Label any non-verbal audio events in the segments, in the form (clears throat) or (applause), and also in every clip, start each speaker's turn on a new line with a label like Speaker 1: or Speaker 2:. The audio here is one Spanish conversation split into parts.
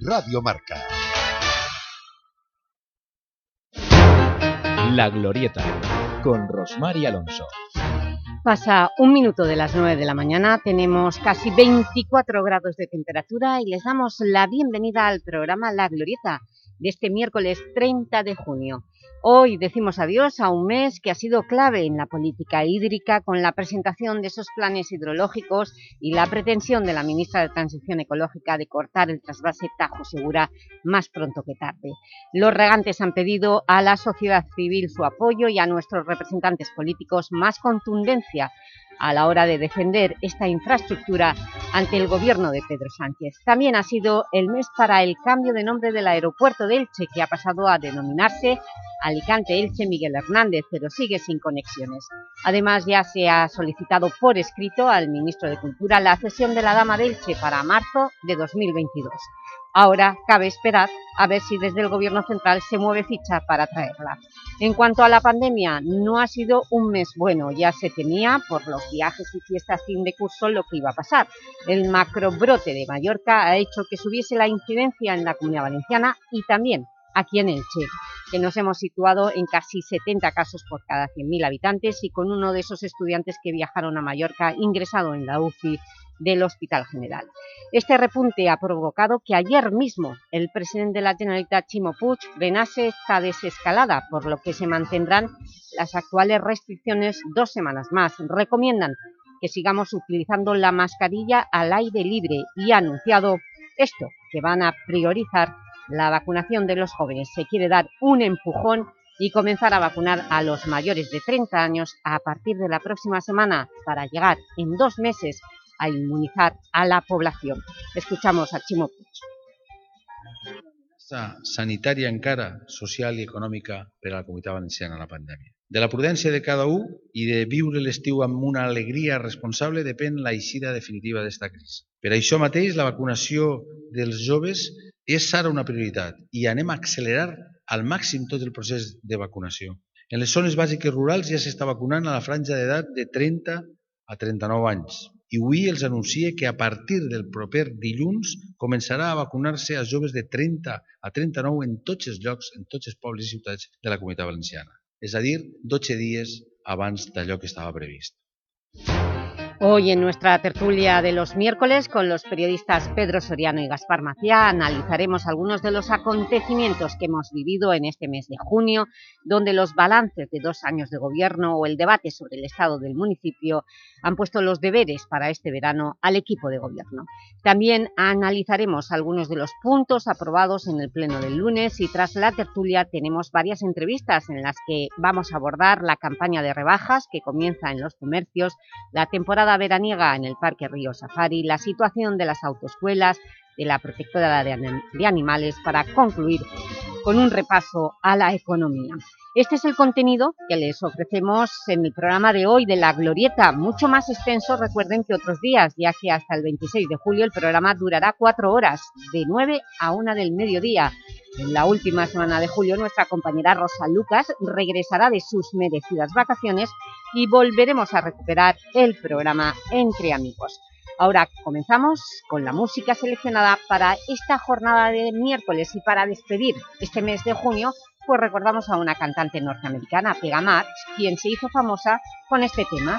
Speaker 1: Radio Marca.
Speaker 2: La Glorieta, con Rosmar y Alonso.
Speaker 3: Pasa un minuto de las 9 de la mañana, tenemos casi 24 grados de temperatura y les damos la bienvenida al programa La Glorieta de este miércoles 30 de junio. Hoy decimos adiós a un mes que ha sido clave en la política hídrica con la presentación de esos planes hidrológicos y la pretensión de la ministra de Transición Ecológica de cortar el trasvase Tajo Segura más pronto que tarde. Los regantes han pedido a la sociedad civil su apoyo y a nuestros representantes políticos más contundencia a la hora de defender esta infraestructura ante el gobierno de Pedro Sánchez. También ha sido el mes para el cambio de nombre del aeropuerto de Elche, que ha pasado a denominarse Alicante-Elche Miguel Hernández, pero sigue sin conexiones. Además, ya se ha solicitado por escrito al ministro de Cultura la cesión de la Dama de Elche para marzo de 2022. Ahora cabe esperar a ver si desde el Gobierno Central se mueve ficha para traerla. En cuanto a la pandemia, no ha sido un mes bueno, ya se temía por los viajes y fiestas fin de curso lo que iba a pasar. El macrobrote de Mallorca ha hecho que subiese la incidencia en la Comunidad Valenciana y también aquí en Elche, que nos hemos situado en casi 70 casos por cada 100.000 habitantes y con uno de esos estudiantes que viajaron a Mallorca ingresado en la UCI del Hospital General. Este repunte ha provocado que ayer mismo el presidente de la Generalitat, Chimo Puig, frenase esta desescalada, por lo que se mantendrán las actuales restricciones dos semanas más. Recomiendan que sigamos utilizando la mascarilla al aire libre y ha anunciado esto, que van a priorizar la vacunación de los jóvenes. Se quiere dar un empujón y comenzar a vacunar a los mayores de 30 años a partir de la próxima semana para llegar en dos meses a inmunizar a la población. Escuchamos a Chimo Puig.
Speaker 4: sanitària encara, social i econòmica per a la comunitat valenciana la pandèmia. De la prudència de cada un i de viure l'estiu amb una alegria responsable depèn la eixida definitiva d'esta crisi. Per això mateix, la vacunació dels joves és ara una prioritat i anem a accelerar al màxim tot el procés de vacunació. En les zones bàsiques rurals ja s'està vacunant a la franja d'edat de 30 a 39 anys i avui els anuncia que a partir del proper dilluns començarà a vacunar-se als joves de 30 a 39 en tots els llocs, en tots els pobles i ciutats de la Comunitat Valenciana. És a dir, 12 dies abans d'allò que estava previst.
Speaker 3: Hoy en nuestra tertulia de los miércoles con los periodistas Pedro Soriano y Gaspar Macía analizaremos algunos de los acontecimientos que hemos vivido en este mes de junio, donde los balances de dos años de gobierno o el debate sobre el estado del municipio han puesto los deberes para este verano al equipo de gobierno. También analizaremos algunos de los puntos aprobados en el pleno del lunes y tras la tertulia tenemos varias entrevistas en las que vamos a abordar la campaña de rebajas que comienza en los comercios, la temporada veraniega en el Parque Río Safari, la situación de las autoescuelas, de la protectora de animales para concluir con un repaso a la economía. Este es el contenido que les ofrecemos en el programa de hoy de La Glorieta, mucho más extenso, recuerden, que otros días, ya que hasta el 26 de julio el programa durará cuatro horas, de 9 a 1 del mediodía. En la última semana de julio, nuestra compañera Rosa Lucas regresará de sus merecidas vacaciones y volveremos a recuperar el programa Entre Amigos. Ahora comenzamos con la música seleccionada para esta jornada de miércoles y para despedir este mes de junio, pues recordamos a una cantante norteamericana, Pega March, quien se hizo famosa con este tema.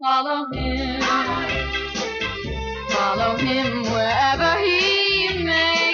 Speaker 5: follow him. follow him wherever he may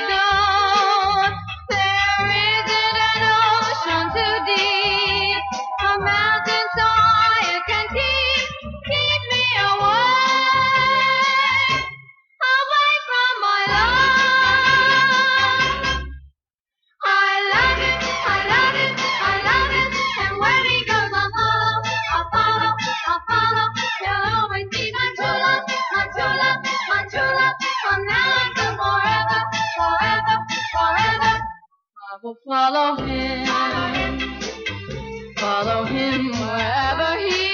Speaker 5: Will follow him, follow him wherever he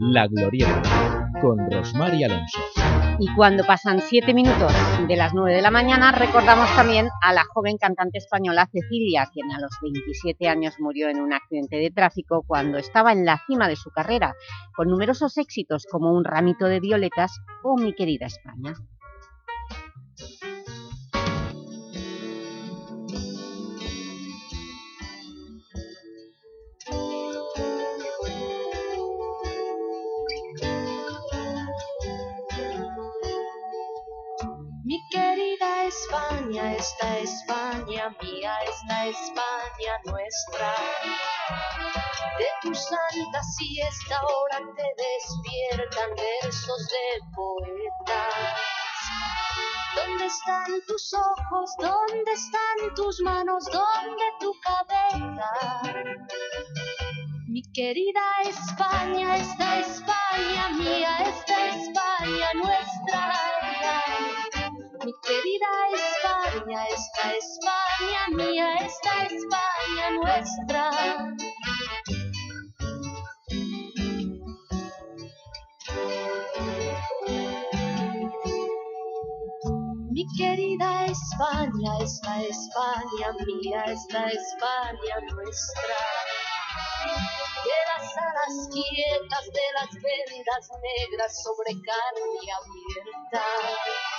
Speaker 2: La Glorieta, con Rosmar y Alonso.
Speaker 3: Y cuando pasan siete minutos de las 9 de la mañana, recordamos también a la joven cantante española Cecilia, quien a los 27 años murió en un accidente de tráfico cuando estaba en la cima de su carrera, con numerosos éxitos como Un ramito de violetas o Mi querida España.
Speaker 6: Esta España mía, esta España nuestra. De tu santa siesta ahora te despiertan versos de poetas. ¿Dónde están tus ojos? ¿Dónde están tus manos? ¿Dónde tu cabeza? Mi querida España, esta España mía, esta España nuestra. Mi querida España, esta España mía, esta España nuestra. Mi querida España, esta España mía, esta España nuestra. De las alas quietas, de las vendas negras sobre carne abierta.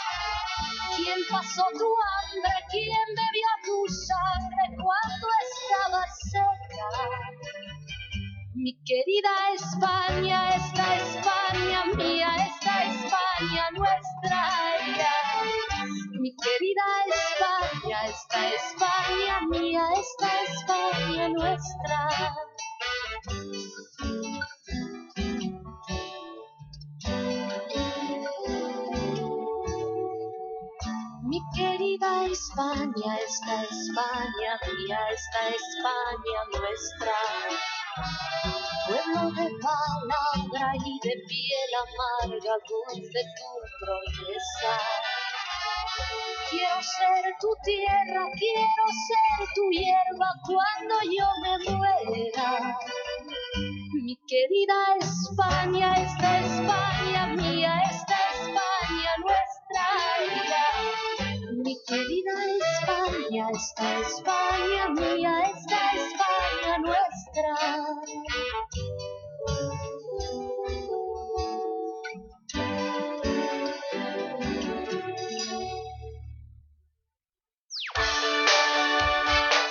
Speaker 6: ¿Quién pasó tu hambre? ¿Quién bebió tu sangre cuando estaba seca? Mi querida España, esta España mía, esta España nuestra. Mi querida España, esta España mía, esta España nuestra. Querida España, esta España mía, esta España nuestra. Pueblo de palabra y de piel amarga, dulce tu promesa. Quiero ser tu tierra, quiero ser tu hierba cuando yo me muera. Mi querida España, esta España mía, esta España nuestra. Mi querida España, esta España mía, esta España nuestra.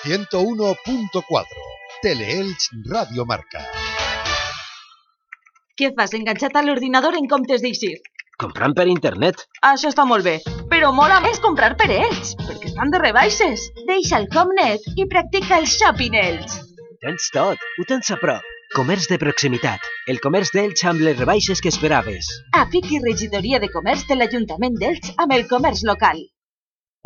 Speaker 1: Ciento 101.4 Teleelch Radio Marca.
Speaker 7: Què fas, enganxat a l'ordinador en comptes d'eixir?
Speaker 8: Comprant per internet.
Speaker 7: Això està molt bé, però mola més comprar per ells, perquè estan de rebaixes. Deixa el Comnet i practica el Shopping Ells.
Speaker 8: Ho tens tot, ho tens a prop. Comerç de proximitat. El comerç d'Elx amb les rebaixes que esperaves.
Speaker 7: A Fiqui Regidoria de Comerç de l'Ajuntament d'Elx amb el comerç local.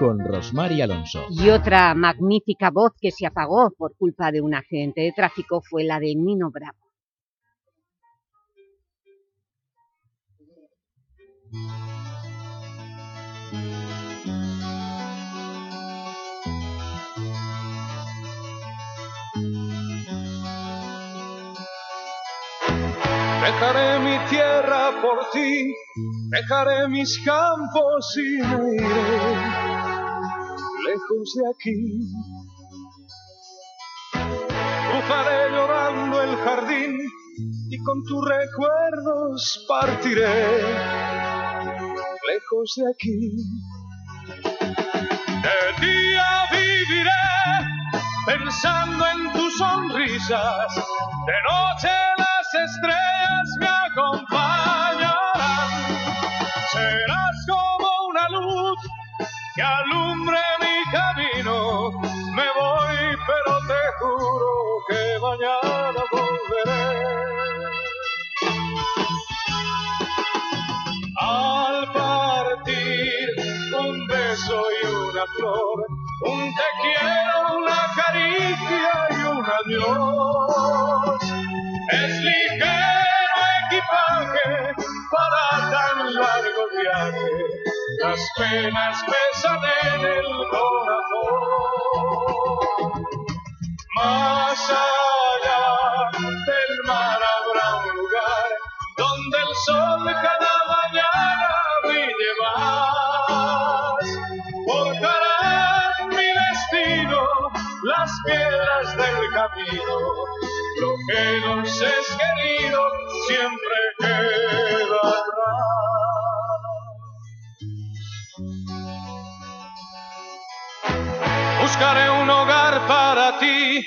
Speaker 2: con Rosmar y Alonso.
Speaker 3: Y otra magnífica voz que se apagó por culpa de un accidente de tráfico fue la de Nino Bravo.
Speaker 9: Dejaré mi tierra por ti, dejaré mis campos y me iré lejos de aquí. Cruzaré llorando el jardín y con tus recuerdos partiré lejos de aquí. De día viviré pensando en tus sonrisas, de noche las estrellas me acompañarán. Serás como una luz que alumbre un te quiero, una caricia y un adiós. Es ligero equipaje para tan largo viaje, las penas pesan en el corazón. Más allá Lo que nos es querido siempre queda. Buscaré un hogar para ti,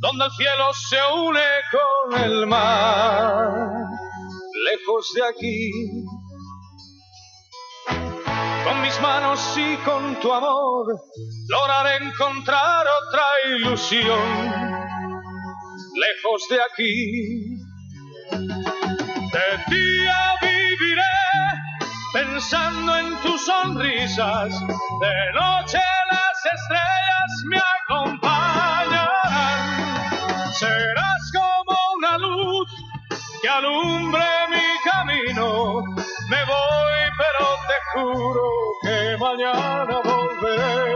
Speaker 9: donde el cielo se une con el mar, lejos de aquí. Con mis manos y con tu amor, lograré encontrar otra ilusión, lejos de aquí. De día viviré pensando en tus sonrisas, de noche las estrellas me acompañarán. Juro que mañana volveré.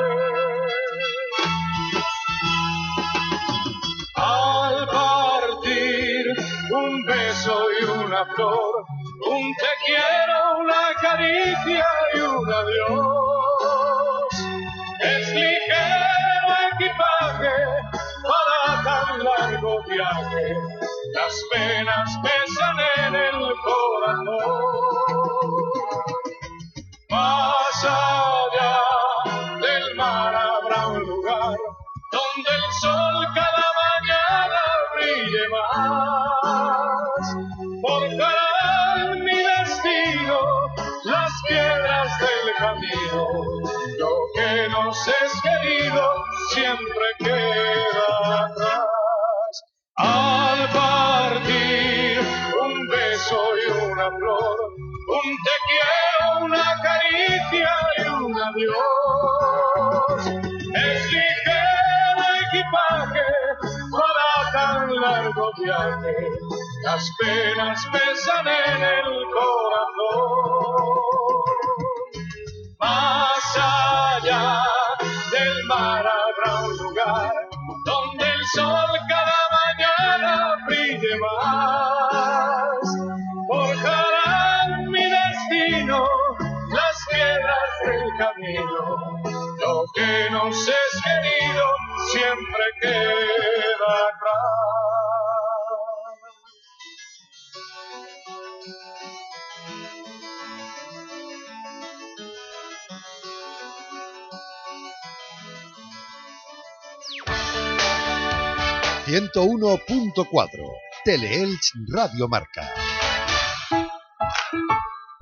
Speaker 9: Al partir, un beso y una flor, un te quiero, una caricia y un adiós. Es ligero equipaje para tan largo viaje, las penas pesan en el corazón. Allá del mar habrá un lugar donde el sol cada mañana brille más. Forjarán mi destino las piedras del camino. Lo que nos es querido siempre queda atrás. Al partir, un beso y una flor, un te quiero, una caricia y adiós. Es ligero equipaje para tan largo viaje, las penas pesan en el corazón. Más allá del mar habrá un lugar donde el sol cada querido siempre queda atrás.
Speaker 10: 101.4 Teleelch Radio Marca.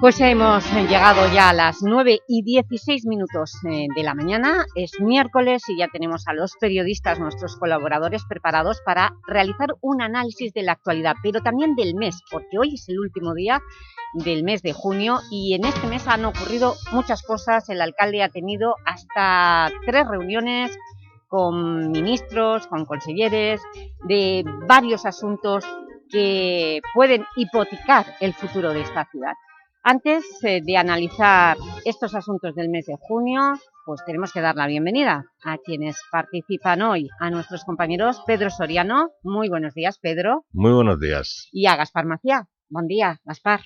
Speaker 3: Pues hemos llegado ya a las 9 y 16 minutos eh, de la mañana, es miércoles y ya tenemos a los periodistas, nuestros colaboradores, preparados para realizar un análisis de la actualidad, pero también del mes, porque hoy es el último día del mes de junio y en este mes han ocurrido muchas cosas, el alcalde ha tenido hasta tres reuniones con ministros, con consejeres, de varios asuntos que pueden hipotecar el futuro de esta ciudad. Antes eh, de analizar estos asuntos del mes de junio, pues tenemos que dar la bienvenida a quienes participan hoy, a nuestros compañeros Pedro Soriano. Muy buenos días, Pedro.
Speaker 11: Muy buenos días.
Speaker 3: Y a Gaspar Macía. Buen día, Gaspar.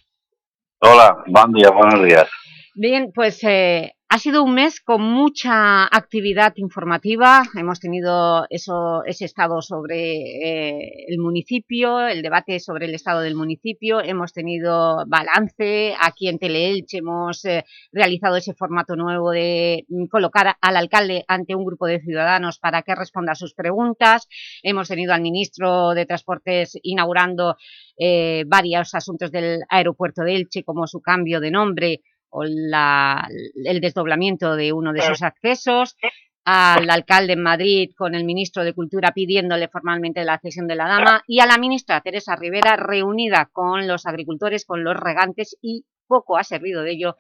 Speaker 12: Hola, buen día, buenos días.
Speaker 3: Bien, pues eh, ha sido un mes con mucha actividad informativa, hemos tenido eso, ese estado sobre eh, el municipio, el debate sobre el estado del municipio, hemos tenido balance, aquí en Teleelche hemos eh, realizado ese formato nuevo de mm, colocar al alcalde ante un grupo de ciudadanos para que responda a sus preguntas, hemos tenido al ministro de Transportes inaugurando eh, varios asuntos del aeropuerto de Elche, como su cambio de nombre, o la, el desdoblamiento de uno de esos accesos, al alcalde en Madrid con el ministro de Cultura pidiéndole formalmente la cesión de la dama y a la ministra Teresa Rivera reunida con los agricultores, con los regantes y poco ha servido de ello,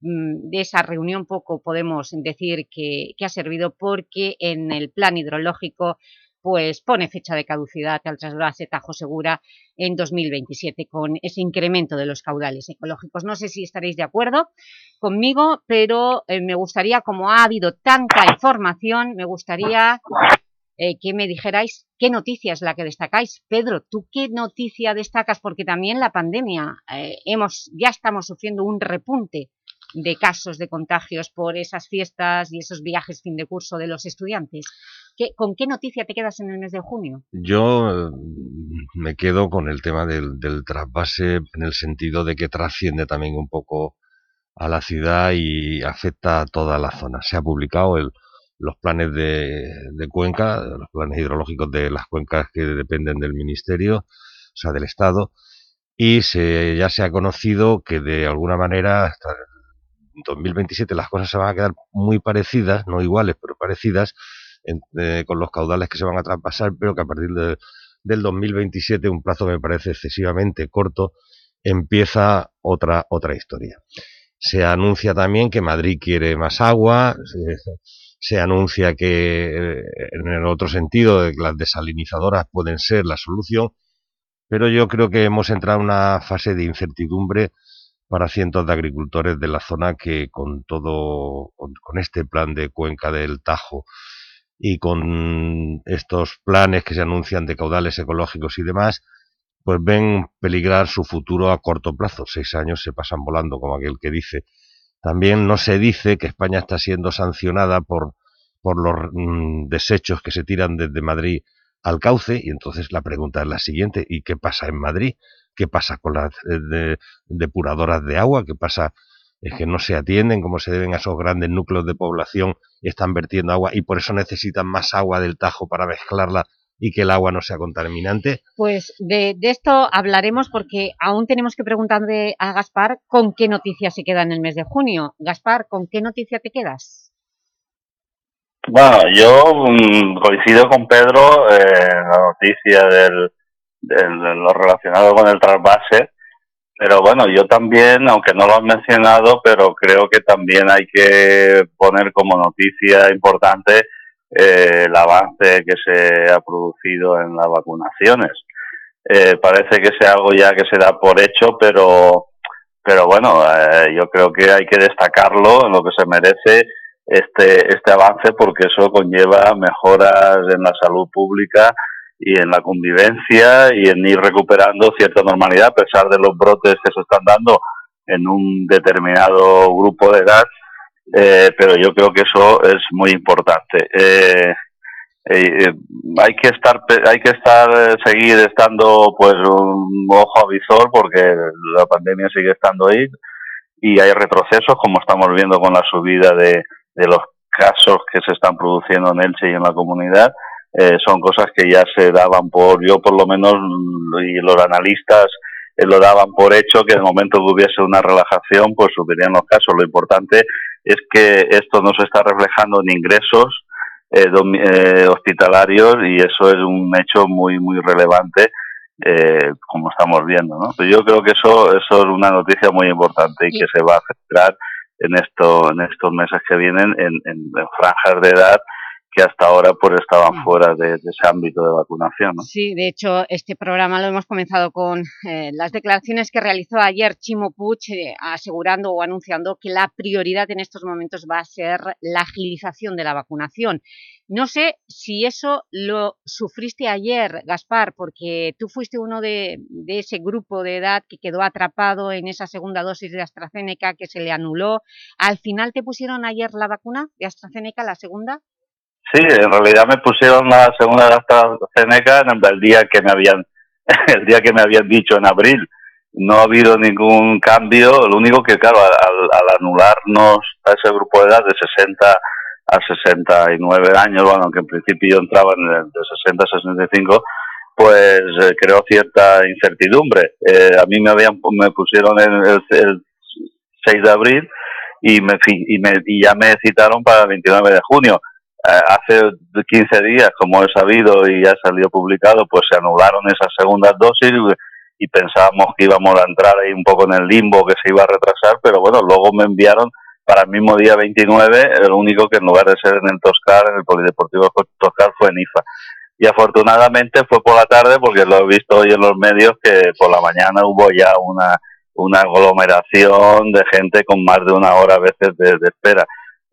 Speaker 3: mm, de esa reunión poco podemos decir que, que ha servido porque en el plan hidrológico pues pone fecha de caducidad al trasvase Tajo Segura en 2027 con ese incremento de los caudales ecológicos. No sé si estaréis de acuerdo conmigo, pero eh, me gustaría, como ha habido tanta información, me gustaría eh, que me dijerais qué noticia es la que destacáis. Pedro, ¿tú qué noticia destacas? Porque también la pandemia, eh, hemos, ya estamos sufriendo un repunte de casos de contagios por esas fiestas y esos viajes fin de curso de los estudiantes. ¿Con qué noticia te quedas en el mes de junio?
Speaker 11: Yo mm, me quedo con el tema del, trasvase en el sentido de que trasciende también un poco a la ciudad y afecta a toda la zona. Se ha publicado los planes de, cuenca, los planes hidrológicos de las cuencas que dependen del Ministerio, o sea, del Estado, y se, ya se ha conocido que de alguna manera 2027 las cosas se van a quedar muy parecidas, no iguales, pero parecidas, eh, con los caudales que se van a traspasar, pero que a partir del 2027, un plazo que me parece excesivamente corto, empieza otra, otra historia. Se anuncia también que Madrid quiere más agua, se, anuncia que eh, en el otro sentido de que las desalinizadoras pueden ser la solución, pero yo creo que hemos entrado en una fase de incertidumbre para cientos de agricultores de la zona que con todo, con este plan de cuenca del Tajo, y con estos planes que se anuncian de caudales ecológicos y demás, pues ven peligrar su futuro a corto plazo. Seis años se pasan volando, como aquel que dice. También no se dice que España está siendo sancionada por, por los mm, desechos que se tiran desde Madrid al cauce, y entonces la pregunta es la siguiente, ¿y qué pasa en Madrid? ¿Qué pasa con las eh, depuradoras de agua? ¿Qué pasa es que no se atienden como se deben a esos grandes núcleos de población están vertiendo agua y por eso necesitan más agua del Tajo para mezclarla y que el agua no sea contaminante?
Speaker 3: Pues de, esto hablaremos porque aún tenemos que preguntarle a Gaspar con qué noticia se queda en el mes de junio. Gaspar, ¿con qué noticia te quedas?
Speaker 12: Bueno, yo mm, coincido con Pedro en la noticia de lo relacionado con el trasvase, pero bueno, yo también, aunque no lo has mencionado, pero creo que también hay que poner como noticia importante eh, el avance que se ha producido en las vacunaciones. Eh, parece que sea algo ya que se da por hecho, pero, pero bueno, eh, yo creo que hay que destacarlo en lo que se merece este, este avance porque eso conlleva mejoras en la salud pública y en la convivencia y en ir recuperando cierta normalidad a pesar de los brotes que se están dando en un determinado grupo de edad, eh, pero yo creo que eso es muy importante. Eh, eh, hay que estar, hay que estar, seguir estando, pues, un ojo a visor porque la pandemia sigue estando ahí y hay retrocesos, como estamos viendo con la subida de, de los casos que se están produciendo en Elche y en la comunidad. son cosas que ya se daban por, yo por lo menos, y los analistas lo daban por hecho que en el momento que hubiese una relajación, pues subirían los casos. Lo importante es que esto no se está reflejando en ingresos eh, eh, hospitalarios y eso es un hecho muy, muy relevante. Eh, como estamos viendo, ¿no? Yo creo que eso, eso es una noticia muy importante y que se va a centrar en esto, en estos meses que vienen en, en franjas de edad que hasta ahora pues estaban mm. fuera de, ese ámbito de vacunación.
Speaker 3: Sí, de hecho, este programa lo hemos comenzado con eh, las declaraciones que realizó ayer Chimo Puig, eh, asegurando o anunciando que la prioridad en estos momentos va a ser la agilización de la vacunación. No sé si eso lo sufriste ayer, Gaspar, porque tú fuiste uno de, de ese grupo de edad que quedó atrapado en esa segunda dosis de AstraZeneca que se le anuló. ¿Al final te pusieron ayer la vacuna de AstraZeneca, la segunda?
Speaker 12: Sí, en realidad me pusieron la segunda de AstraZeneca en el día que me habían (laughs) el día que me habían dicho en abril. No ha habido ningún cambio, lo único que claro, al, anularnos a ese grupo de edad de 60 a 69 años, bueno, aunque en principio yo entraba en el de 60 a 65, pues eh, creó cierta incertidumbre. Eh, a mí me habían me pusieron el, el, 6 de abril y me, y me y ya me citaron para el 29 de junio hace 15 días, como he sabido y ha salido publicado, pues se anularon esas segundas dosis y pensábamos que íbamos a entrar ahí un poco en el limbo, que se iba a retrasar, pero bueno, luego me enviaron para el mismo día 29, el único que en lugar de ser en el Toscar, en el Polideportivo Toscar, fue en IFA. Y afortunadamente fue por la tarde, porque lo he visto hoy en los medios, que por la mañana hubo ya una, una aglomeración de gente con más de una hora a veces de espera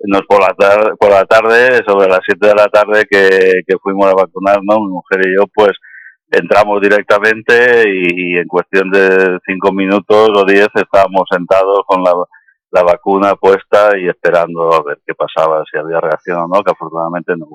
Speaker 12: nos por la tarde, por la tarde, sobre las 7 de la tarde que, que fuimos a vacunarnos, mi mujer y yo, pues entramos directamente y, en cuestión de 5 minutos o 10 estábamos sentados con la, la vacuna puesta y esperando a ver qué pasaba, si había reacción o no, que afortunadamente no.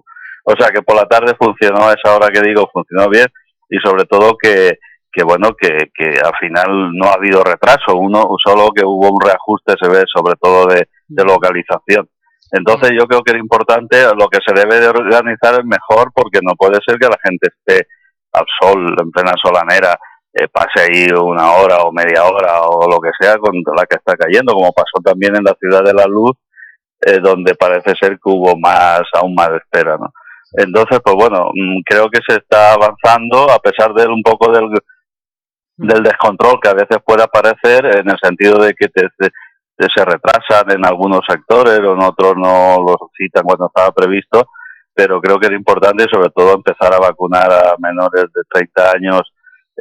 Speaker 12: O sea que por la tarde funcionó, a esa hora que digo, funcionó bien y sobre todo que, que bueno, que, que al final no ha habido retraso, uno solo que hubo un reajuste, se ve sobre todo de, de localización entonces yo creo que es importante, lo que se debe de organizar es mejor porque no puede ser que la gente esté al sol, en plena solanera, eh, pase ahí una hora o media hora o lo que sea con la que está cayendo, como pasó también en la ciudad de la luz, eh, donde parece ser que hubo más, aún más espera, ¿no? Entonces, pues bueno, mm, creo que se está avanzando a pesar de un poco del, del descontrol que a veces puede aparecer en el sentido de que te, se retrasan en algunos sectores en otros no los citan cuando estaba previsto, pero creo que es importante sobre todo empezar a vacunar a menores de 30 años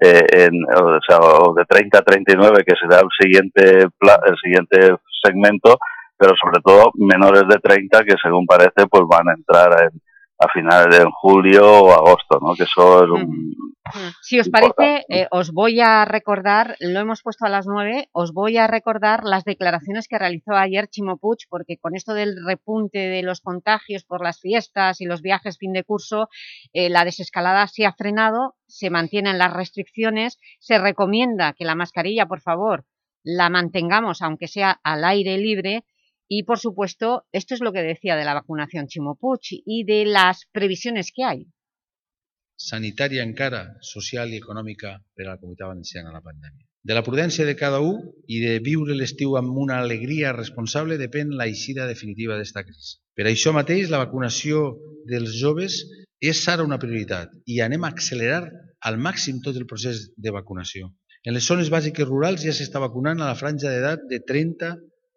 Speaker 12: eh, en, o sea, de 30 a 39 que será el siguiente el siguiente segmento, pero sobre todo menores de 30 que según parece pues van a entrar en, a finales de julio o agosto, ¿no? Que eso es un...
Speaker 3: Si os parece, eh, os voy a recordar, lo hemos puesto a las nueve, os voy a recordar las declaraciones que realizó ayer Chimo Puig, porque con esto del repunte de los contagios por las fiestas y los viajes fin de curso, eh, la desescalada se ha frenado, se mantienen las restricciones, se recomienda que la mascarilla, por favor, la mantengamos, aunque sea al aire libre, y, por supuesto, esto es lo que decía de la vacunación Chimopuch y de las previsiones que hay.
Speaker 4: Sanitària encara, social i econòmica per a la comunitat valenciana la pandèmia. De la prudència de cada un i de viure l'estiu amb una alegria responsable depèn la eixida definitiva d'esta crisi. Per això mateix, la vacunació dels joves és ara una prioritat i anem a accelerar al màxim tot el procés de vacunació. En les zones bàsiques rurals ja s'està vacunant a la franja d'edat de 30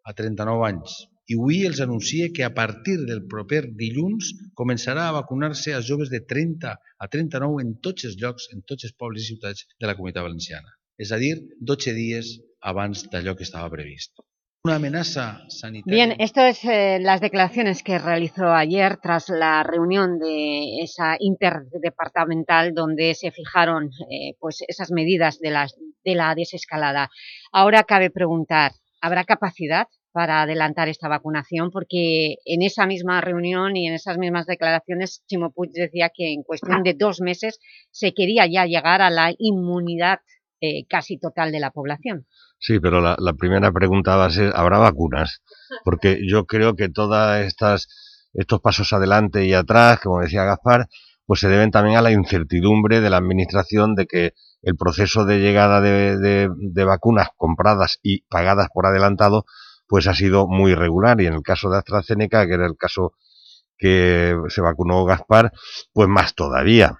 Speaker 4: a 39 anys i avui els anuncia que a partir del proper dilluns començarà a vacunar-se als joves de 30 a 39 en tots els llocs, en tots els pobles i ciutats de la Comunitat Valenciana. És a dir, 12 dies abans d'allò que estava previst. una amenaza sanitaria.
Speaker 3: Bien, esto es eh, las declaraciones que realizó ayer tras la reunión de esa interdepartamental donde se fijaron eh, pues esas medidas de, las, de la desescalada. Ahora cabe preguntar, ¿habrá capacidad para adelantar esta vacunación? Porque en esa misma reunión y en esas mismas declaraciones Chimo decía que en cuestión de dos meses se quería ya llegar a la inmunidad eh, casi total de la población.
Speaker 11: Sí, pero la, la, primera pregunta va a ser, ¿habrá vacunas? Porque yo creo que todas estas estos pasos adelante y atrás, como decía Gaspar, pues se deben también a la incertidumbre de la administración de que el proceso de llegada de, vacunas compradas y pagadas por adelantado pues ha sido muy irregular y en el caso de AstraZeneca, que era el caso que se vacunó Gaspar, pues más todavía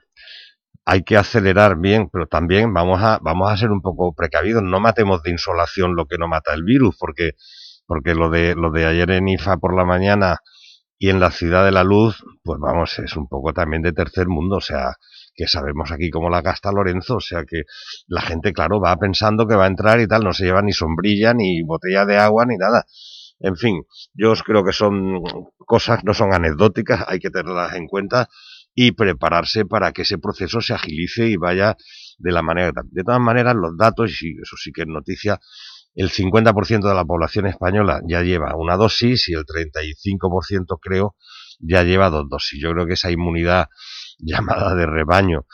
Speaker 11: hay que acelerar bien, pero también vamos a, vamos a ser un poco precavidos. No matemos de insolación lo que no mata el virus, porque, porque lo de, lo de ayer en IFA por la mañana y en la Ciudad de la Luz, pues vamos, es un poco también de tercer mundo, o sea, que sabemos aquí cómo la gasta Lorenzo, o sea que la gente, claro, va pensando que va a entrar y tal, no se lleva ni sombrilla, ni botella de agua, ni nada. En fin, yo creo que son cosas, no son anecdóticas, hay que tenerlas en cuenta y prepararse para que ese proceso se agilice y vaya de la manera De todas maneras, los datos, y eso sí que es noticia, el 50% de la población española ya lleva una dosis y el 35% creo ya lleva dos dosis. Yo creo que esa inmunidad (laughs) llamada de rebaño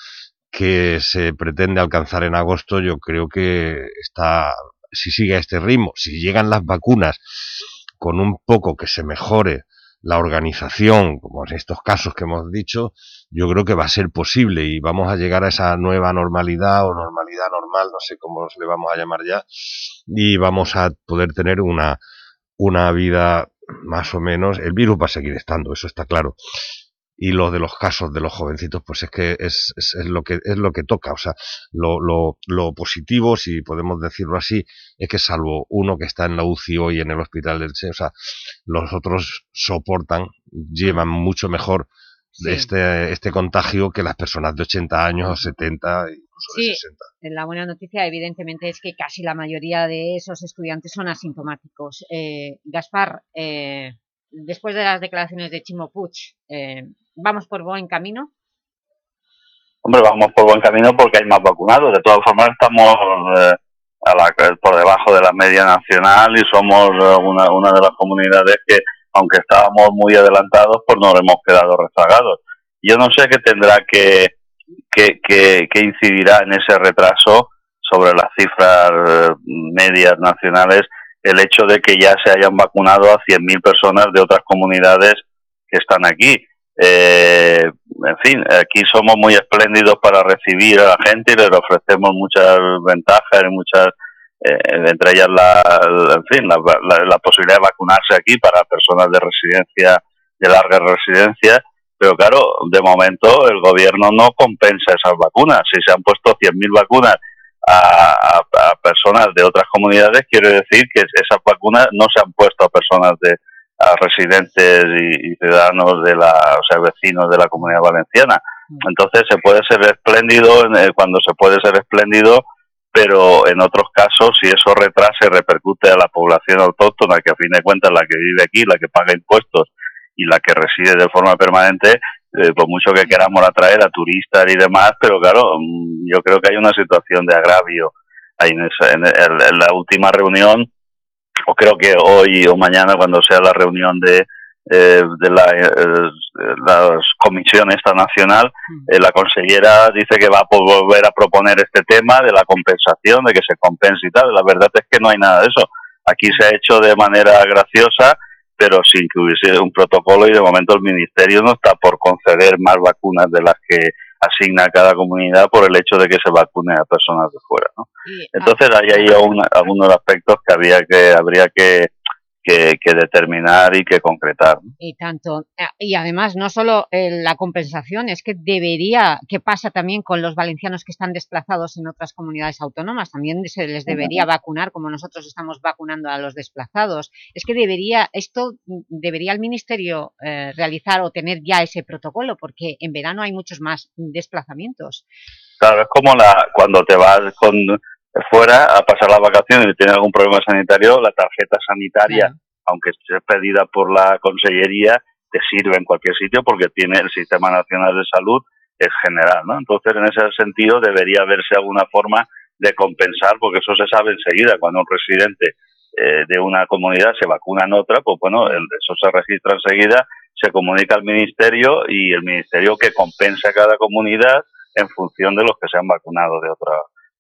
Speaker 11: que se pretende alcanzar en agosto, yo creo que está, si sigue a este ritmo, si llegan las vacunas con un poco que se mejore la organización, como en estos casos que hemos dicho, yo creo que va a ser posible y vamos a llegar a esa nueva normalidad o normalidad normal, no sé cómo le vamos a llamar ya, y vamos a poder tener una, una vida más o menos, el virus va a seguir estando, eso está claro, y lo de los casos de los jovencitos pues es que es, es, es, lo que es lo que toca. O sea lo, lo, lo, positivo si podemos decirlo así es que salvo uno que está en la UCI hoy en el hospital del o sea los otros soportan llevan mucho mejor sí. este este contagio que las personas de 80 años o 70 incluso
Speaker 3: sí,
Speaker 11: de 60
Speaker 3: la buena noticia evidentemente es que casi la mayoría de esos estudiantes son asintomáticos. Eh, Gaspar eh, después de las declaraciones de Chimo Puig eh, ¿Vamos por buen camino?
Speaker 12: Hombre, vamos por buen camino porque hay más vacunados. De todas formas, estamos eh, a la, por debajo de la media nacional y somos eh, una, una de las comunidades que, aunque estábamos muy adelantados, pues nos hemos quedado rezagados. Yo no sé qué tendrá que, que, que, que incidirá en ese retraso sobre las cifras eh, medias nacionales el hecho de que ya se hayan vacunado a 100.000 personas de otras comunidades que están aquí eh, en fin, aquí somos muy espléndidos para recibir a la gente y les ofrecemos muchas ventajas muchas, eh, entre ellas la, en fin, la, la, la, posibilidad de vacunarse aquí para personas de residencia, de larga residencia, pero claro, de momento el gobierno no compensa esas vacunas. Si se han puesto 100.000 vacunas a personas de otras comunidades, quiere decir que esas vacunas no se han puesto a personas de a residentes y, y, ciudadanos de la, o sea, vecinos de la comunidad valenciana. Entonces se puede ser espléndido eh, cuando se puede ser espléndido, pero en otros casos, si eso retrasa y repercute a la población autóctona, que a fin de cuentas la que vive aquí, la que paga impuestos y la que reside de forma permanente, eh, por mucho que queramos atraer a turistas y demás, pero claro, mm, yo creo que hay una situación de agravio. Ahí en, esa, en, el, en la última reunión, o creo que hoy o mañana cuando sea la reunión de, eh, de la, eh, la comisión esta nacional, eh, la consellera dice que va a volver a proponer este tema de la compensación, de que se compense y tal. La verdad es que no hay nada de eso. Aquí se ha hecho de manera graciosa, pero sin que hubiese un protocolo y de momento el ministerio no está por conceder más vacunas de las que asigna a cada comunidad por el hecho de que se vacune a personas de fuera, ¿no? Entonces hay ahí algunos aspectos que había que habría que que, que, determinar y que concretar.
Speaker 3: Y tanto. Eh, y además, no solo eh, la compensación, es que debería, ¿qué pasa también con los valencianos que están desplazados en otras comunidades autónomas? También se les debería vacunar como nosotros estamos vacunando a los desplazados. Es que debería, esto debería el Ministerio eh, realizar o tener ya ese protocolo, porque en verano hay muchos más desplazamientos.
Speaker 12: Claro, es como la, cuando te vas con fuera a pasar las vacaciones y tiene algún problema sanitario, la tarjeta sanitaria, aunque esté pedida por la consellería, te sirve en cualquier sitio porque tiene el Sistema Nacional de Salud es general, ¿no? Entonces, en ese sentido, debería haberse alguna forma de compensar, porque eso se sabe enseguida, cuando un residente eh, de una comunidad se vacuna en otra, pues bueno, eso se registra enseguida, se comunica al Ministerio y el Ministerio que compensa a cada comunidad en función de los que se han vacunado de otra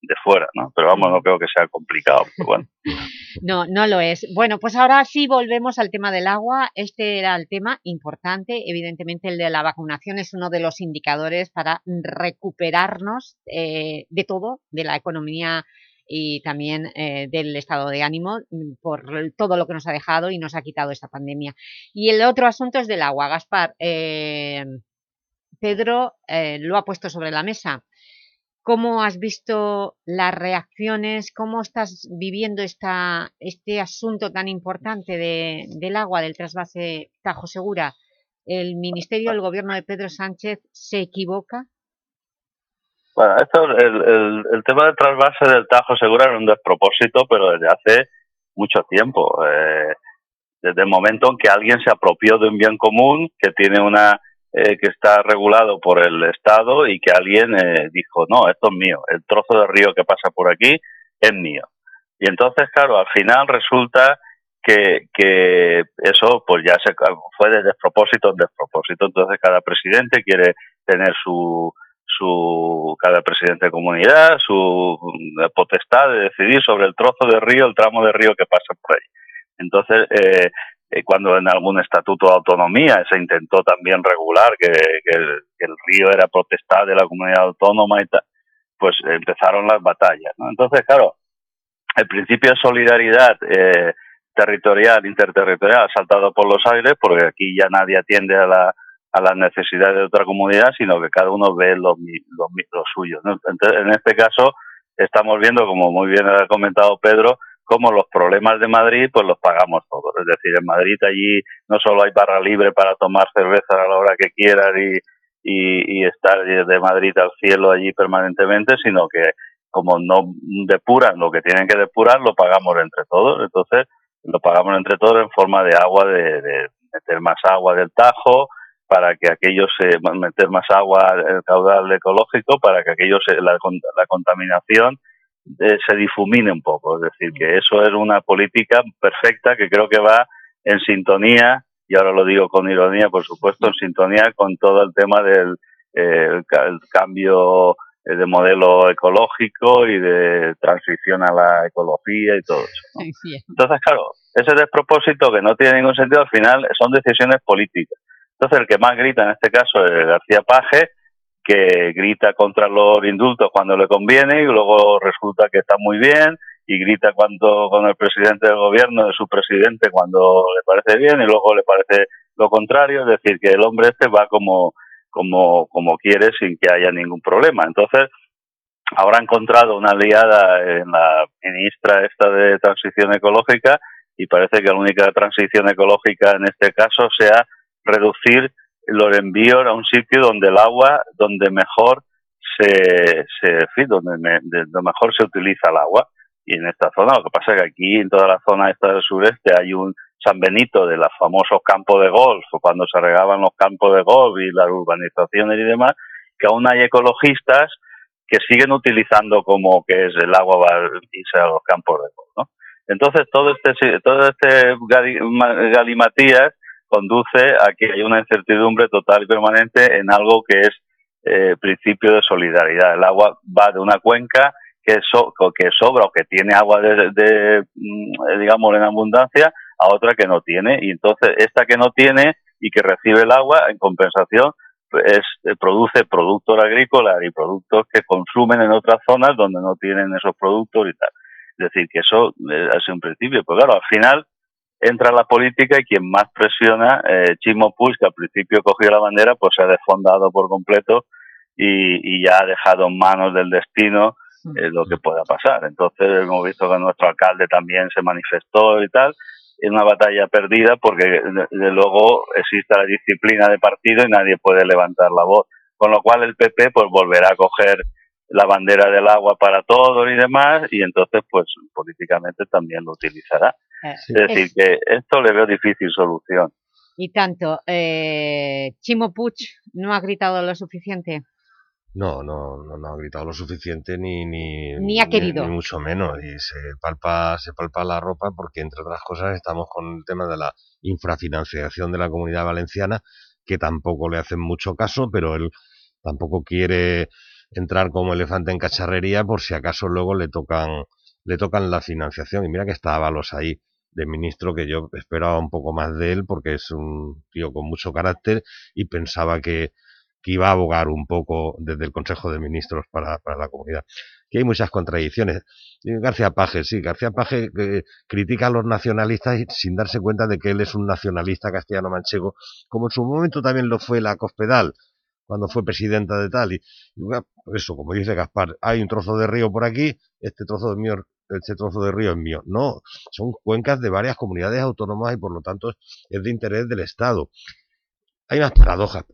Speaker 12: de fuera, ¿no? Pero vamos, no creo que sea complicado, pero bueno. (laughs)
Speaker 3: No, no lo es. Bueno, pues ahora sí volvemos al tema del agua. Este era el tema importante. Evidentemente el de la vacunación es uno de los indicadores para recuperarnos eh, de todo, de la economía y también eh, del estado de ánimo por todo lo que nos ha dejado y nos ha quitado esta pandemia. Y el otro asunto es del agua. Gaspar, eh, Pedro lo ha puesto sobre la mesa. ¿Cómo has visto las reacciones? ¿Cómo estás viviendo esta, este asunto tan importante de, del agua, del trasvase Tajo Segura? ¿El Ministerio, el Gobierno de Pedro Sánchez se equivoca?
Speaker 12: Bueno, esto, el, el, tema del trasvase del Tajo Segura era un despropósito, pero desde hace mucho tiempo. Eh, desde el momento en que alguien se apropió de un bien común que tiene una eh, que está regulado por el Estado y que alguien eh, dijo, no, esto es mío, el trozo de río que pasa por aquí es mío. Y entonces, claro, al final resulta que, que eso pues ya se fue de despropósito en despropósito. Entonces cada presidente quiere tener su, su cada presidente de comunidad, su potestad de decidir sobre el trozo de río, el tramo de río que pasa por ahí. Entonces, eh, eh, cuando en algún estatuto de autonomía se intentó también regular que, el, río era potestad de la comunidad autónoma y tal, pues empezaron las batallas. ¿no? Entonces, claro, el principio de solidaridad eh, territorial, interterritorial, ha saltado por los aires porque aquí ya nadie atiende a, la, a las necesidades de otra comunidad, sino que cada uno ve los, los, los suyos. En este caso, estamos viendo, como muy bien ha comentado Pedro, como los problemas de Madrid pues los pagamos todos. Es decir, en Madrid allí no solo hay barra libre para tomar cerveza a la hora que quieras y, estar de Madrid al cielo allí permanentemente, sino que como no depuran lo que tienen que depurar, lo pagamos entre todos. Entonces, lo pagamos entre todos en forma de agua, de, de meter más agua del Tajo, para que aquello se meter más agua el caudal ecológico para que aquello se, la, la contaminación eh, se difumine un poco. Es decir, que eso es una política perfecta que creo que va en sintonía, y ahora lo digo con ironía, por supuesto, en sintonía con todo el tema del eh, cambio eh, de modelo ecológico y de transición a la ecología y todo eso. Entonces, claro, ese despropósito que no tiene ningún sentido, al final son decisiones políticas. Entonces, el que más grita en este caso es García Paje, que grita contra los indultos cuando le conviene y luego resulta que está muy bien y grita cuando con el presidente del gobierno de su presidente cuando le parece bien y luego le parece lo contrario, es decir, que el hombre este va como como como quiere sin que haya ningún problema. Entonces, habrá encontrado una aliada en la ministra esta de transición ecológica y parece que la única transición ecológica en este caso sea reducir los envío a un sitio donde el agua, donde mejor se, se donde, mejor se utiliza el agua. Y en esta zona, lo que pasa es que aquí, en toda la zona esta del sureste, hay un San Benito de los famosos campos de golf, cuando se regaban los campos de golf y las urbanizaciones y demás, que aún hay ecologistas que siguen utilizando como que es el agua va a irse a los campos de golf, ¿no? Entonces, todo este, todo este galimatías conduce a que haya una incertidumbre total y permanente en algo que es eh, principio de solidaridad. El agua va de una cuenca que, que sobra o que tiene agua de, mm, digamos en abundancia a otra que no tiene y entonces esta que no tiene y que recibe el agua en compensación es, eh, produce productos agrícolas y productos que consumen en otras zonas donde no tienen esos productos y tal. Es decir, que eso eh, es un principio. Pues claro, al final entra la política y quien más presiona, eh, Chimo Puig, que al principio cogió la bandera, pues se ha desfondado por completo y, ya ha dejado en manos del destino eh, lo que pueda pasar. Entonces hemos visto que nuestro alcalde también se manifestó y tal, es una batalla perdida porque de, luego existe la disciplina de partido y nadie puede levantar la voz. Con lo cual el PP pues volverá a coger la bandera del agua para todos y demás, y entonces, pues políticamente también lo utilizará.
Speaker 3: Eh,
Speaker 12: Es decir,
Speaker 3: es-
Speaker 12: que esto le veo difícil solución.
Speaker 3: Y tanto, eh, Chimo Puig no ha gritado lo suficiente.
Speaker 11: No, no, no, no ha gritado lo suficiente ni, ni,
Speaker 3: Ni ha querido.
Speaker 11: ni mucho menos. Y se palpa, se palpa la ropa porque, entre otras cosas, estamos con el tema de la infrafinanciación de la comunidad valenciana, que tampoco le hacen mucho caso, pero él tampoco quiere entrar como elefante en cacharrería por si acaso luego le tocan, le tocan la financiación. Y mira que está Ábalos ahí de ministro que yo esperaba un poco más de él porque es un tío con mucho carácter y pensaba que, que iba a abogar un poco desde el Consejo de Ministros para, para la comunidad. Que hay muchas contradicciones. García Paje, sí, García Paje eh, critica a los nacionalistas sin darse cuenta de que él es un nacionalista castellano-manchego, como en su momento también lo fue la Cospedal, cuando fue presidenta de tal. Y, pues eso, como dice Gaspar, hay un trozo de río por aquí, este trozo de mío, este trozo de río es mío. No, son cuencas de varias comunidades autónomas y por lo tanto es de interés del Estado. Hay unas paradojas,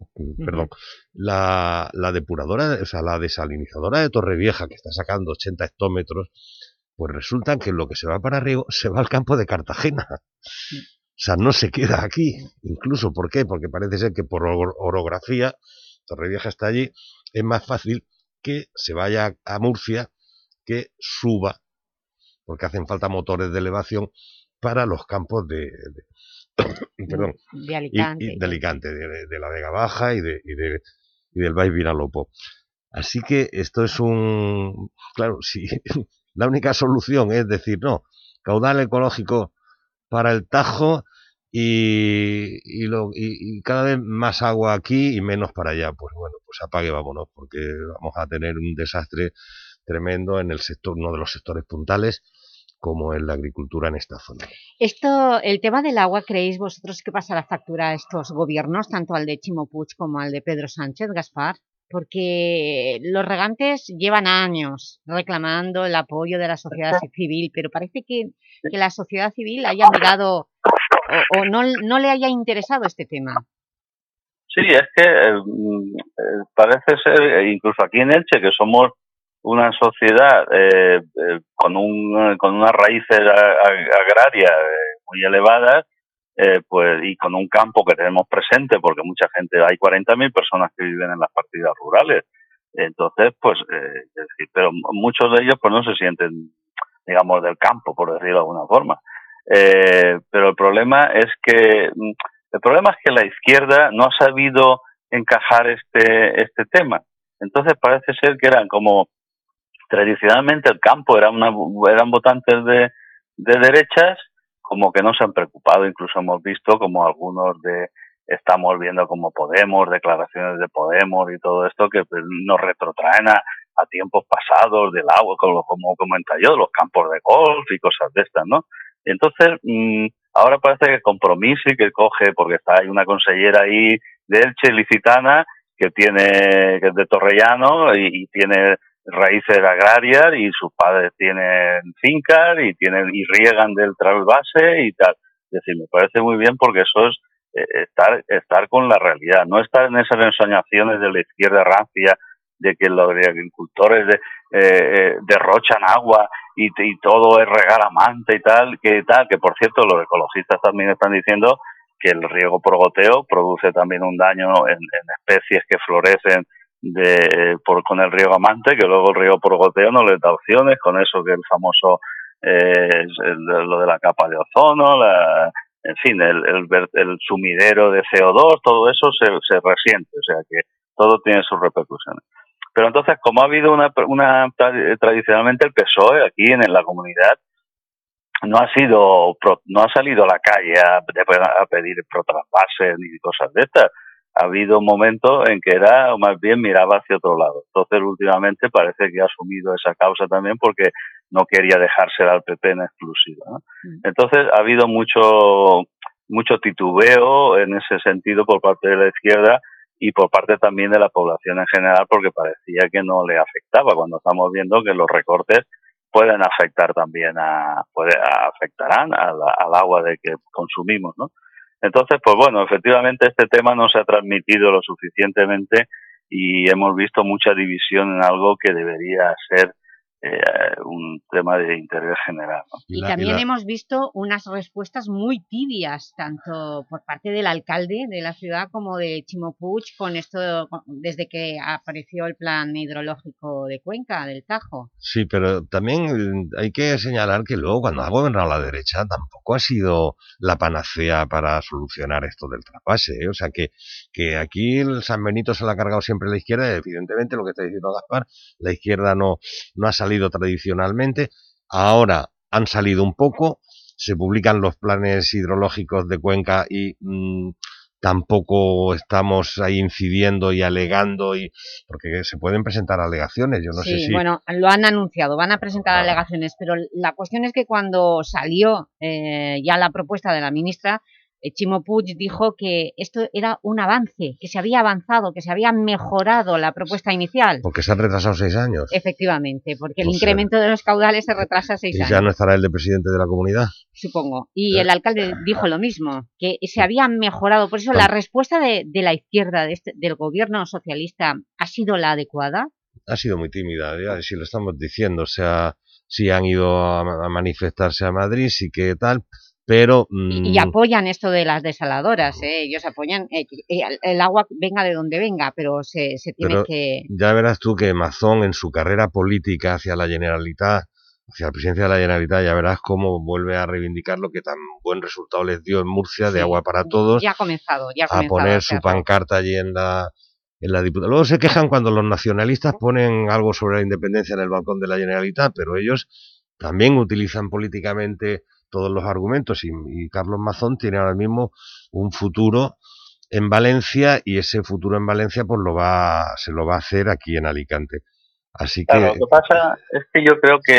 Speaker 11: perdón. La, la depuradora, o sea, la desalinizadora de Torrevieja, que está sacando 80 hectómetros, pues resulta que lo que se va para riego se va al campo de Cartagena. O sea, no se queda aquí. Incluso, ¿por qué? Porque parece ser que por oro- orografía, Torrevieja está allí, es más fácil que se vaya a Murcia que suba, porque hacen falta motores de elevación para los campos de, de- (coughs) perdón,
Speaker 3: De Alicante.
Speaker 11: y de Alicante, de, de- de la Vega Baja y, de, y, y del Baix Vinalopó. Así que esto es un... Claro, (laughs) si la única solución es decir, no, caudal ecológico para el Tajo y, y, lo, y, y cada vez más agua aquí y menos para allá. Pues bueno, pues apague, vámonos, porque vamos a tener un desastre tremendo en el sector, uno de los sectores puntales, como es la agricultura en esta zona.
Speaker 3: Esto, el tema del agua, ¿creéis vosotros que pasa la factura a estos gobiernos, tanto al de Chimo Puig como al de Pedro Sánchez, Gaspar? Porque los regantes llevan años reclamando el apoyo de la sociedad (laughs) civil, pero parece que, que la sociedad civil haya mirado o, no, no le haya interesado este tema.
Speaker 12: Sí, es que eh, parece ser, incluso aquí en Elche, que somos una sociedad eh, eh, con, un, con unas raíces agrarias eh, muy elevadas, eh, pues y con un campo que tenemos presente, porque mucha gente, hay 40.000 personas que viven en las partidas rurales. Entonces, pues, es decir, pero muchos de ellos pues no se sienten, digamos, del campo, por decirlo de alguna forma. Eh, pero el problema es que mm, el problema es que la izquierda no ha sabido encajar este este tema. Entonces parece ser que eran como tradicionalmente el campo era una, eran votantes de, de derechas, como que no se han preocupado. Incluso hemos visto como algunos de estamos viendo como Podemos, declaraciones de Podemos y todo esto que pues, nos retrotraen a, a tiempos pasados del agua, como, como comenta yo, los campos de golf y cosas de estas, ¿no? Entonces, mm, ahora parece que compromiso y que coge, porque está hay una consellera ahí de Elche, licitana, que tiene, que es de Torrellano y, y tiene raíces agrarias y sus padres tienen fincas y tienen, y riegan del trasvase y tal. Es decir, me parece muy bien porque eso es eh, estar, estar con la realidad, no estar en esas ensoñaciones de la izquierda rancia de que los agricultores de, eh, eh, derrochan agua y, y todo es regar a manta y tal, que tal, que por cierto los ecologistas también están diciendo que el riego por goteo produce también un daño en, especies que florecen de, por, con el riego amante, que luego el riego por goteo no les da opciones, con eso que el famoso, eh, lo de la capa de ozono, la, en fin, el, el, el, sumidero de CO2, todo eso se, se resiente, o sea que todo tiene sus repercusiones. Pero entonces, como ha habido una, una tradicionalmente el PSOE aquí en, en la comunidad, no ha sido, no ha salido a la calle a, a pedir protraspases ni cosas de estas. Ha habido momentos en que era, o más bien miraba hacia otro lado. Entonces, últimamente parece que ha asumido esa causa también porque no quería dejársela al PP en exclusiva. ¿no? Entonces, ha habido mucho, mucho titubeo en ese sentido por parte de la izquierda y por parte también de la población en general porque parecía que no le afectaba cuando estamos viendo que los recortes pueden afectar también a, puede, afectarán a la, al agua de que consumimos, ¿no? Entonces, pues bueno, efectivamente este tema no se ha transmitido lo suficientemente y hemos visto mucha división en algo que debería ser eh, un tema de interés general. ¿no?
Speaker 3: Y, también hemos visto unas respuestas muy tibias, tanto por parte del alcalde de la ciudad como de Chimopuch, con esto desde que apareció el plan hidrológico de Cuenca, del Tajo.
Speaker 11: Sí, pero también hay que señalar que luego cuando ha gobernado la derecha tampoco ha sido la panacea para solucionar esto del trasvase. ¿eh? O sea que, que aquí el San Benito se lo ha cargado siempre la izquierda, evidentemente lo que está diciendo Gaspar, la izquierda no, no ha salido salido tradicionalmente, ahora han salido un poco, se publican los planes hidrológicos de Cuenca y mm, tampoco estamos ahí incidiendo y alegando y porque se pueden presentar alegaciones, yo no sé si...
Speaker 3: bueno, lo han anunciado, van a presentar alegaciones, pero la cuestión es que cuando salió eh, ya la propuesta de la ministra, Chimo Puig dijo que esto era un avance, que se había avanzado, que se había mejorado la propuesta inicial.
Speaker 11: Porque se han retrasado seis años.
Speaker 3: Efectivamente, porque el incremento de los caudales se retrasa seis
Speaker 11: ¿Y
Speaker 3: años.
Speaker 11: ya no estará el de presidente de la comunidad?
Speaker 3: Supongo. Y el alcalde dijo lo mismo, que se había mejorado. Por eso, ¿la respuesta de, de la izquierda, de este, del gobierno socialista, ha sido la adecuada?
Speaker 11: Ha sido muy tímida, ya, si lo estamos diciendo. O sea, si han ido a, a manifestarse a Madrid, sí que tal pero...
Speaker 3: Y, y, apoyan esto de las desaladoras, ¿eh? ellos apoyan eh, el, el, agua venga de donde venga, pero se, se tiene que...
Speaker 11: Ya verás tú que Mazón en su carrera política hacia la Generalitat, hacia la presidencia de la Generalitat, ya verás cómo vuelve a reivindicar lo que tan buen resultado les dio en Murcia, de agua para todos.
Speaker 3: Ya ha comenzado, ya ha
Speaker 11: A
Speaker 3: comenzado
Speaker 11: poner
Speaker 3: a
Speaker 11: su pancarta allí en la... En la Diputación. Luego se quejan cuando los nacionalistas ponen algo sobre la independencia en el balcón de la Generalitat, pero ellos también utilizan políticamente todos los argumentos y, y, Carlos Mazón tiene ahora mismo un futuro en Valencia y ese futuro en Valencia pues lo va se lo va a hacer aquí en Alicante. Así que...
Speaker 12: Lo que pasa es que yo creo que,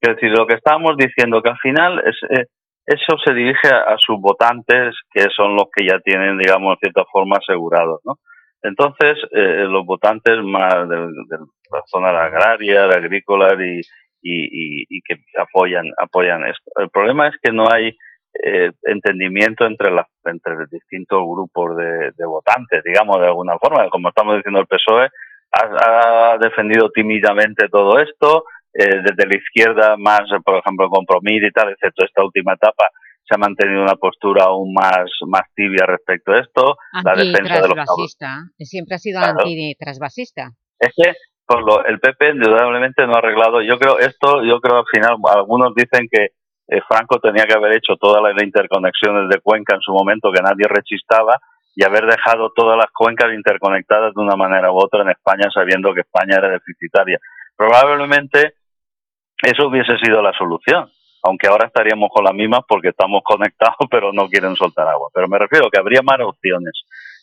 Speaker 12: es decir, lo que estábamos diciendo, que al final es, eh, eso se dirige a, a, sus votantes, que son los que ya tienen, digamos, de cierta forma asegurados, ¿no? Entonces, eh, los votantes más de, de la zona agraria, agrícola y, y, y, y, que apoyan apoyan esto. El problema es que no hay eh, entendimiento entre las entre distintos grupos de, de, votantes, digamos de alguna forma, como estamos diciendo el PSOE ha, ha defendido tímidamente todo esto, eh, desde la izquierda más, por ejemplo, Compromís y tal, excepto esta última etapa, se ha mantenido una postura aún más, más tibia respecto a esto.
Speaker 3: La defensa de los siempre ha sido claro. antitrasvasista.
Speaker 12: Es que lo, el PP indudablemente no ha arreglado. Yo creo esto, yo creo al final, algunos dicen que eh, Franco tenía que haber hecho todas las interconexiones de Cuenca en su momento que nadie rechistaba y haber dejado todas las cuencas interconectadas de una manera u otra en España sabiendo que España era deficitaria. Probablemente eso hubiese sido la solución, aunque ahora estaríamos con las mismas porque estamos conectados (laughs) pero no quieren soltar agua. Pero me refiero que habría más opciones.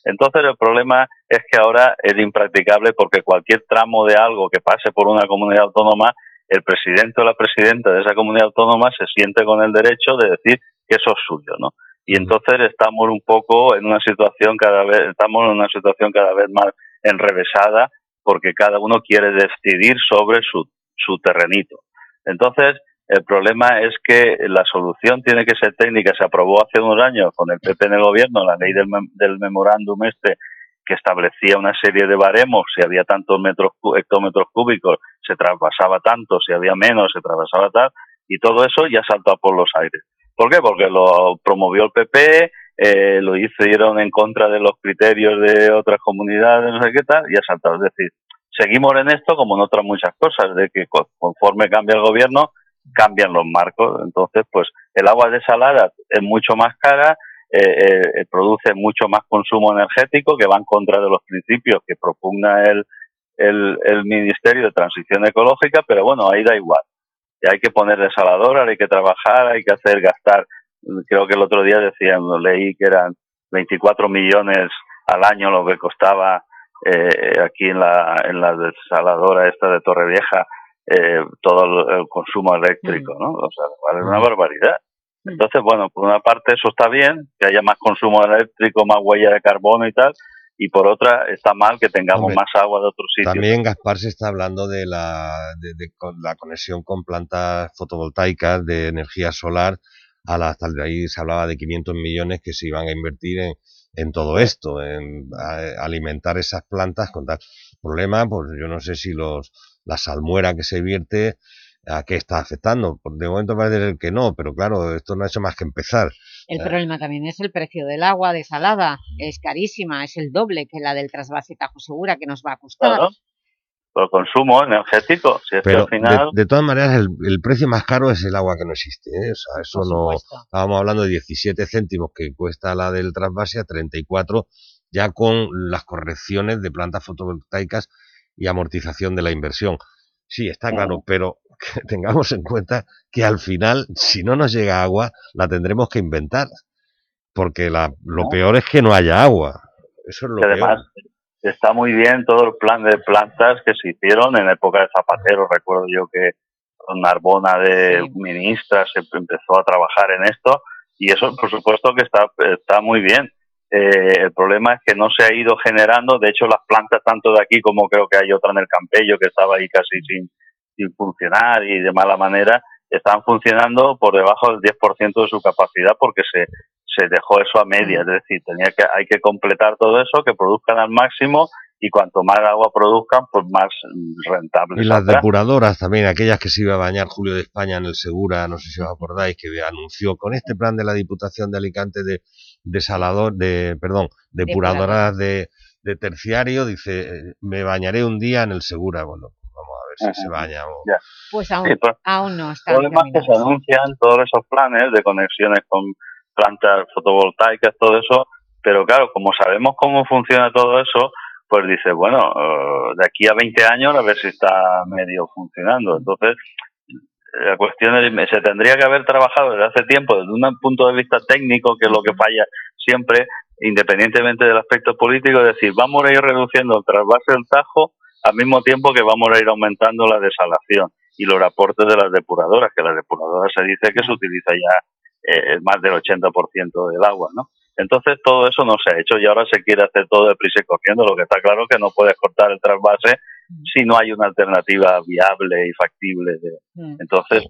Speaker 12: Entonces el problema es que ahora es impracticable porque cualquier tramo de algo que pase por una comunidad autónoma, el presidente o la presidenta de esa comunidad autónoma se siente con el derecho de decir que eso es suyo, ¿no? Y entonces estamos un poco en una situación cada vez, estamos en una situación cada vez más enrevesada porque cada uno quiere decidir sobre su, su terrenito. Entonces, el problema es que la solución tiene que ser técnica. Se aprobó hace unos años con el PP en el gobierno la ley del, del memorándum este que establecía una serie de baremos, si había tantos metros, hectómetros cúbicos, se traspasaba tanto, si había menos, se traspasaba tal, y todo eso ya saltó por los aires. ¿Por qué? Porque lo promovió el PP, eh, lo hicieron en contra de los criterios de otras comunidades, no sé qué tal, y ha saltado. Es decir, seguimos en esto como en otras muchas cosas, de que conforme cambia el gobierno, cambian los marcos. Entonces, pues el agua desalada es mucho más cara, eh, eh, produce mucho más consumo energético que va en contra de los principios que propugna el, el, el Ministerio de Transición Ecológica, pero bueno, ahí da igual. Y hay que poner desaladora, hay que trabajar, hay que hacer gastar. Creo que el otro día decían, leí que eran 24 millones al año lo que costaba eh, aquí en la, en la desaladora esta de Torrevieja eh, todo el, el, consumo eléctrico, ¿no? O sea, vale una barbaridad. Entonces, bueno, por una parte eso está bien, que haya más consumo eléctrico, más huella de carbono y tal, y por otra está mal que tengamos Hombre, más agua de otros sitios.
Speaker 11: También Gaspar se está hablando de la, de, de, la conexión con plantas fotovoltaicas de energía solar, a la, hasta de ahí se hablaba de 500 millones que se iban a invertir en, en todo esto, en alimentar esas plantas con tal problema, pues yo no sé si los la salmuera que se vierte a qué está afectando. De momento parece ser que no, pero claro, esto no ha hecho más que empezar.
Speaker 3: El
Speaker 11: Eh,
Speaker 3: problema también es el precio del agua desalada, es carísima, es el doble que la del trasvase Tajo Segura que nos va a costar.
Speaker 12: Claro. Por consumo energético. Si es que al final...
Speaker 11: de, de todas maneras el, el precio más caro es el agua que no existe, ¿eh? O sea, eso no... Estábamos hablando de 17 céntimos que cuesta la del trasvase a 34 ya con las correcciones de plantas fotovoltaicas y amortización de la inversión. Sí, está claro, pero que (laughs) tengamos en cuenta que al final, si no nos llega agua, la tendremos que inventar. Porque la, lo
Speaker 12: No.
Speaker 11: peor es que no haya agua. Eso es lo
Speaker 12: que además
Speaker 11: peor.
Speaker 12: Está muy bien todo el plan de plantas que se hicieron en época de Zapatero. Recuerdo yo que Narbona de ministra se empezó a trabajar en esto y eso por supuesto que está, está muy bien. Eh, el problema es que no se ha ido generando, de hecho las plantas tanto de aquí como creo que hay otra en el Campello que estaba ahí casi sin, sin funcionar y de mala manera, están funcionando por debajo del 10% de su capacidad porque se, se dejó eso a media, es decir, tenía que, hay que completar todo eso, que produzcan al máximo y cuanto más agua produzcan, pues más rentable
Speaker 11: Y las depuradoras también, aquellas que se iba a bañar Julio de España en el Segura, no sé si os acordáis, que anunció con este plan de la Diputación de Alicante de desalador, de, perdón, depuradoras de, de terciario, dice, me bañaré un día en el Segura. Bueno, vamos a ver si se baña o...
Speaker 12: Ya.
Speaker 3: Pues aún,
Speaker 12: Sí, pues,
Speaker 3: aún no
Speaker 12: El
Speaker 3: está
Speaker 12: problema es que se anuncian todos esos planes de conexiones con plantas fotovoltaicas, todo eso, pero claro, como sabemos cómo funciona todo eso, pues dice, bueno, eh, de aquí a 20 años a ver si está medio funcionando. Entonces, la cuestión es, se tendría que haber trabajado desde hace tiempo, desde un punto de vista técnico, que es lo que falla siempre, independientemente del aspecto político, es decir, vamos a ir reduciendo el trasvase del Tajo al mismo tiempo que vamos a ir aumentando la desalación y los aportes de las depuradoras, que las depuradoras se dice que se utiliza ya eh, más del 80% del agua, ¿no? Entonces todo eso no se ha hecho y ahora se quiere hacer todo deprisa y corriendo, lo que está claro que no puedes cortar el trasvase si no hay una alternativa viable y factible. de-
Speaker 3: Mm.
Speaker 12: Entonces,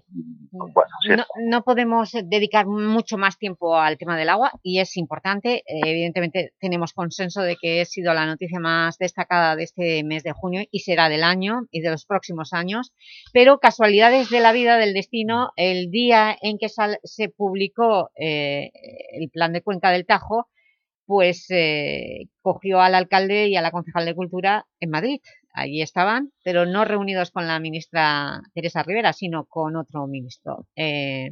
Speaker 12: pues, bueno, sí
Speaker 3: No, no podemos dedicar mucho más tiempo al tema del agua y es importante. Eh, Evidentemente tenemos consenso de que ha sido la noticia más destacada de este mes de junio y será del año y de los próximos años, pero casualidades de la vida, del destino, el día en que sal- se publicó eh, el plan de Cuenca del Tajo, pues eh, cogió al alcalde y a la concejal de Cultura en Madrid. Allí estaban, pero no reunidos con la ministra Teresa Rivera, sino con otro ministro, eh,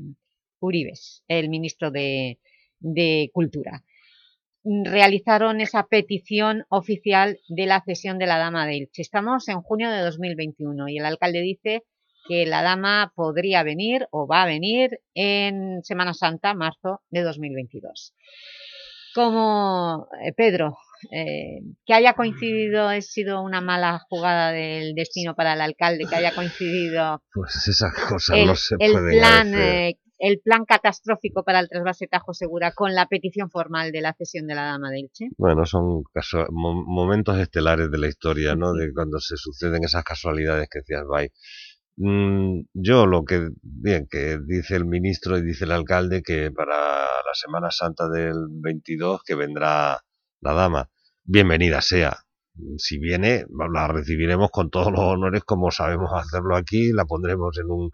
Speaker 3: Uribes, el ministro de, Cultura. Realizaron esa petición oficial de la cesión de la Dama de Elche. Estamos en junio de 2021 y el alcalde dice que la Dama podría venir o va a venir en Semana Santa, marzo de 2022 como eh, Pedro, eh, que haya coincidido, ha sido una mala jugada del destino para el alcalde, que haya coincidido
Speaker 11: Pues esas cosas
Speaker 3: el,
Speaker 11: no se
Speaker 3: el
Speaker 11: pueden
Speaker 3: plan, eh, el plan catastrófico para el trasvase Tajo Segura con la petición formal de la cesión de la Dama de Elche.
Speaker 11: Bueno, son casu- mo- momentos estelares de la historia, ¿no? De cuando se suceden esas casualidades que decías, bye. Mm, yo lo que, bien, que dice el ministro y dice el alcalde que para la Semana Santa del 22 que vendrá la dama. Bienvenida sea. Si viene, la recibiremos con todos los honores como sabemos hacerlo aquí, la pondremos en un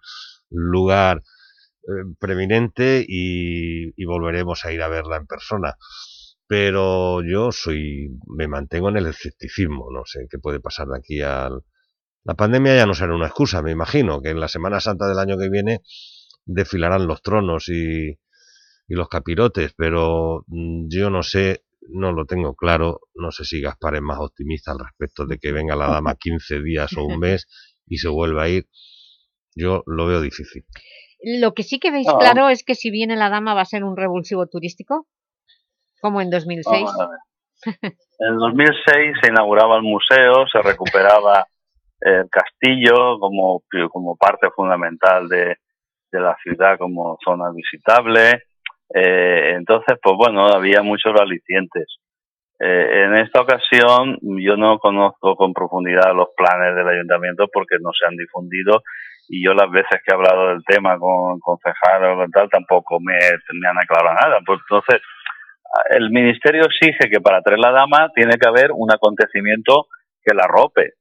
Speaker 11: lugar eh, preeminente y, y volveremos a ir a verla en persona. Pero yo soy, me mantengo en el escepticismo, no sé qué puede pasar de aquí al... La pandemia ya no será una excusa, me imagino, que en la Semana Santa del año que viene desfilarán los tronos y, y los capirotes, pero mm, yo no sé, no lo tengo claro, no sé si Gaspar es más optimista al respecto de que venga la dama 15 días o un mes y se vuelva a ir. Yo lo veo difícil.
Speaker 3: Lo que sí que veis
Speaker 12: No.
Speaker 3: claro es que si viene la Dama va a ser un revulsivo turístico, como en 2006.
Speaker 12: Vamos a ver. En el 2006 se inauguraba el museo, se recuperaba el castillo como, como parte fundamental de, de la ciudad como zona visitable. Eh, entonces, pues bueno, había muchos alicientes. Eh, en esta ocasión yo no conozco con profundidad los planes del ayuntamiento porque no se han difundido y yo las veces que he hablado del tema con concejales o tal tampoco me, me han aclarado nada. Pues entonces, el ministerio exige que para traer la dama tiene que haber un acontecimiento que la rope.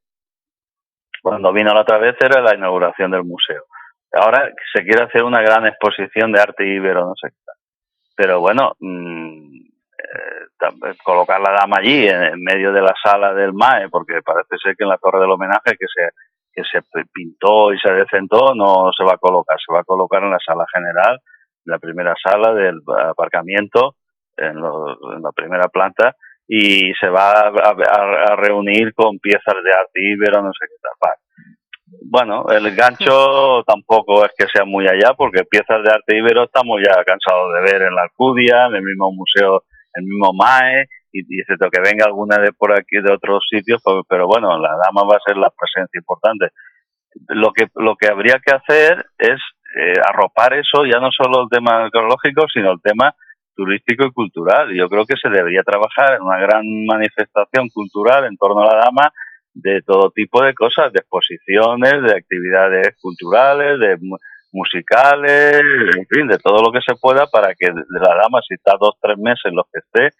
Speaker 12: Cuando vino la otra vez era la inauguración del museo. Ahora se quiere hacer una gran exposición de arte ibero, no sé qué. Pero bueno, mm, eh, colocar la dama allí en, medio de la sala del MAE, porque parece ser que en la torre del homenaje que se, que se pintó y se decentó no se va a colocar, se va a colocar en la sala general, en la primera sala del aparcamiento, en, lo, en la primera planta, y se va a, reunir con piezas de arte no sé qué tal. Bueno, el gancho (laughs) tampoco es que sea muy allá, porque piezas de arte ibero estamos ya cansados de ver en la Alcudia, en el mismo museo, el mismo MAE, y, y excepto que venga alguna de por aquí de otros sitios, pues, pero bueno, la dama va a ser la presencia importante. Lo que, lo que habría que hacer es eh, arropar eso, ya no solo el tema arqueológico, sino el tema turístico y cultural. Yo creo que se debería trabajar en una gran manifestación cultural en torno a la dama de todo tipo de cosas, de exposiciones, de actividades culturales, de musicales, en fin, de todo lo que se pueda para que la dama, si está dos, tres meses, los que esté,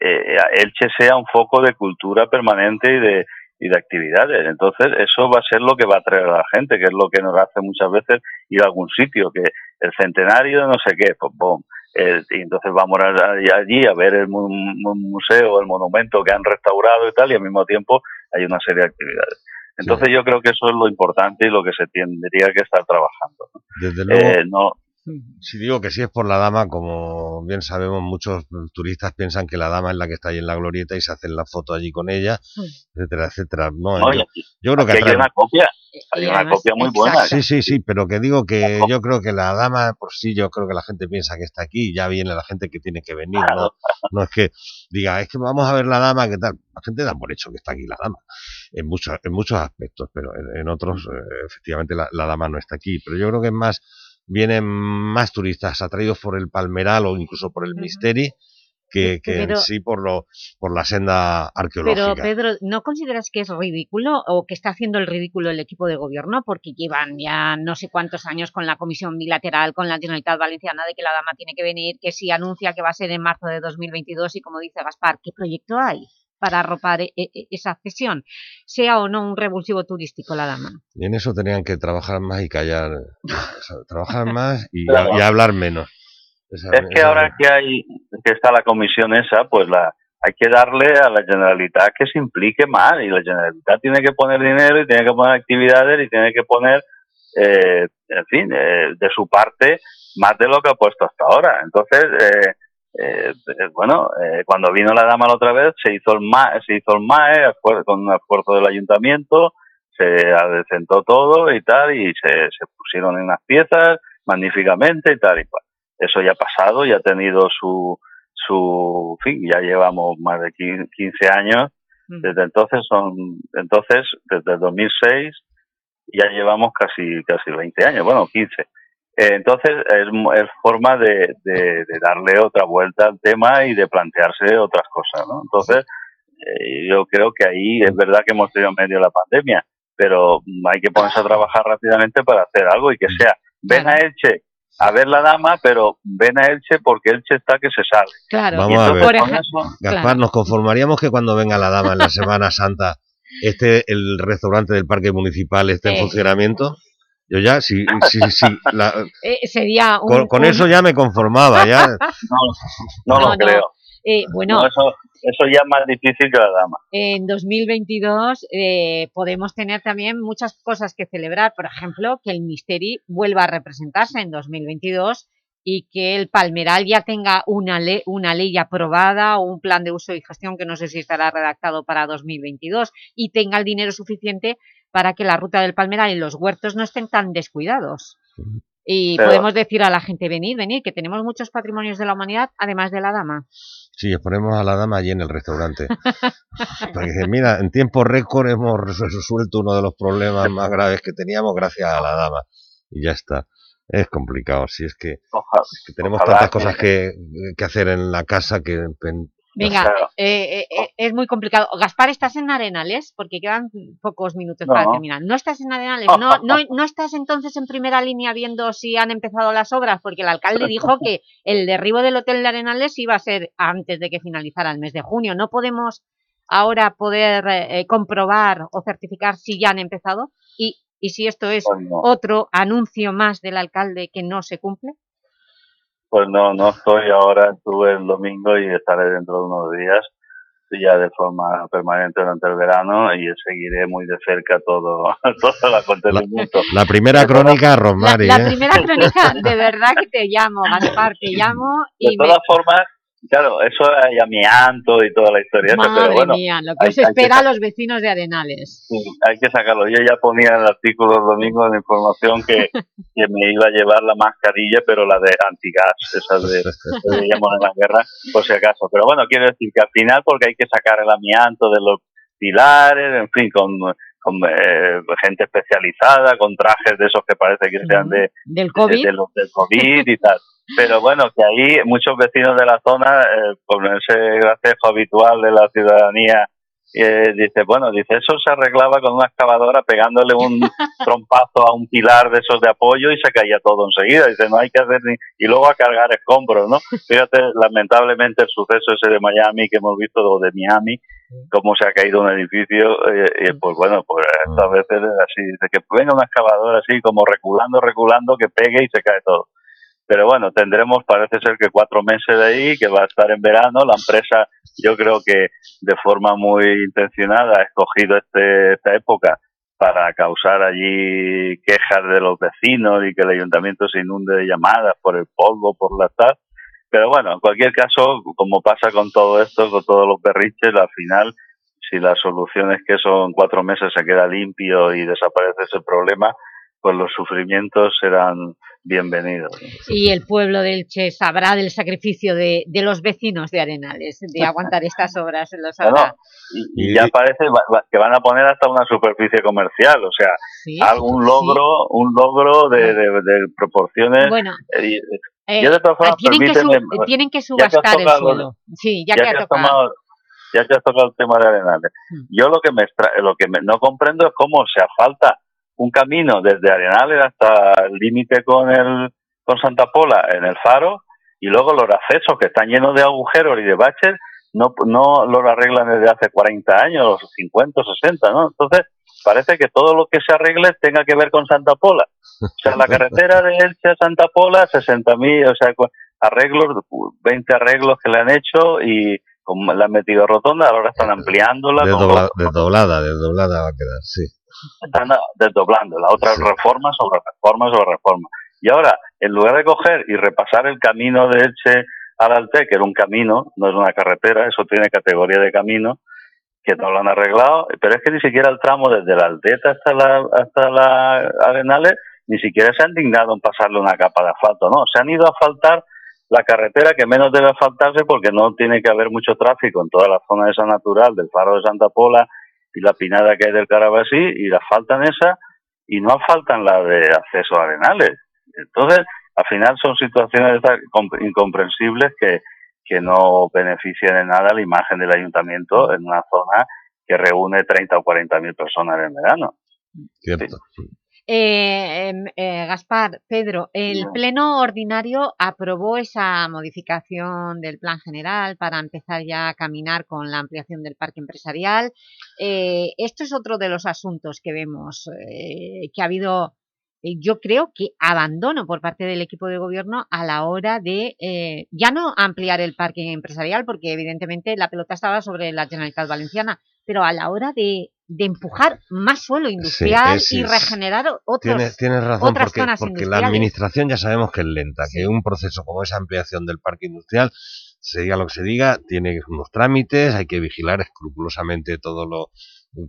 Speaker 12: eh, Elche sea un foco de cultura permanente y de, y de actividades. Entonces, eso va a ser lo que va a atraer a la gente, que es lo que nos hace muchas veces ir a algún sitio, que el centenario no sé qué, pues, bom, eh, y entonces vamos allí a ver el mu museo, el monumento que han restaurado y tal, y al mismo tiempo hay una serie de actividades. Entonces sí. yo creo que eso es lo importante y lo que se tendría que estar trabajando. ¿no?
Speaker 11: Desde luego, eh, no, si digo que sí es por la dama, como bien sabemos, muchos turistas piensan que la dama es la que está ahí en la glorieta y se hacen la foto allí con ella, etcétera, etcétera. No,
Speaker 12: no
Speaker 11: yo, yo, creo que
Speaker 12: hay una copia, hay una copia muy buena.
Speaker 11: Sí, sí, sí, pero que digo que yo creo que la dama, por sí, yo creo que la gente piensa que está aquí, ya viene la gente que tiene que venir, no, no es que diga, es que vamos a ver la dama, ¿qué tal? La gente da por hecho que está aquí la dama, en muchos, en muchos aspectos, pero en, en otros, eh, efectivamente, la, la dama no está aquí, pero yo creo que es más vienen más turistas atraídos por el Palmeral o incluso por el Misteri que, que pero, en sí por, lo, por la senda arqueológica.
Speaker 3: Pero Pedro, ¿no consideras que es ridículo o que está haciendo el ridículo el equipo de gobierno? Porque llevan ya no sé cuántos años con la comisión bilateral con la Generalitat Valenciana de que la dama tiene que venir, que si anuncia que va a ser en marzo de 2022 y como dice Gaspar, ¿qué proyecto hay? Para arropar e e esa cesión, sea o no un revulsivo turístico la dama.
Speaker 11: Y en eso tenían que trabajar más y callar, o sea, trabajar (laughs) más y, claro. y, hablar menos.
Speaker 12: Esa, es que esa... ahora que hay que está la comisión esa, pues la hay que darle a la Generalitat que se implique más y la Generalitat tiene que poner dinero y tiene que poner actividades y tiene que poner, eh, en fin, eh, de su parte más de lo que ha puesto hasta ahora. Entonces, eh, eh, bueno, eh, cuando vino la dama la otra vez se hizo el MAE, se hizo el MAE con un esfuerzo del ayuntamiento, se adecentó todo y tal, y se, se pusieron en las piezas magníficamente y tal y cual. Eso ya ha pasado, ya ha tenido su, su fin, ya llevamos más de 15 años, desde entonces son, entonces, desde el 2006 ya llevamos casi, casi 20 años, bueno, 15. Eh, entonces es, es forma de, de, de, darle otra vuelta al tema y de plantearse otras cosas, ¿no? Entonces eh, yo creo que ahí es verdad que hemos tenido en medio de la pandemia, pero hay que ponerse a trabajar rápidamente para hacer algo y que sea, ven a Elche a ver la dama, pero ven a Elche porque Elche está que se sale.
Speaker 3: Claro,
Speaker 11: Vamos a ver, eso, Gaspar, claro. nos conformaríamos que cuando venga la dama en la (laughs) Semana Santa este el restaurante del Parque Municipal esté en funcionamiento. Yo ya, sí, sí, sí. La, (laughs)
Speaker 3: eh, sería un,
Speaker 11: con, con, eso ya me conformaba, ya.
Speaker 12: no, (laughs) no, no, lo creo.
Speaker 3: Eh, bueno,
Speaker 12: no, eso, eso ya es más difícil que la dama.
Speaker 3: En 2022 eh, podemos tener también muchas cosas que celebrar. Por ejemplo, que el Misteri vuelva a representarse en 2022 y que el Palmeral ya tenga una ley, una ley aprobada o un plan de uso y gestión que no sé si estará redactado para 2022 y tenga el dinero suficiente para que la ruta del Palmeral y los huertos no estén tan descuidados. Y Pero, podemos decir a la gente, venid, venid, que tenemos muchos patrimonios de la humanidad, además de la dama.
Speaker 11: Sí, ponemos a la dama allí en el restaurante. (laughs) Porque, mira, en tiempo récord hemos resuelto uno de los problemas más graves que teníamos gracias a la dama. Y ya está. Es complicado, si es que,
Speaker 12: ojalá,
Speaker 11: es que tenemos tantas cosas que, que, hacer en la casa que
Speaker 3: Venga,
Speaker 12: Claro.
Speaker 3: eh, eh, eh, es muy complicado. Gaspar, ¿estás en Arenales? Porque quedan pocos minutos
Speaker 12: No.
Speaker 3: para terminar. ¿No estás en Arenales? (laughs) ¿No, no, ¿No estás entonces en primera línea viendo si han empezado las obras? Porque el alcalde dijo que el derribo del hotel de Arenales iba a ser antes de que finalizara el mes de junio. ¿No podemos ahora poder eh, eh, comprobar o certificar si ya han empezado? Y, y si esto es
Speaker 12: Pues
Speaker 3: otro anuncio más del alcalde que no se cumple.
Speaker 12: Pues no, no estoy ahora, estuve el domingo y estaré dentro de unos días ya de forma permanente durante el verano y seguiré muy de cerca todo, (laughs) todo el acontecimiento.
Speaker 11: La primera crónica, Rosmary,
Speaker 3: La
Speaker 11: ¿eh?
Speaker 3: primera crónica, de verdad que te llamo, Gaspar, te (laughs) llamo
Speaker 12: De
Speaker 3: y me...
Speaker 12: todas formas, claro, eso hay amianto y toda la historia, esa, pero
Speaker 3: Madre
Speaker 12: bueno,
Speaker 3: mía, lo que
Speaker 12: hay-
Speaker 3: os
Speaker 12: hay que
Speaker 3: espera a los vecinos de Arenales.
Speaker 12: Sí, hay que sacarlo. Yo ya ponía en el artículo el domingo de información que, (laughs) que me iba a llevar la mascarilla, pero la de antigas, esa de (laughs) que veíamos en la guerra, por si acaso. Pero bueno, quiero decir que al final, porque hay que sacar el amianto de los pilares, en fin, con, con eh, gente especializada, con trajes de esos que parece que sean de,
Speaker 3: Del
Speaker 12: de,
Speaker 3: COVID.
Speaker 12: de los del COVID y tal. Pero bueno, que ahí muchos vecinos de la zona, eh, con ese gracejo habitual de la ciudadanía, eh, dice, bueno, dice, eso se arreglaba con una excavadora pegándole un (laughs) trompazo a un pilar de esos de apoyo y se caía todo enseguida. Dice, no hay que hacer ni... Y luego a cargar escombros, ¿no? Fíjate, lamentablemente el suceso ese de Miami que hemos visto, o de Miami, cómo se ha caído un edificio, eh, y pues bueno, pues a veces es así, dice que venga una excavadora así como reculando, reculando, que pegue y se cae todo. Pero bueno, tendremos, parece ser que cuatro meses de ahí, que va a estar en verano. La empresa, yo creo que de forma muy intencionada ha escogido este, esta época para causar allí quejas de los vecinos y que el ayuntamiento se inunde de llamadas por el polvo, por la tal. Pero bueno, en cualquier caso, como pasa con todo esto, con todos los berriches, al final, si la solución es que eso en cuatro meses se queda limpio y desaparece ese problema, pues los sufrimientos serán bienvenidos. ¿no?
Speaker 3: Y el pueblo de Elche sabrá del sacrificio de, de los vecinos de Arenales, de aguantar estas obras, lo sabrá.
Speaker 12: Bueno, y, y ya parece que van a poner hasta una superficie comercial, o sea,
Speaker 3: Sí,
Speaker 12: algún logro, un logro de, de- de proporciones.
Speaker 3: Bueno,
Speaker 12: eh,
Speaker 3: Eh,
Speaker 12: formas,
Speaker 3: tienen, que su-
Speaker 12: permíteme,
Speaker 3: tienen que subastar el suelo. Sí, ya,
Speaker 12: ya
Speaker 3: que ha tocado.
Speaker 12: tomado- ya que has tocado el tema de Arenales. Yo lo que me lo que me- no comprendo es cómo se asfalta un camino desde Arenales hasta el límite con el con Santa Pola en el Faro y luego los accesos que están llenos de agujeros y de baches no no los arreglan desde hace 40 años, 50, 60, ¿no? Entonces, parece que todo lo que se arregle tenga que ver con Santa Pola. O sea, la carretera de Elche a Santa Pola, 60.000, o sea, arreglos, 20 arreglos que le han hecho y como le han metido rotonda, ahora están ampliándola, con
Speaker 11: Desdobla-
Speaker 12: los-
Speaker 11: desdoblada, desdoblada va a quedar, sí.
Speaker 12: están desdoblando, la otra reforma sobre reforma sobre reforma. Y ahora, en lugar de coger y repasar el camino de Elche al Alte, que era un camino, no es una carretera, eso tiene categoría de camino, que no lo han arreglado, pero es que ni siquiera el tramo desde la Alteta hasta la, hasta la Arenales, ni siquiera se han dignado en pasarle una capa de asfalto, no, se han ido a asfaltar la carretera que menos debe asfaltarse porque no tiene que haber mucho tráfico en toda la zona esa natural del faro de Santa Pola y la pinada que hay del Carabasí y la asfaltan esa y no asfaltan la de acceso a Arenales. Entonces, al final son situaciones incomprensibles que, que no benefician en nada la imagen del ayuntamiento en una zona que reúne 30 o 40 mil personas en el verano.
Speaker 11: Cierto.
Speaker 3: Eh, em, eh, Gaspar, Pedro, el Pleno Ordinario aprobó esa modificación del Plan General para empezar ya a caminar con la ampliación del parque empresarial. Eh, esto es otro de los asuntos que vemos, eh, que ha habido, yo creo que abandono por parte del equipo de gobierno a la hora de eh, ya no ampliar el parque empresarial, porque evidentemente la pelota estaba sobre la Generalitat Valenciana, pero a la hora de, de empujar más suelo industrial
Speaker 11: es-
Speaker 3: y regenerar otros,
Speaker 11: Tienes, tienes razón,
Speaker 3: otras
Speaker 11: porque,
Speaker 3: zonas
Speaker 11: porque la
Speaker 3: industriales.
Speaker 11: administración ya sabemos que es lenta, que un proceso como esa ampliación del parque industrial, se diga lo que se diga, tiene unos trámites, hay que vigilar escrupulosamente todo lo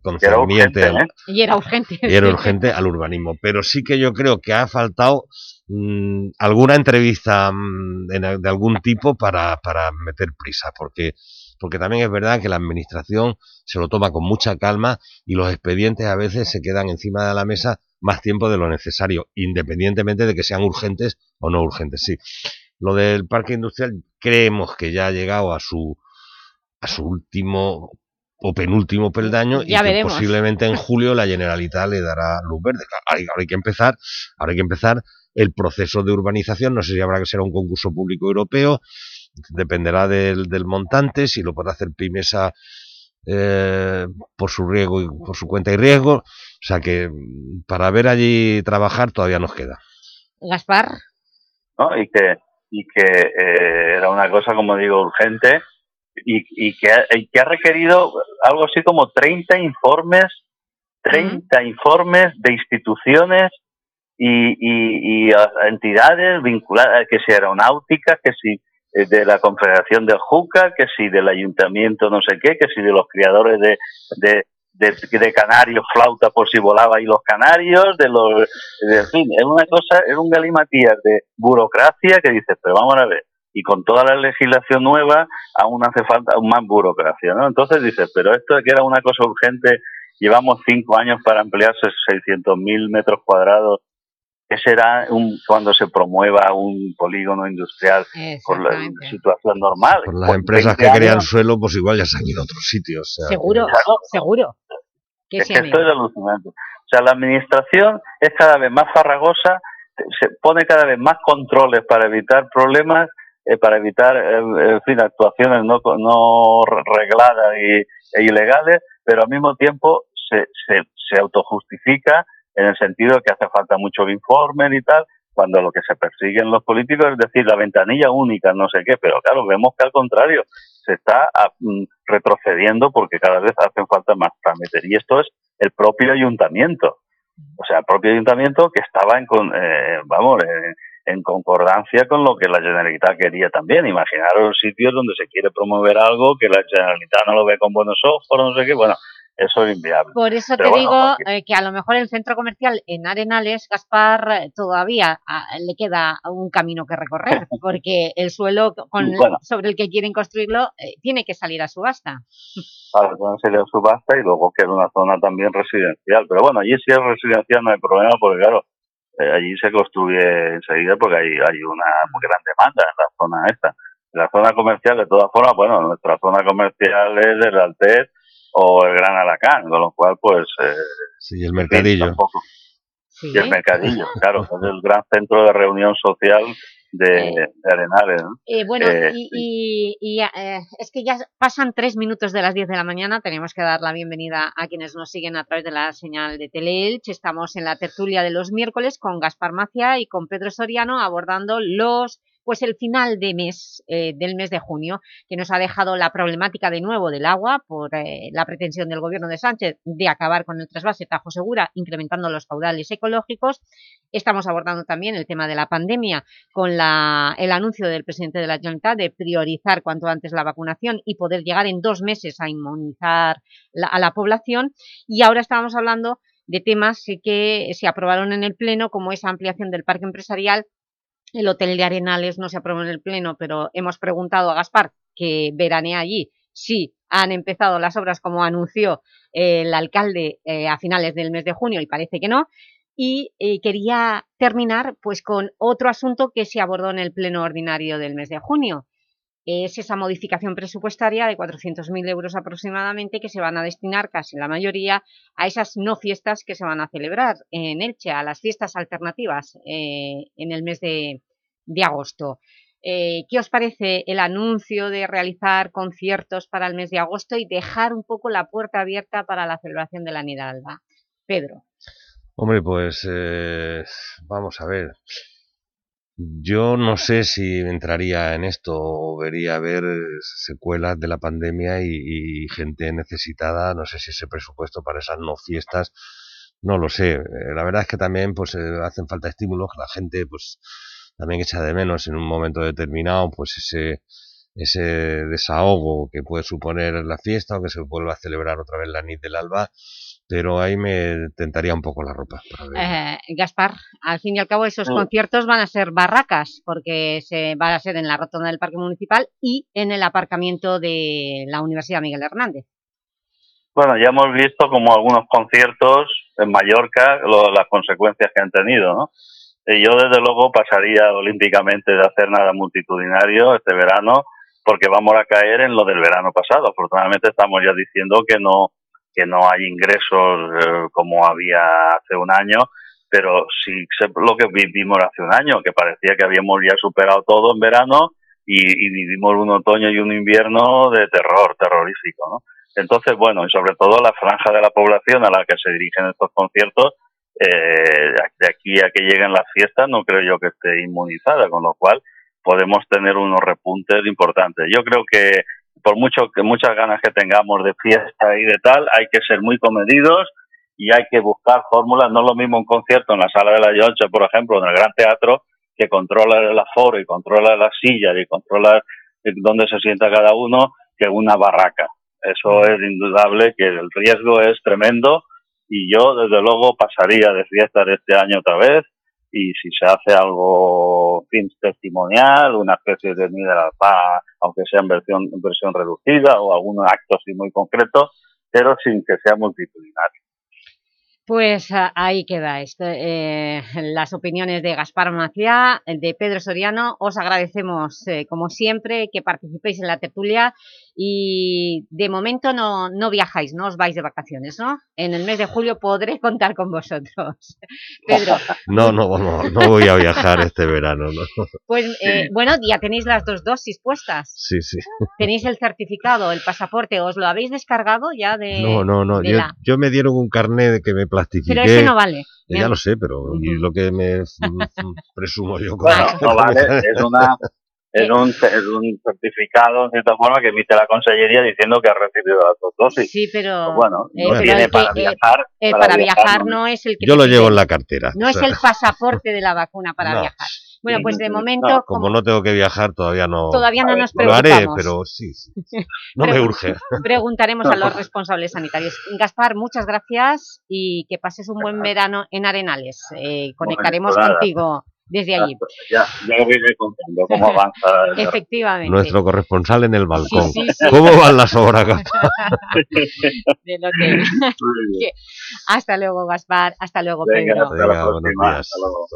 Speaker 11: concerniente
Speaker 12: urgente,
Speaker 11: al-
Speaker 12: ¿eh?
Speaker 3: Y era urgente.
Speaker 11: y era al urbanismo. Pero sí que yo creo que ha faltado mm, alguna entrevista mm, en- de algún tipo para, para meter prisa, porque, porque también es verdad que la administración se lo toma con mucha calma y los expedientes a veces se quedan encima de la mesa más tiempo de lo necesario, independientemente de que sean urgentes o no urgentes. Sí. Lo del parque industrial creemos que ya ha llegado a su a su último o penúltimo peldaño y que posiblemente en (laughs) julio la Generalitat le dará luz verde. Claro, Ahora hay, ahora hay que empezar, ahora hay que empezar el proceso de urbanización, no sé si habrá que ser un concurso público europeo, dependerá del, del montante, si lo puede hacer Pimesa eh, por su riesgo y por su cuenta y riesgo, o sea que mm, para ver allí trabajar todavía nos queda.
Speaker 3: Gaspar,
Speaker 12: ¿no? Y que, y que eh, era una cosa, como digo, urgente y, y, que, ha- y que ha requerido algo así como 30 informes, 30 informes de instituciones y, y, entidades vinculadas, que si aeronáutica, que si eh, de la Confederación del Juca, que si del Ayuntamiento no sé qué, que si de los criadores de, de, de, de canarios, flauta por si volaba y los canarios, de los... de- en fin, es una cosa, es un galimatías de burocracia que dices, pero vamos a ver, y con toda la legislación nueva aún hace falta aún más burocracia, ¿no? Entonces dices, pero esto de que era una cosa urgente, llevamos cinco años para ampliar 600.000 metros cuadrados, ¿qué será un, cuando se promueva un polígono industrial por la situación normal?
Speaker 11: Por las
Speaker 12: Pues
Speaker 11: empresas
Speaker 12: 20
Speaker 11: que crean
Speaker 12: años,
Speaker 11: suelo, pues igual ya se han ido a otros sitios. o sea,
Speaker 3: seguro, seguro. Que
Speaker 12: Es que esto es alucinante. O sea, la administración es cada vez más farragosa, se pone cada vez más controles para evitar problemas, eh, para evitar, eh, en fin, actuaciones no, no regladas y, e ilegales, pero al mismo tiempo se, se, se autojustifica en el sentido de que hace falta mucho informe y tal, cuando lo que se persiguen los políticos es decir, la ventanilla única, no sé qué, pero claro, vemos que al contrario, se está ah, mm, retrocediendo porque cada vez hacen falta más trámites. Y esto es el propio ayuntamiento. O sea, el propio ayuntamiento que estaba en, eh, vamos, en, en concordancia con lo que la Generalitat quería también. Imaginaros sitios donde se quiere promover algo que la Generalitat no lo ve con buenos ojos, no sé qué. Bueno, eso es inviable.
Speaker 3: Por eso
Speaker 12: Pero
Speaker 3: te
Speaker 12: bueno,
Speaker 3: digo
Speaker 12: porque-
Speaker 3: eh, que a lo mejor el centro comercial en Arenales, Gaspar, todavía ah, le queda un camino que recorrer, (laughs) porque el suelo con,
Speaker 12: Bueno.
Speaker 3: sobre el que quieren construirlo eh, tiene que salir a subasta.
Speaker 12: para poder salir a subasta y luego que era una zona también residencial. Pero bueno, allí si es residencial no hay problema porque claro, eh, allí se construye enseguida porque hay, hay una muy gran demanda en la zona esta. En la zona comercial, de todas formas, bueno, nuestra zona comercial es el Altet o el Gran Alacán, con lo cual pues... Eh,
Speaker 11: Sí, el mercadillo.
Speaker 12: tampoco- Y el mercadillo, claro, es el gran centro de reunión social de, de Arenales. ¿no?
Speaker 3: Eh, bueno,
Speaker 12: Eh,
Speaker 3: y, y- y, eh, es que ya pasan tres minutos de las 10 de la mañana, tenemos que dar la bienvenida a quienes nos siguen a través de la señal de Teleelch. Estamos en la tertulia de los miércoles con Gaspar Macia y con Pedro Soriano abordando los pues el final de mes, eh, del mes de junio, que nos ha dejado la problemática de nuevo del agua por eh, la pretensión del gobierno de Sánchez de acabar con el trasvase Tajo Segura, incrementando los caudales ecológicos. Estamos abordando también el tema de la pandemia con la, el anuncio del presidente de la Generalitat de priorizar cuanto antes la vacunación y poder llegar en dos meses a inmunizar la- a la población. Y ahora estábamos hablando de temas que- que se aprobaron en el Pleno, como esa ampliación del parque empresarial el hotel de Arenales no se aprobó en el Pleno, pero hemos preguntado a Gaspar, que veranea allí, si han empezado las obras como anunció eh, el alcalde eh, a finales del mes de junio y parece que no. Y eh, quería terminar pues, con otro asunto que se abordó en el Pleno ordinario del mes de junio. Es esa modificación presupuestaria de 400.000 euros aproximadamente que se van a destinar casi la mayoría a esas no fiestas que se van a celebrar en Elche, a las fiestas alternativas eh, en el mes de, de agosto. Eh, ¿Qué os parece el anuncio de realizar conciertos para el mes de agosto y dejar un poco la puerta abierta para la celebración de la Nidalba? Pedro.
Speaker 11: Hombre, pues eh, vamos a ver. Yo no sé si entraría en esto o vería ver secuelas de la pandemia y, y gente necesitada. No sé si ese presupuesto para esas no fiestas, no lo sé. La verdad es que también pues eh, hacen falta estímulos, la gente pues también echa de menos en un momento determinado pues ese ese desahogo que puede suponer la fiesta o que se vuelva a celebrar otra vez la nit del alba, pero ahí me tentaría un poco la ropa. para ver.
Speaker 3: Eh, Gaspar, al fin y al cabo esos conciertos van a ser barracas porque se va a ser en la rotonda del Parque Municipal y en el aparcamiento de la Universidad Miguel Hernández.
Speaker 12: Bueno, ya hemos visto como algunos conciertos en Mallorca, lo- las consecuencias que han tenido, ¿no? Y yo desde luego pasaría olímpicamente de hacer nada multitudinario este verano porque vamos a caer en lo del verano pasado. Afortunadamente estamos ya diciendo que no que no hay ingresos eh, como había hace un año, pero sí lo que vivimos hace un año, que parecía que habíamos ya superado todo en verano y, y vivimos un otoño y un invierno de terror, terrorífico, ¿no? Entonces, bueno, y sobre todo la franja de la población a la que se dirigen estos conciertos, eh, de aquí a que lleguen las fiestas, no creo yo que esté inmunizada, con lo cual podemos tener unos repuntes importantes. Yo creo que por mucho que muchas ganas que tengamos de fiesta y de tal, hay que ser muy comedidos y hay que buscar fórmulas. No es lo mismo un concierto en la sala de la Yoncha, por ejemplo, en el Gran Teatro, que controla el aforo y controla las sillas y controla dónde se sienta cada uno, que una barraca. Eso es indudable que el riesgo es tremendo y yo desde luego pasaría de fiesta de este año otra vez y si se hace algo fin testimonial, una especie de paz, aunque sea en versión, versión reducida o algún acto así muy concreto, pero sin que sea multitudinario.
Speaker 3: Pues ah, ahí queda esto, eh, las opiniones de Gaspar Maciá, de Pedro Soriano. Os agradecemos, eh, como siempre, que participéis en la tertulia y de momento no, no viajáis, no os vais de vacaciones, ¿no? En el mes de julio podré contar con vosotros. (laughs) Pedro.
Speaker 11: No, no, no, no voy a viajar este verano, ¿no?
Speaker 3: Pues eh, bueno, ya tenéis las dos dosis puestas.
Speaker 11: Sí, sí.
Speaker 3: Tenéis el certificado, el pasaporte, ¿os lo habéis descargado ya de
Speaker 11: No, no, no,
Speaker 3: de
Speaker 11: yo,
Speaker 3: la-
Speaker 11: yo me dieron un carnet que me plastifiqué.
Speaker 3: Pero ese no vale.
Speaker 11: Ya lo sé, pero y lo que me (laughs) presumo yo con
Speaker 12: Bueno, no vale, (laughs) es una es un, es un certificado, en cierta forma, que emite la Consellería diciendo que ha recibido las dos dosis.
Speaker 3: Sí, pero...
Speaker 12: Pues bueno,
Speaker 3: eh,
Speaker 12: no
Speaker 3: pero
Speaker 12: tiene
Speaker 3: el que-
Speaker 12: para
Speaker 3: eh,
Speaker 12: viajar.
Speaker 3: eh,
Speaker 12: para
Speaker 3: para
Speaker 12: viajar,
Speaker 3: viajar
Speaker 12: no.
Speaker 3: no es el que
Speaker 11: Yo lo llevo en la cartera.
Speaker 3: No
Speaker 11: o
Speaker 3: es
Speaker 11: sea,
Speaker 3: el pasaporte de la vacuna para
Speaker 11: No.
Speaker 3: viajar. Bueno, pues de
Speaker 11: no,
Speaker 3: momento,
Speaker 11: como no tengo que viajar, todavía no...
Speaker 3: Todavía no nos
Speaker 11: Lo haré,
Speaker 3: preocupamos.
Speaker 11: pero sí, sí. (laughs) No me urge. (laughs)
Speaker 3: Preguntaremos a los (laughs) responsables sanitarios. Gaspar, muchas gracias y que pases un buen verano en Arenales. Eh, conectaremos
Speaker 12: nada.
Speaker 3: contigo desde allí.
Speaker 12: Ya, ya lo iré contando cómo avanza. (laughs)
Speaker 3: Efectivamente.
Speaker 11: Nuestro corresponsal en el balcón.
Speaker 3: sí, sí.
Speaker 11: ¿Cómo van las obras, Gaspar? (laughs)
Speaker 3: del hotel. Que- hasta luego, Gaspar. Hasta luego,
Speaker 12: Venga,
Speaker 3: Pedro.
Speaker 12: hasta
Speaker 11: Venga, buenos
Speaker 12: próxima.
Speaker 11: días.
Speaker 12: Hasta luego.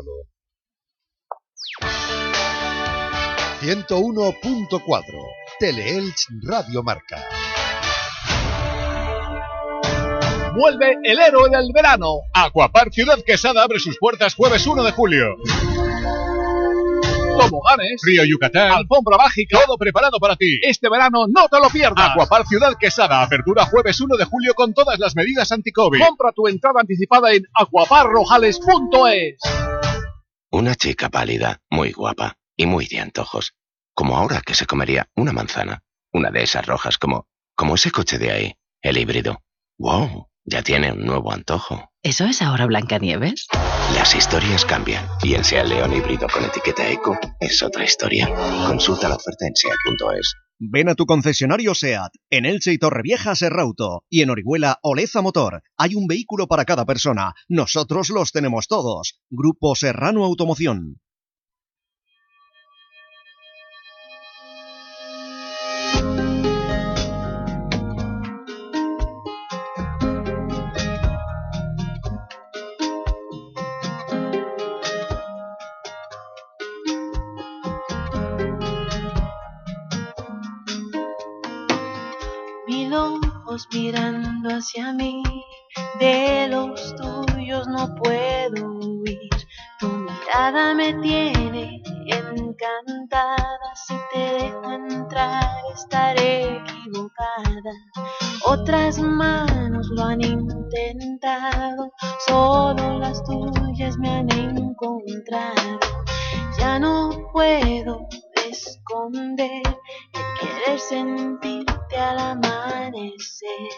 Speaker 10: 101.4 Teleelch Radio Marca.
Speaker 13: Vuelve el héroe del verano. Aquapar Ciudad Quesada abre sus puertas jueves 1 de julio. Toboganes, Río Yucatán, alfombra mágica, todo preparado para ti. Este verano no te lo pierdas. Aquapar Ciudad Quesada, apertura jueves 1 de julio con todas las medidas anti-COVID. Compra tu entrada anticipada en aquaparrojales.es.
Speaker 14: Una chica pálida, muy guapa y muy de antojos. Como ahora que se comería una manzana. Una de esas rojas como, como ese coche de ahí, el híbrido. ¡Wow! Ya tiene un nuevo antojo.
Speaker 15: ¿Eso es ahora Blancanieves?
Speaker 14: Las historias cambian y en Seat León híbrido con etiqueta eco es otra historia. Consulta la oferta en seat.es.
Speaker 16: Ven a tu concesionario SEAT, en Elche y Torrevieja Serrauto, y en Orihuela Oleza Motor. Hay un vehículo para cada persona. Nosotros los tenemos todos. Grupo Serrano Automoción.
Speaker 17: Mirando hacia mí, de los tuyos no puedo huir. Tu mirada me tiene encantada, si te dejo entrar estaré equivocada. Otras manos lo han intentado, solo las tuyas me han encontrado. Ya no puedo esconder el querer sentirte al amanecer.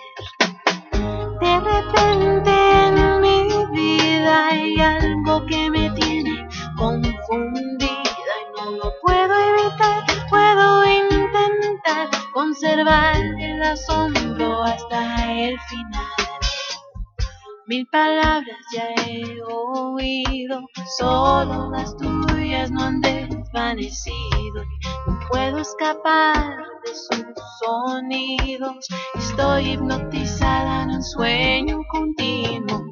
Speaker 17: De repente en mi vida hay algo que me tiene confundida y no lo puedo evitar. Puedo intentar conservar el asombro hasta el final. Mil palabras ya he oído, solo las tuyas no han desvanecido. No puedo escapar de sus sonidos, estoy hipnotizada en un sueño continuo.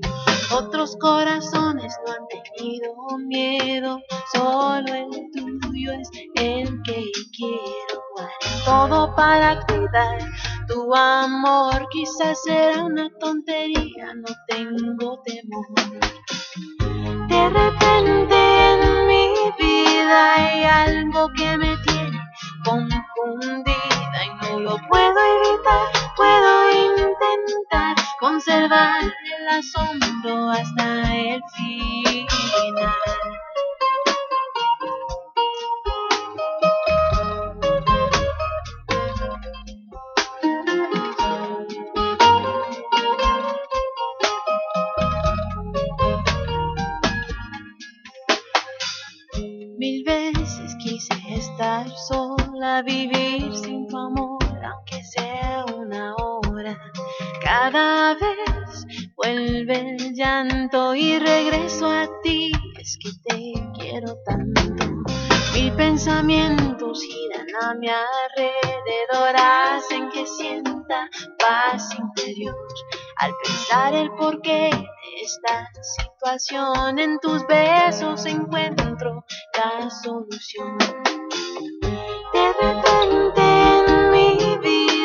Speaker 17: Otros corazones no han tenido miedo, solo el tuyo es el que quiero guardar. todo para cuidar tu amor. Quizás será una tontería, no tengo temor. De repente en mi vida hay algo que me tiene confundida y no lo puedo evitar. Puedo intentar conservar el asombro hasta el final. Estar sola, vivir sin tu amor, aunque sea una hora. Cada vez vuelve el llanto y regreso a ti, es que te quiero tanto. Mis pensamientos giran a mi alrededor, hacen que sienta paz interior. Al pensar el porqué de esta situación, en tus besos encuentro la solución.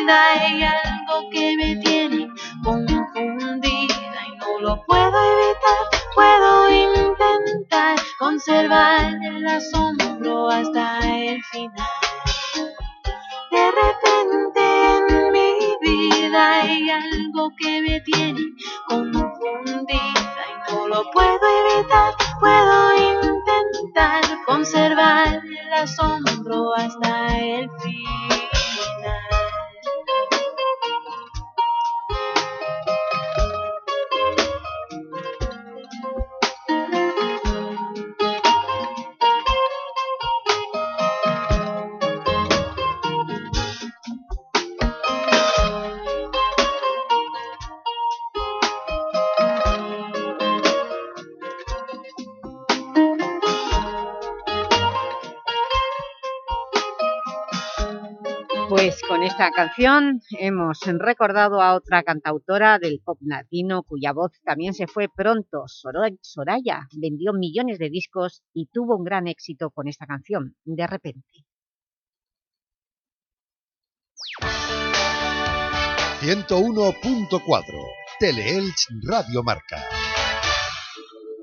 Speaker 17: Vida hay algo que me tiene confundida y no lo puedo evitar. Puedo intentar conservar el asombro hasta el final. De repente en mi vida hay algo que me tiene confundida y no lo puedo evitar. Puedo intentar conservar el asombro hasta el final.
Speaker 3: Con esta canción hemos recordado a otra cantautora del pop latino cuya voz también se fue pronto. Soraya vendió millones de discos y tuvo un gran éxito con esta canción, de repente.
Speaker 10: 101.4 Teleelch Radio Marca.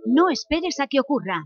Speaker 18: No esperes a que ocurra.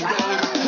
Speaker 19: Yeah.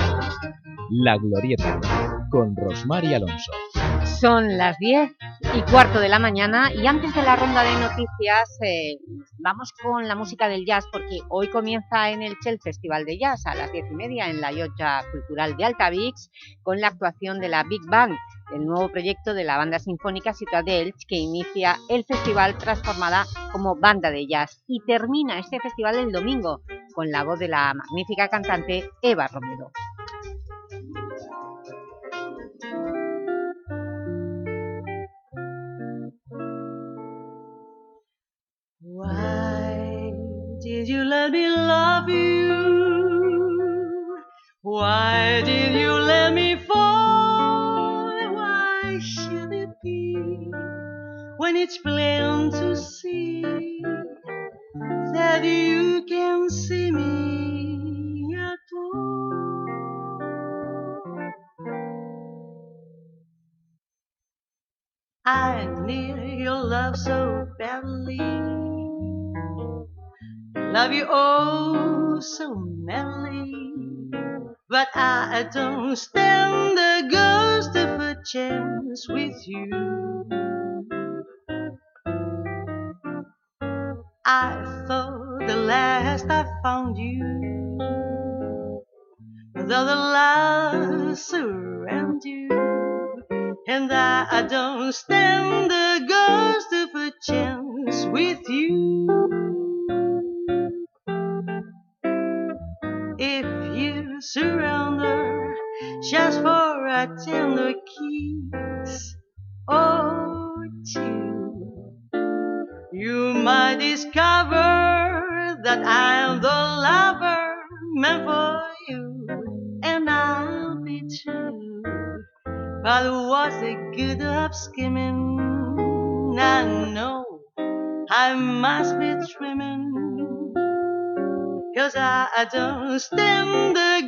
Speaker 2: La Glorieta, con Rosmar y Alonso.
Speaker 3: Son las 10, y cuarto de la mañana y antes de la ronda de noticias eh, vamos con la música del jazz porque hoy comienza en el Shell Festival de Jazz a las diez y media en la Llotja Cultural de Altavix con la actuación de la Big Bang, el nuevo proyecto de la banda sinfónica Elche que inicia el festival transformada como banda de jazz y termina este festival el domingo con la voz de la magnífica cantante Eva Romero.
Speaker 20: It's plain to see that you can see me at all? I need your love so badly. Love you oh so madly. But I don't stand the ghost of a chance with you. I thought the last I found you, though the love surround you, and I, I don't stand the ghost of a chance with you. If you surrender just for a tender I'm the lover meant for you, and I'll be true. But what's the good of skimming? I know I must be trimming. Cause I, I don't stand the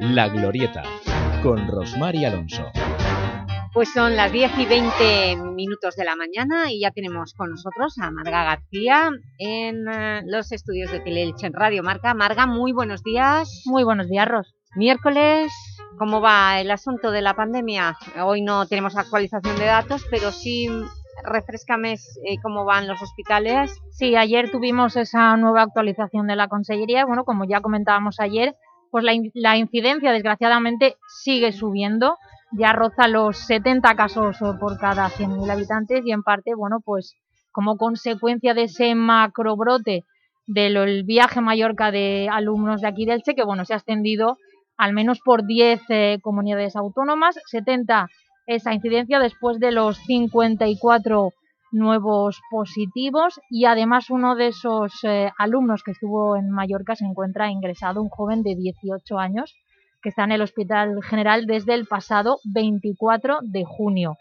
Speaker 2: La Glorieta, con Rosmar y Alonso.
Speaker 3: Pues son las 10 y 20 minutos de la mañana y ya tenemos con nosotros a Marga García en eh, los estudios de Teleelch en Radio Marca. Marga, muy buenos días.
Speaker 21: Muy buenos días, Ros.
Speaker 3: Miércoles, ¿cómo va el asunto de la pandemia? Hoy no tenemos actualización de datos, pero sí refrescame eh, cómo van los hospitales.
Speaker 21: Sí, ayer tuvimos esa nueva actualización de la Consellería. Bueno, como ya comentábamos ayer, pues la, incidencia desgraciadamente sigue subiendo. Ya roza los 70 casos por cada 100.000 habitantes y en parte, bueno, pues como consecuencia de ese macrobrote del viaje a Mallorca de alumnos de aquí del Che, que bueno, se ha extendido al menos por 10 eh, comunidades autónomas, 70 esa incidencia después de los 54 nuevos positivos y además uno de esos eh, alumnos que estuvo en Mallorca se encuentra ingresado, un joven de 18 años que está en el Hospital General desde el pasado 24 de junio.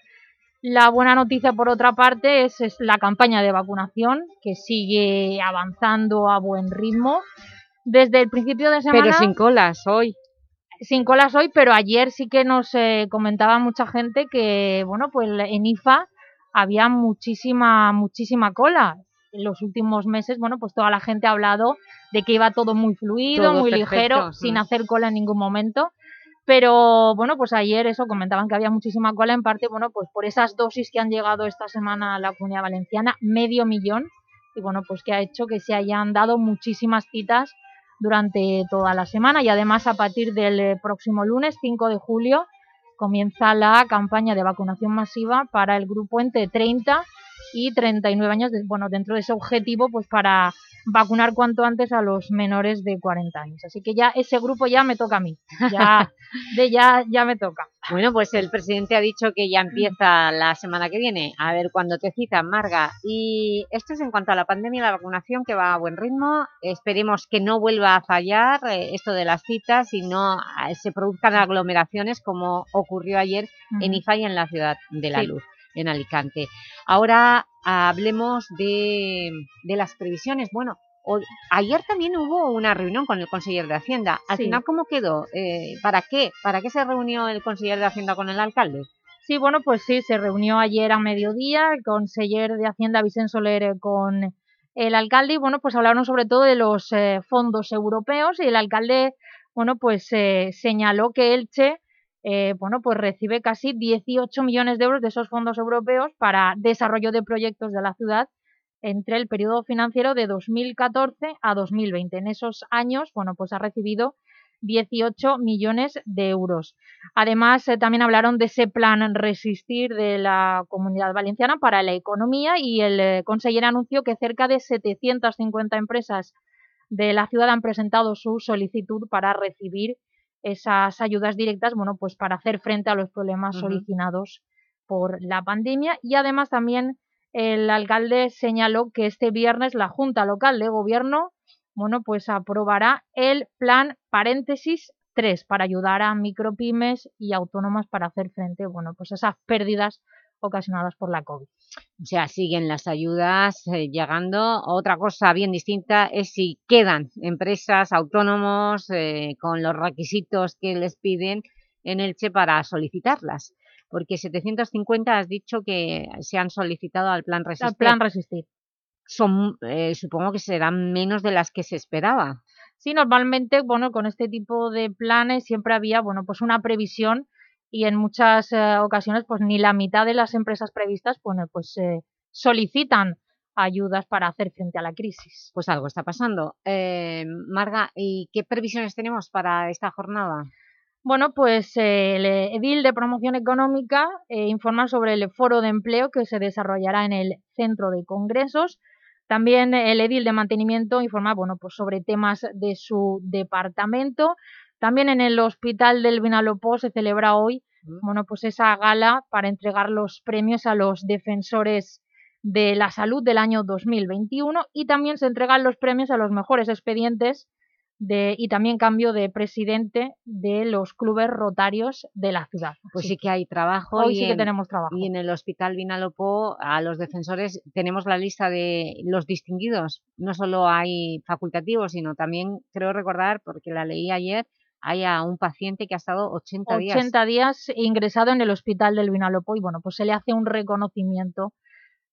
Speaker 21: La buena noticia, por otra parte, es, es la campaña de vacunación, que sigue avanzando a buen ritmo. Desde el principio de semana...
Speaker 3: Pero sin colas hoy.
Speaker 21: Sin colas hoy, pero ayer sí que nos eh, comentaba mucha gente que, bueno, pues en IFA había muchísima, muchísima cola. En los últimos meses, bueno, pues toda la gente ha hablado de que iba todo muy fluido,
Speaker 3: Todo
Speaker 21: muy
Speaker 3: perfecto,
Speaker 21: ligero,
Speaker 3: sí.
Speaker 21: sin hacer cola en ningún momento. Pero, bueno, pues ayer eso, comentaban que había muchísima cola, en parte, bueno, pues por esas dosis que han llegado esta semana a la Comunidad Valenciana, medio millón, y bueno, pues que ha hecho que se hayan dado muchísimas citas durante toda la semana y además a partir del eh, próximo lunes, 5 de julio, comienza la campaña de vacunación masiva para el grupo entre 30 y 39 años, de- bueno, dentro de ese objetivo, pues para vacunar cuanto antes a los menores de 40 años. Así que ya ese grupo ya me toca a mí, ya, (laughs) de ya, ya me toca.
Speaker 3: Bueno, pues el presidente ha dicho que ya empieza la semana que viene. A ver cuándo te citan, Marga. Y esto es en cuanto a la pandemia y la vacunación, que va a buen ritmo. Esperemos que no vuelva a fallar eh, esto de las citas y no eh, se produzcan aglomeraciones como ocurrió ayer en. IFA y en la Ciudad de la
Speaker 21: Sí.
Speaker 3: Luz, en Alicante. Ahora hablemos de, de las previsiones. Bueno, o- ayer también hubo una reunión con el consejero de Hacienda. Al
Speaker 21: Sí.
Speaker 3: final, ¿cómo quedó? Eh, ¿Para qué? ¿Para qué se reunió el consejero de Hacienda con el alcalde?
Speaker 21: Sí, bueno, pues sí, se reunió ayer a mediodía el conseller de Hacienda Vicente Soler eh, con el alcalde y bueno, pues hablaron sobre todo de los eh, fondos europeos y el alcalde, bueno, pues eh, señaló que Elche, eh, bueno, pues recibe casi 18 millones de euros de esos fondos europeos para desarrollo de proyectos de la ciudad entre el periodo financiero de 2014 a 2020. En esos años, bueno, pues ha recibido 18 millones de euros. Además, eh, también hablaron de ese plan Resistir de la Comunidad Valenciana para la economía y el eh, consejero anunció que cerca de 750 empresas de la ciudad han presentado su solicitud para recibir esas ayudas directas, bueno, pues para hacer frente a los problemas originados por la pandemia. Y además también el alcalde señaló que este viernes la Junta Local de Gobierno bueno, pues aprobará el plan paréntesis 3 para ayudar a micropymes y autónomas para hacer frente, bueno, pues a esas pérdidas ocasionadas por la COVID.
Speaker 3: O sea, siguen las ayudas eh, llegando. Otra cosa bien distinta es si quedan empresas, autónomos, eh, con los requisitos que les piden en Elche para solicitarlas. Porque 750 has dicho que se han solicitado al plan Resistir.
Speaker 21: Al plan Resistir.
Speaker 3: Son, eh, supongo que serán menos de las que se esperaba.
Speaker 21: Sí, normalmente, bueno, con este tipo de planes siempre había, bueno, pues una previsión y en muchas eh, ocasiones, pues ni la mitad de las empresas previstas, bueno, pues eh, solicitan ayudas para hacer frente a la crisis.
Speaker 3: Pues algo está pasando. Eh, Marga, ¿y qué previsiones tenemos para esta jornada?
Speaker 21: Bueno, pues el edil de promoción económica informa sobre el foro de empleo que se desarrollará en el centro de congresos. También el edil de mantenimiento informa bueno, pues sobre temas de su departamento. También en el Hospital del Vinalopó se celebra hoy bueno, pues esa gala para entregar los premios a los defensores de la salud del año 2021 y también se entregan los premios a los mejores expedientes de, y también cambio de presidente de los clubes rotarios de la ciudad.
Speaker 3: Pues sí, que hay trabajo.
Speaker 21: Hoy
Speaker 3: y
Speaker 21: sí que
Speaker 3: en-
Speaker 21: tenemos trabajo.
Speaker 3: Y en el Hospital Vinalopó, a los defensores, tenemos la lista de los distinguidos. No solo hay facultativos, sino también, creo recordar, porque la leí ayer, hay a un paciente que ha estado 80 días.
Speaker 21: 80 días ingresado en el hospital del Vinalopó y bueno, pues se le hace un reconocimiento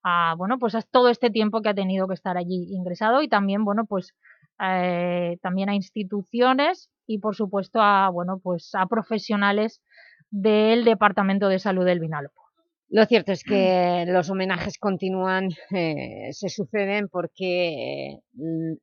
Speaker 21: a, bueno, pues a todo este tiempo que ha tenido que estar allí ingresado y también, bueno, pues eh, también a instituciones y por supuesto a, bueno, pues a profesionales del Departamento de Salud del Vinalopó.
Speaker 3: Lo cierto es que los homenajes continúan, eh, se suceden porque eh,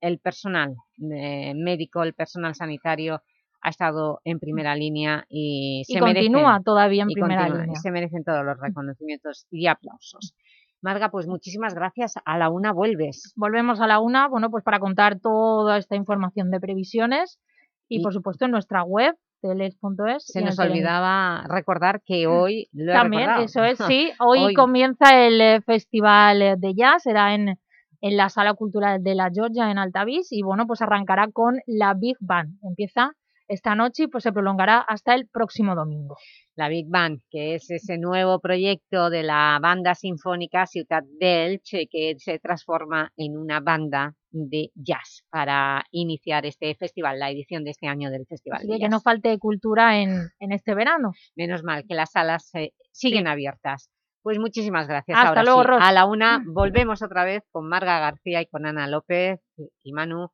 Speaker 3: el personal eh, médico, el personal sanitario ha estado en primera línea y,
Speaker 21: Y
Speaker 3: se
Speaker 21: continúa
Speaker 3: merecen-
Speaker 21: todavía en primera
Speaker 3: continúa,
Speaker 21: línea.
Speaker 3: se merecen todos los reconocimientos y aplausos. Marga, pues muchísimas gracias. A la una vuelves.
Speaker 21: Volvemos a la una, bueno, pues para contar toda esta información de previsiones y,
Speaker 3: Y-
Speaker 21: por supuesto en nuestra web, teles.es.
Speaker 3: Se nos olvidaba recordar que hoy lo he
Speaker 21: También,
Speaker 3: recordado.
Speaker 21: eso es, sí. (laughs) Hoy,
Speaker 3: Hoy.
Speaker 21: comienza el eh, Festival eh, de Jazz, será en, en la Sala Cultural de la Georgia, en Altavís, y bueno, pues arrancará con la Big Band. Empieza esta noche y pues se prolongará hasta el próximo domingo.
Speaker 3: La Big Band, que es ese nuevo proyecto de la banda sinfónica Ciutat d'Elche, que se transforma en una banda de jazz para iniciar este festival, la edición de este año del Festival de
Speaker 21: que
Speaker 3: Jazz.
Speaker 21: no falte cultura en, en este verano.
Speaker 3: Menos mal que las salas eh, siguen abiertas. Pues muchísimas gracias.
Speaker 21: Hasta
Speaker 3: Ahora
Speaker 21: luego,
Speaker 3: sí, a la una (laughs) volvemos otra vez con Marga García y con Ana López y Manu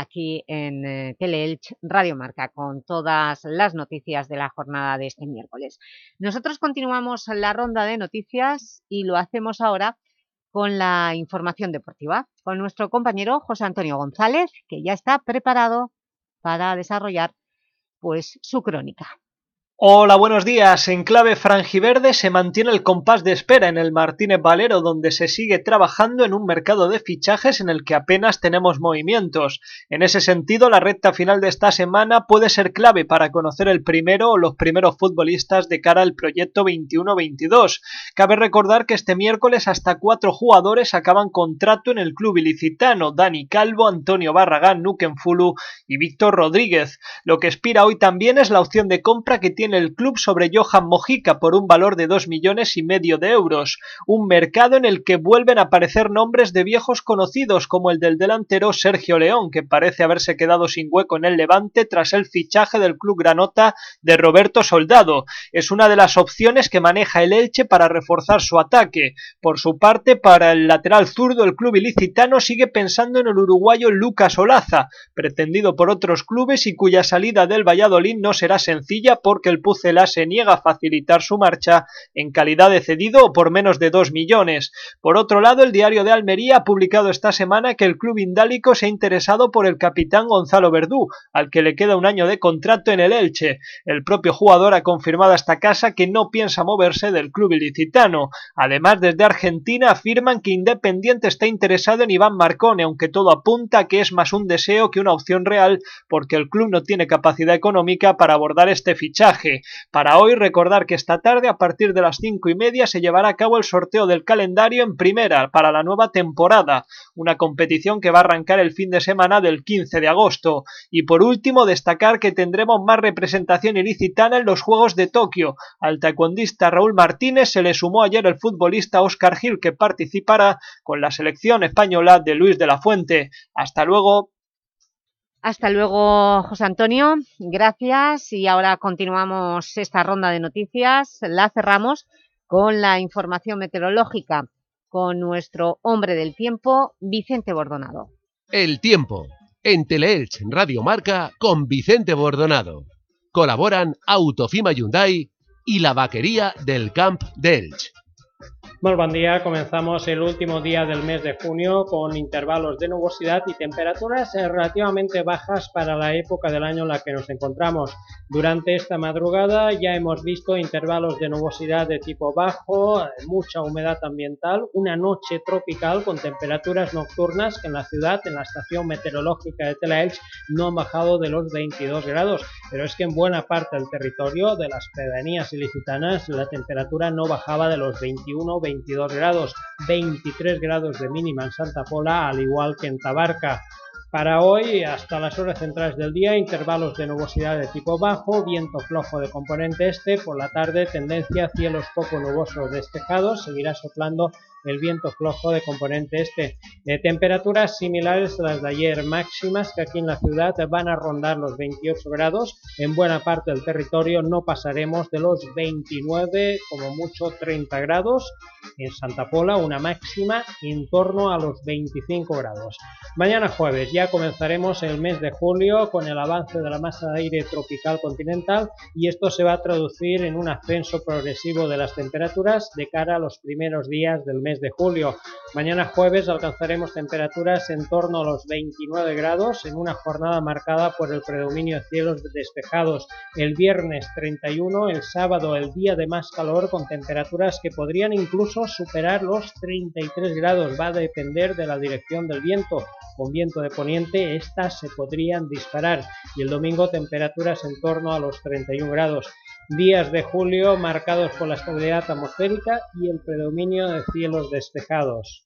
Speaker 3: aquí en eh, Teleelch Radio Marca con todas las noticias de la jornada de este miércoles. Nosotros continuamos la ronda de noticias y lo hacemos ahora con la información deportiva, con nuestro compañero José Antonio González, que ya está preparado para desarrollar pues su crónica.
Speaker 22: Hola, buenos días. En clave franjiverde se mantiene el compás de espera en el Martínez Valero, donde se sigue trabajando en un mercado de fichajes en el que apenas tenemos movimientos. En ese sentido, la recta final de esta semana puede ser clave para conocer el primero o los primeros futbolistas de cara al proyecto 21-22. Cabe recordar que este miércoles hasta cuatro jugadores acaban contrato en el club ilicitano, Dani Calvo, Antonio Barragán, Nukenfulu y Víctor Rodríguez. Lo que expira hoy también es la opción de compra que tiene el club sobre Johan Mojica por un valor de dos millones y medio de euros, un mercado en el que vuelven a aparecer nombres de viejos conocidos como el del delantero Sergio León, que parece haberse quedado sin hueco en el Levante tras el fichaje del club granota de Roberto Soldado. Es una de las opciones que maneja el Elche para reforzar su ataque. Por su parte, para el lateral zurdo, el club ilicitano sigue pensando en el uruguayo Lucas Olaza, pretendido por otros clubes y cuya salida del Valladolid no será sencilla porque el Pucela se niega a facilitar su marcha en calidad de cedido por menos de 2 millones. Por otro lado, el diario de Almería ha publicado esta semana que el club indálico se ha interesado por el capitán Gonzalo Verdú, al que le queda un año de contrato en el Elche. El propio jugador ha confirmado a esta casa que no piensa moverse del club ilicitano. Además, desde Argentina afirman que Independiente está interesado en Iván Marcone, aunque todo apunta que es más un deseo que una opción real porque el club no tiene capacidad económica para abordar este fichaje. Para hoy recordar que esta tarde a partir de las cinco y media se llevará a cabo el sorteo del calendario en primera para la nueva temporada, una competición que va a arrancar el fin de semana del 15 de agosto. Y por último destacar que tendremos más representación ilicitana en los Juegos de Tokio. Al taekwondista Raúl Martínez se le sumó ayer el futbolista Óscar Gil que participará con la selección española de Luis de la Fuente. Hasta luego.
Speaker 3: Hasta luego, José Antonio. Gracias. Y ahora continuamos esta ronda de noticias. La cerramos con la información meteorológica con nuestro hombre del tiempo, Vicente Bordonado.
Speaker 10: El tiempo. En Teleelch Radio Marca con Vicente Bordonado. Colaboran Autofima Hyundai y la vaquería del Camp de Elch.
Speaker 23: Muy buen día, comenzamos el último día del mes de junio con intervalos de nubosidad y temperaturas eh, relativamente bajas para la época del año en la que nos encontramos. Durante esta madrugada ya hemos visto intervalos de nubosidad de tipo bajo, eh, mucha humedad ambiental, una noche tropical con temperaturas nocturnas que en la ciudad, en la estación meteorológica de Telaelch, no han bajado de los 22 grados, pero es que en buena parte del territorio de las pedanías ilicitanas la temperatura no bajaba de los 21 22 grados, 23 grados de mínima en Santa Pola, al igual que en Tabarca. Para hoy, hasta las horas centrales del día, intervalos de nubosidad de tipo bajo, viento flojo de componente este, por la tarde tendencia cielos poco nubosos despejados, seguirá soplando el viento flojo de componente este. De temperaturas similares a las de ayer, máximas que aquí en la ciudad van a rondar los 28 grados. En buena parte del territorio no pasaremos de los 29, como mucho 30 grados. En Santa Pola una máxima en torno a los 25 grados. Mañana jueves ya comenzaremos el mes de julio con el avance de la masa de aire tropical continental y esto se va a traducir en un ascenso progresivo de las temperaturas de cara a los primeros días del mes de julio. Mañana jueves alcanzaremos temperaturas en torno a los 29 grados en una jornada marcada por el predominio de cielos despejados. El viernes 31, el sábado el día de más calor con temperaturas que podrían incluso superar los 33 grados. Va a depender de la dirección del viento. Con viento de poniente estas se podrían disparar y el domingo temperaturas en torno a los 31 grados días de julio marcados por la estabilidad atmosférica y el predominio de cielos despejados.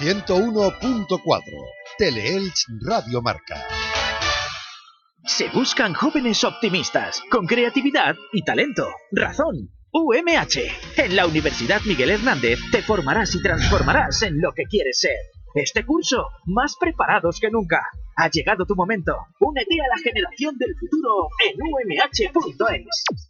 Speaker 1: 101.4 Teleelch Radio Marca.
Speaker 24: Se buscan jóvenes optimistas, con creatividad y talento. Razón. UMH. En la Universidad Miguel Hernández te formarás y transformarás en lo que quieres ser. Este curso, más preparados que nunca. Ha llegado tu momento. Únete a la generación del futuro en umh.es.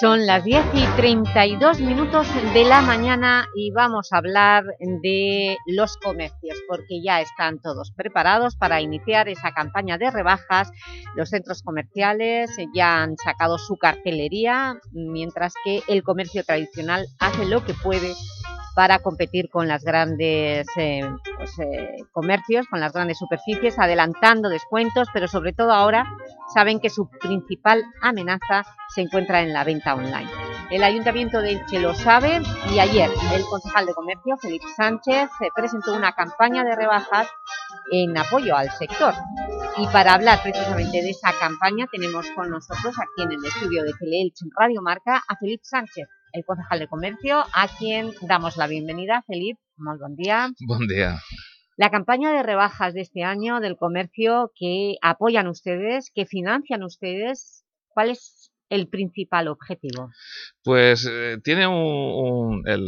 Speaker 3: Son las 10 y 32 minutos de la mañana y vamos a hablar de los comercios porque ya están todos preparados para iniciar esa campaña de rebajas. Los centros comerciales ya han sacado su cartelería mientras que el comercio tradicional hace lo que puede para competir con las grandes eh, pues, eh, comercios, con las grandes superficies, adelantando descuentos, pero sobre todo ahora saben que su principal amenaza se encuentra en la venta online. El Ayuntamiento de Elche lo sabe y ayer el concejal de Comercio, Felipe Sánchez, eh, presentó una campaña de rebajas en apoyo al sector. Y para hablar precisamente de esa campaña tenemos con nosotros aquí en el estudio de Teleelche Radio Marca a Felipe Sánchez el concejal de Comercio, a quien damos la bienvenida. Felipe, muy buen día.
Speaker 25: Buen día.
Speaker 3: La campaña de rebajas de este año del comercio que apoyan ustedes, que financian ustedes, ¿cuál es el principal objetivo?
Speaker 25: Pues eh, tiene un, el,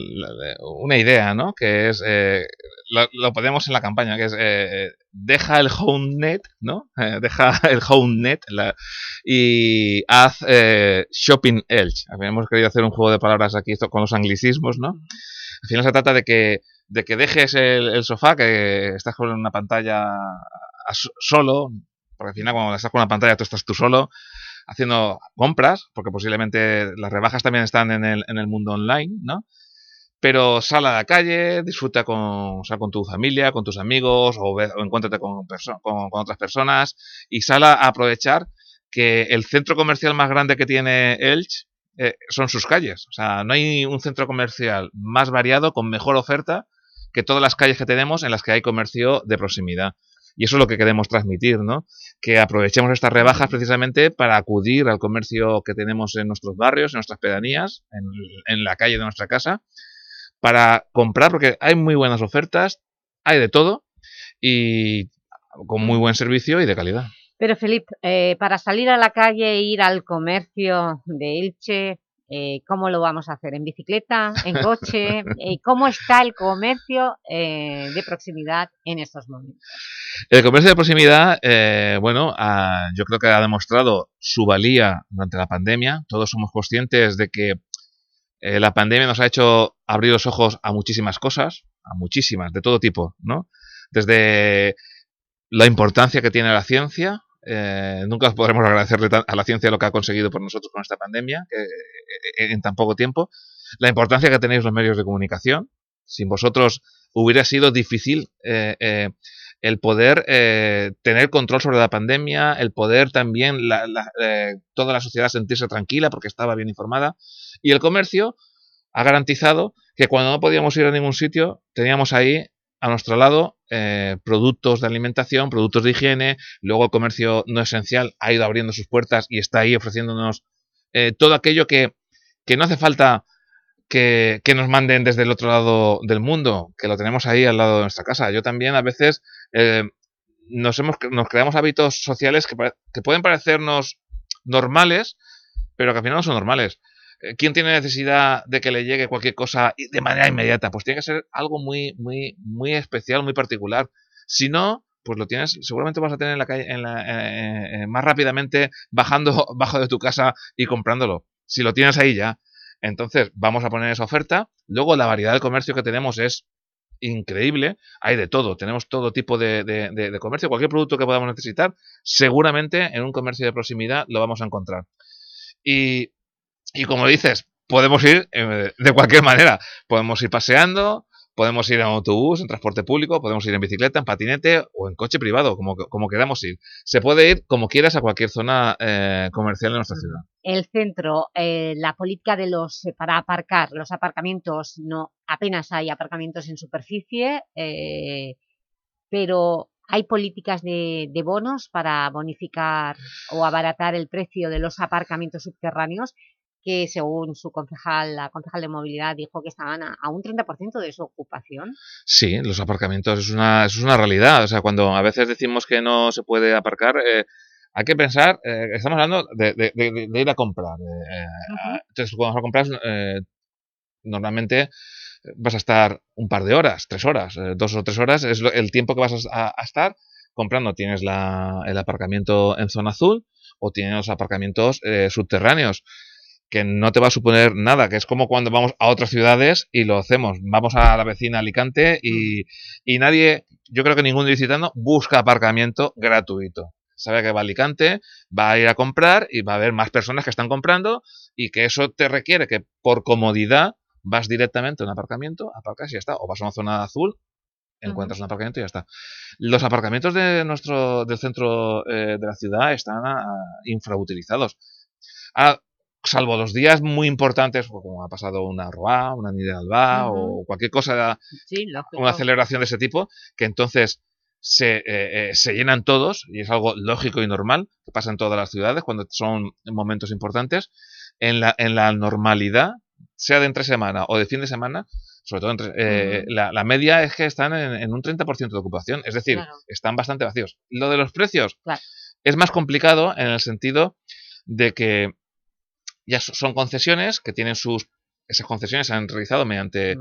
Speaker 25: una idea, ¿no? Que es, eh, lo, lo, ponemos en la campaña, que es eh, deja el home net, ¿no? deja (laughs) el home net la, y haz shopping edge. Habíamos querido hacer un juego de palabras aquí con los anglicismos, ¿no? Al final se trata de que, de que dejes el, el sofá, que estás con una pantalla solo, porque al final cuando estás con una pantalla tú estás tú solo, haciendo compras, porque posiblemente las rebajas también están en el, en el mundo online, ¿no? Pero sal a la calle, disfruta con, sal con tu familia, con tus amigos, o, ve, encuéntrate con, con, con, otras personas, y sal a aprovechar que el centro comercial más grande que tiene Elche eh, son sus calles. O sea, no hay un centro comercial más variado, con mejor oferta, que todas las calles que tenemos en las que hay comercio de proximidad. Y eso es lo que queremos transmitir, ¿no? Que aprovechemos estas rebajas precisamente para acudir al comercio que tenemos en nuestros barrios, en nuestras pedanías, en, la calle de nuestra casa, para comprar, porque hay muy buenas ofertas, hay de todo, y con muy buen servicio y de calidad.
Speaker 3: Pero Felipe, eh, para salir a la calle e ir al comercio de Elche, eh, ¿cómo lo vamos a hacer? ¿En bicicleta? ¿En coche? (laughs) Eh, ¿Cómo está el comercio eh, de proximidad en estos momentos?
Speaker 25: El comercio de proximidad, eh, bueno, ah, yo creo que ha demostrado su valía durante la pandemia. Todos somos conscientes de que la pandemia nos ha hecho abrir los ojos a muchísimas cosas, a muchísimas, de todo tipo, ¿no? Desde la importancia que tiene la ciencia, eh, nunca podremos agradecerle a la ciencia lo que ha conseguido por nosotros con esta pandemia que, eh, en tan poco tiempo. La importancia que tenéis los medios de comunicación. Sin vosotros hubiera sido difícil eh, eh, el poder eh, tener control sobre la pandemia, el poder también eh, toda la sociedad sentirse tranquila porque estaba bien informada. Y el comercio ha garantizado que cuando no podíamos ir a ningún sitio, teníamos ahí a nuestro lado eh, productos de alimentación, productos de higiene, luego el comercio no esencial ha ido abriendo sus puertas y está ahí ofreciéndonos eh, todo aquello que, que no hace falta que, que nos manden desde el otro lado del mundo, que lo tenemos ahí al lado de nuestra casa. Yo también a veces eh, nos, hemos, nos creamos hábitos sociales que, que pueden parecernos normales, pero que al final no son normales. Eh, ¿Quién tiene necesidad de que le llegue cualquier cosa de manera inmediata? Pues tiene que ser algo muy, muy, muy especial, muy particular. Si no, pues lo tienes, seguramente vas a tener en la calle, en la, eh, eh, más rápidamente bajando (laughs) bajo de tu casa y comprándolo. Si lo tienes ahí ya. Entonces, vamos a poner esa oferta. Luego, la variedad de comercio que tenemos es increíble. Hay de todo. Tenemos todo tipo de comercio. Cualquier producto que podamos necesitar, seguramente en un comercio de proximidad lo vamos a encontrar. Y, y como dices, podemos ir eh, de cualquier manera. Podemos ir paseando, podemos ir en autobús, en transporte público, podemos ir en bicicleta, en patinete o en coche privado, como, como queramos ir. Se puede ir como quieras a cualquier zona eh, comercial de nuestra ciudad.
Speaker 3: El centro, eh, la política de los eh, para aparcar, los aparcamientos, no apenas hay aparcamientos en superficie, eh, pero hay políticas de, de bonos para bonificar o abaratar el precio de los aparcamientos subterráneos que según su concejal, la concejal de movilidad dijo que estaban a, a un 30% de su ocupación.
Speaker 25: Sí, los aparcamientos es una, es una realidad. O sea, cuando a veces decimos que no se puede aparcar, eh, hay que pensar, eh, estamos hablando de, de- de- de ir a comprar. eh, eh, Entonces, cuando vas a comprar, normalmente vas a estar un par de horas, tres horas, dos o tres horas, es el tiempo que vas a, a estar comprando. Tienes la, el aparcamiento en zona azul o tienes los aparcamientos eh, subterráneos que no te va a suponer nada, que es como cuando vamos a otras ciudades y lo hacemos. Vamos a la vecina Alicante y, y nadie, yo creo que ningún licitano busca aparcamiento gratuito. Sabe que va a Alicante, va a ir a comprar y va a haber más personas que están comprando y que eso te requiere que por comodidad vas directamente a un aparcamiento, aparcas y ya está. O vas a una zona azul, encuentras un aparcamiento y ya está. Los aparcamientos de nuestro, del centro eh, de la ciudad están ah, infrautilizados. Ah, salvo los días muy importantes, como ha pasado una ROA, una Nidal Alba o cualquier cosa,
Speaker 3: Sí,
Speaker 25: una celebración de ese tipo, que entonces se, eh, eh, se llenan todos, y es algo lógico y normal, que pasa en todas las ciudades cuando son momentos importantes. En la, en la normalidad, sea de entre semana o de fin de semana, sobre todo entre, eh, la, la media es que están en, en un 30% de ocupación, es decir,
Speaker 3: Claro.
Speaker 25: están bastante vacíos. Lo de los precios
Speaker 3: Claro.
Speaker 25: es más complicado en el sentido de que ya so- son concesiones que tienen sus esas concesiones se han realizado mediante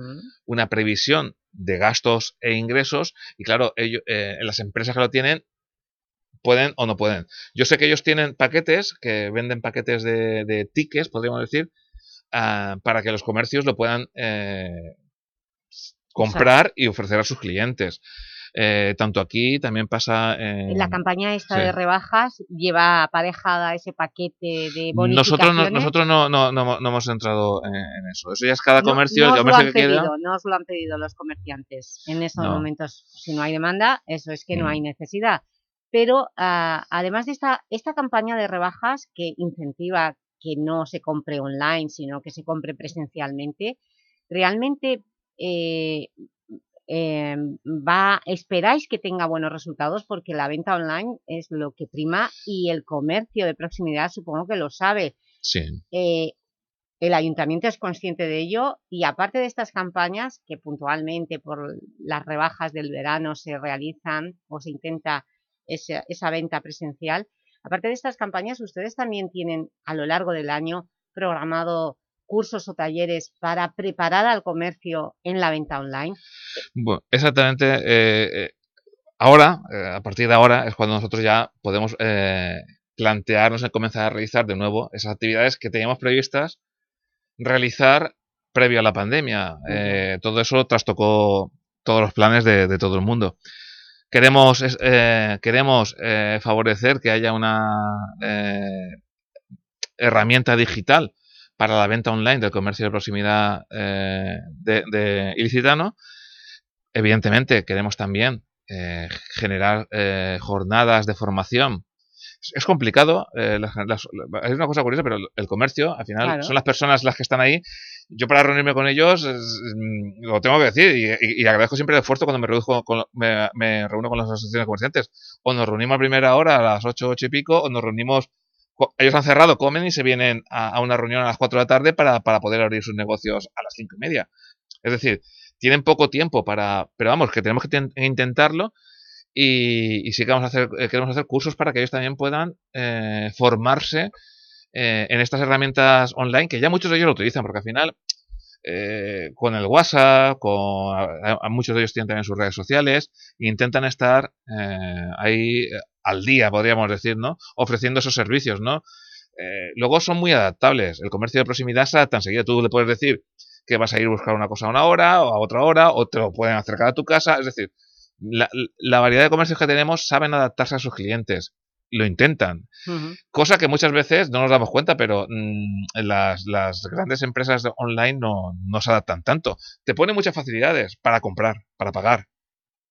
Speaker 25: una previsión de gastos e ingresos y claro ellos, eh, las empresas que lo tienen pueden o no pueden. Yo sé que ellos tienen paquetes que venden paquetes de, de tickets podríamos decir ah, para que los comercios lo puedan eh, comprar y ofrecer a sus clientes Eh, tanto aquí también pasa en
Speaker 3: La campaña esta
Speaker 25: sí.
Speaker 3: de rebajas lleva aparejada ese paquete de bonificaciones.
Speaker 25: Nosotros, no, nosotros no, no, no, no hemos entrado en, en eso. Eso ya es cada comercio,
Speaker 3: no
Speaker 25: el comercio
Speaker 3: han
Speaker 25: que
Speaker 3: pedido,
Speaker 25: queda.
Speaker 3: no os lo han pedido los comerciantes. En esos momentos, si no hay demanda, eso es que no
Speaker 25: Mm.
Speaker 3: hay necesidad. Pero, ah, además de esta, esta campaña de rebajas que incentiva que no se compre online, sino que se compre presencialmente, realmente eh, eh, va, esperáis que tenga buenos resultados porque la venta online es lo que prima y el comercio de proximidad supongo que lo sabe.
Speaker 25: Sí.
Speaker 3: Eh, el ayuntamiento es consciente de ello y aparte de estas campañas que puntualmente por las rebajas del verano se realizan o se intenta esa, esa venta presencial, aparte de estas campañas ustedes también tienen a lo largo del año programado cursos o talleres para preparar al comercio en la venta online?
Speaker 25: Bueno, exactamente. eh, eh, ahora, eh, a partir de ahora, es cuando nosotros ya podemos eh, plantearnos y comenzar a realizar de nuevo esas actividades que teníamos previstas realizar previo a la pandemia. Todo eso trastocó todos los planes de, de todo el mundo. Queremos, queremos favorecer que haya una herramienta digital para la venta online del comercio de proximidad eh, de, de ilicitano. Evidentemente, queremos también eh, generar eh, jornadas de formación. Es, es complicado, eh, las- las- es una cosa curiosa, pero el, comercio, al final,
Speaker 3: Claro.
Speaker 25: son las personas las que están ahí. Yo para reunirme con ellos, es- mm, lo tengo que decir, y, y- y agradezco siempre el esfuerzo cuando me, reduzco con- me, me reúno con las asociaciones comerciantes. O nos reunimos a primera hora, a las 8, 8 y pico, o nos reunimos ellos han cerrado, comen y se vienen a, una reunión a las 4 de la tarde para, para poder abrir sus negocios a las 5 y media. Es decir, tienen poco tiempo para... Pero vamos, que tenemos que ten- intentarlo y, y sí que vamos a hacer, eh, queremos hacer cursos para que ellos también puedan eh, formarse eh, en estas herramientas online que ya muchos de ellos lo utilizan, porque al final eh, con el WhatsApp, con, muchos de ellos tienen también sus redes sociales, e intentan estar eh, ahí eh, al día, podríamos decir, ¿no? Ofreciendo esos servicios, ¿no? Eh, luego son muy adaptables. El comercio de proximidad se adapta enseguida. Tú le puedes decir que vas a ir a buscar una cosa a una hora o a otra hora, o te lo pueden acercar a tu casa. Es decir, la variedad de comercios que tenemos saben adaptarse a sus clientes. Lo intentan. Cosa que muchas veces no nos damos cuenta, pero mm, las, las grandes empresas online no, no se adaptan tanto. Te ponen muchas facilidades para comprar, para pagar,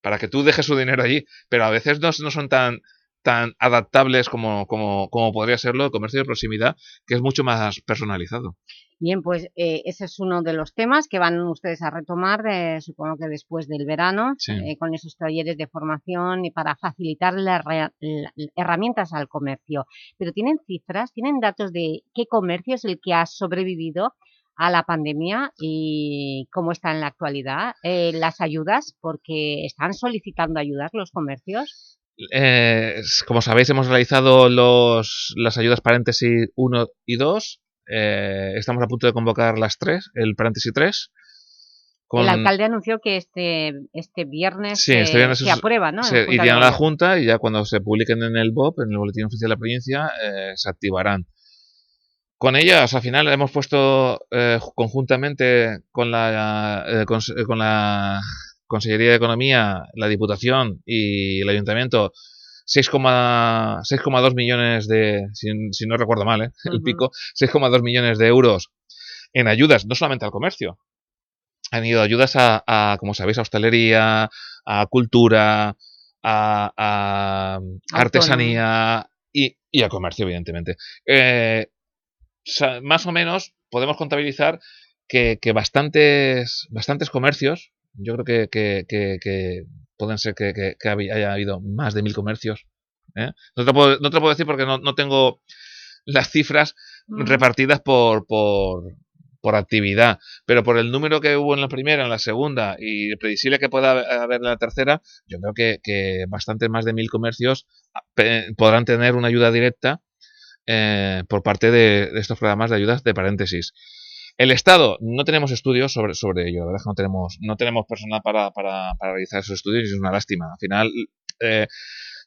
Speaker 25: para que tú dejes su dinero allí, pero a veces no, no son tan, tan adaptables como, como, como podría serlo el comercio de proximidad, que es mucho más personalizado.
Speaker 3: Bien, pues eh, ese es uno de los temas que van ustedes a retomar, eh, supongo que después del verano,
Speaker 25: Sí.
Speaker 3: eh, con esos talleres de formación y para facilitar las la- herramientas al comercio. Pero ¿tienen cifras, tienen datos de qué comercio es el que ha sobrevivido a la pandemia y cómo está en la actualidad? Eh, las ayudas, porque están solicitando ayudas los comercios.
Speaker 25: Como sabéis, hemos realizado los, las ayudas paréntesis 1 y 2. Eh, estamos a punto de convocar las 3, el paréntesis 3. con-
Speaker 3: El alcalde anunció que este, este viernes,
Speaker 25: Sí, este viernes
Speaker 3: se
Speaker 25: es-
Speaker 3: aprueba, ¿no?
Speaker 25: Se irían a la. Junta y ya cuando se publiquen en el BOP, en el Boletín Oficial de la Provincia, eh, se activarán. Con ellas, al final, hemos puesto eh, conjuntamente con la, eh, eh, con la Consellería de Economía, la Diputación y el Ayuntamiento 6,- 6,2 millones de, si, si no recuerdo mal, ¿eh? el pico, 6,2 millones de euros en ayudas, no solamente al comercio, han ido ayudas a, a, como sabéis, a hostelería, a cultura, a, a artesanía y, y a comercio, evidentemente. Eh, más o menos podemos contabilizar que, que bastantes, bastantes comercios, yo creo que, que, que, que pueden ser que, que- que habi- haya habido más de mil comercios. ¿eh? No, te lo puedo, no te lo puedo decir porque no, no tengo las cifras
Speaker 26: Ujú.
Speaker 25: repartidas por, por, por actividad, pero por el número que hubo en la primera, en la segunda y previsible que pueda haber- en la tercera, yo creo que, que bastante más de mil comercios ah, podrán tener una ayuda directa eh, por parte de, de estos programas de ayudas de paréntesis. El Estado, no tenemos estudios sobre, sobre ello, la verdad es que no tenemos, no tenemos personal para, para, para realizar esos estudios y es una lástima. Al final, eh,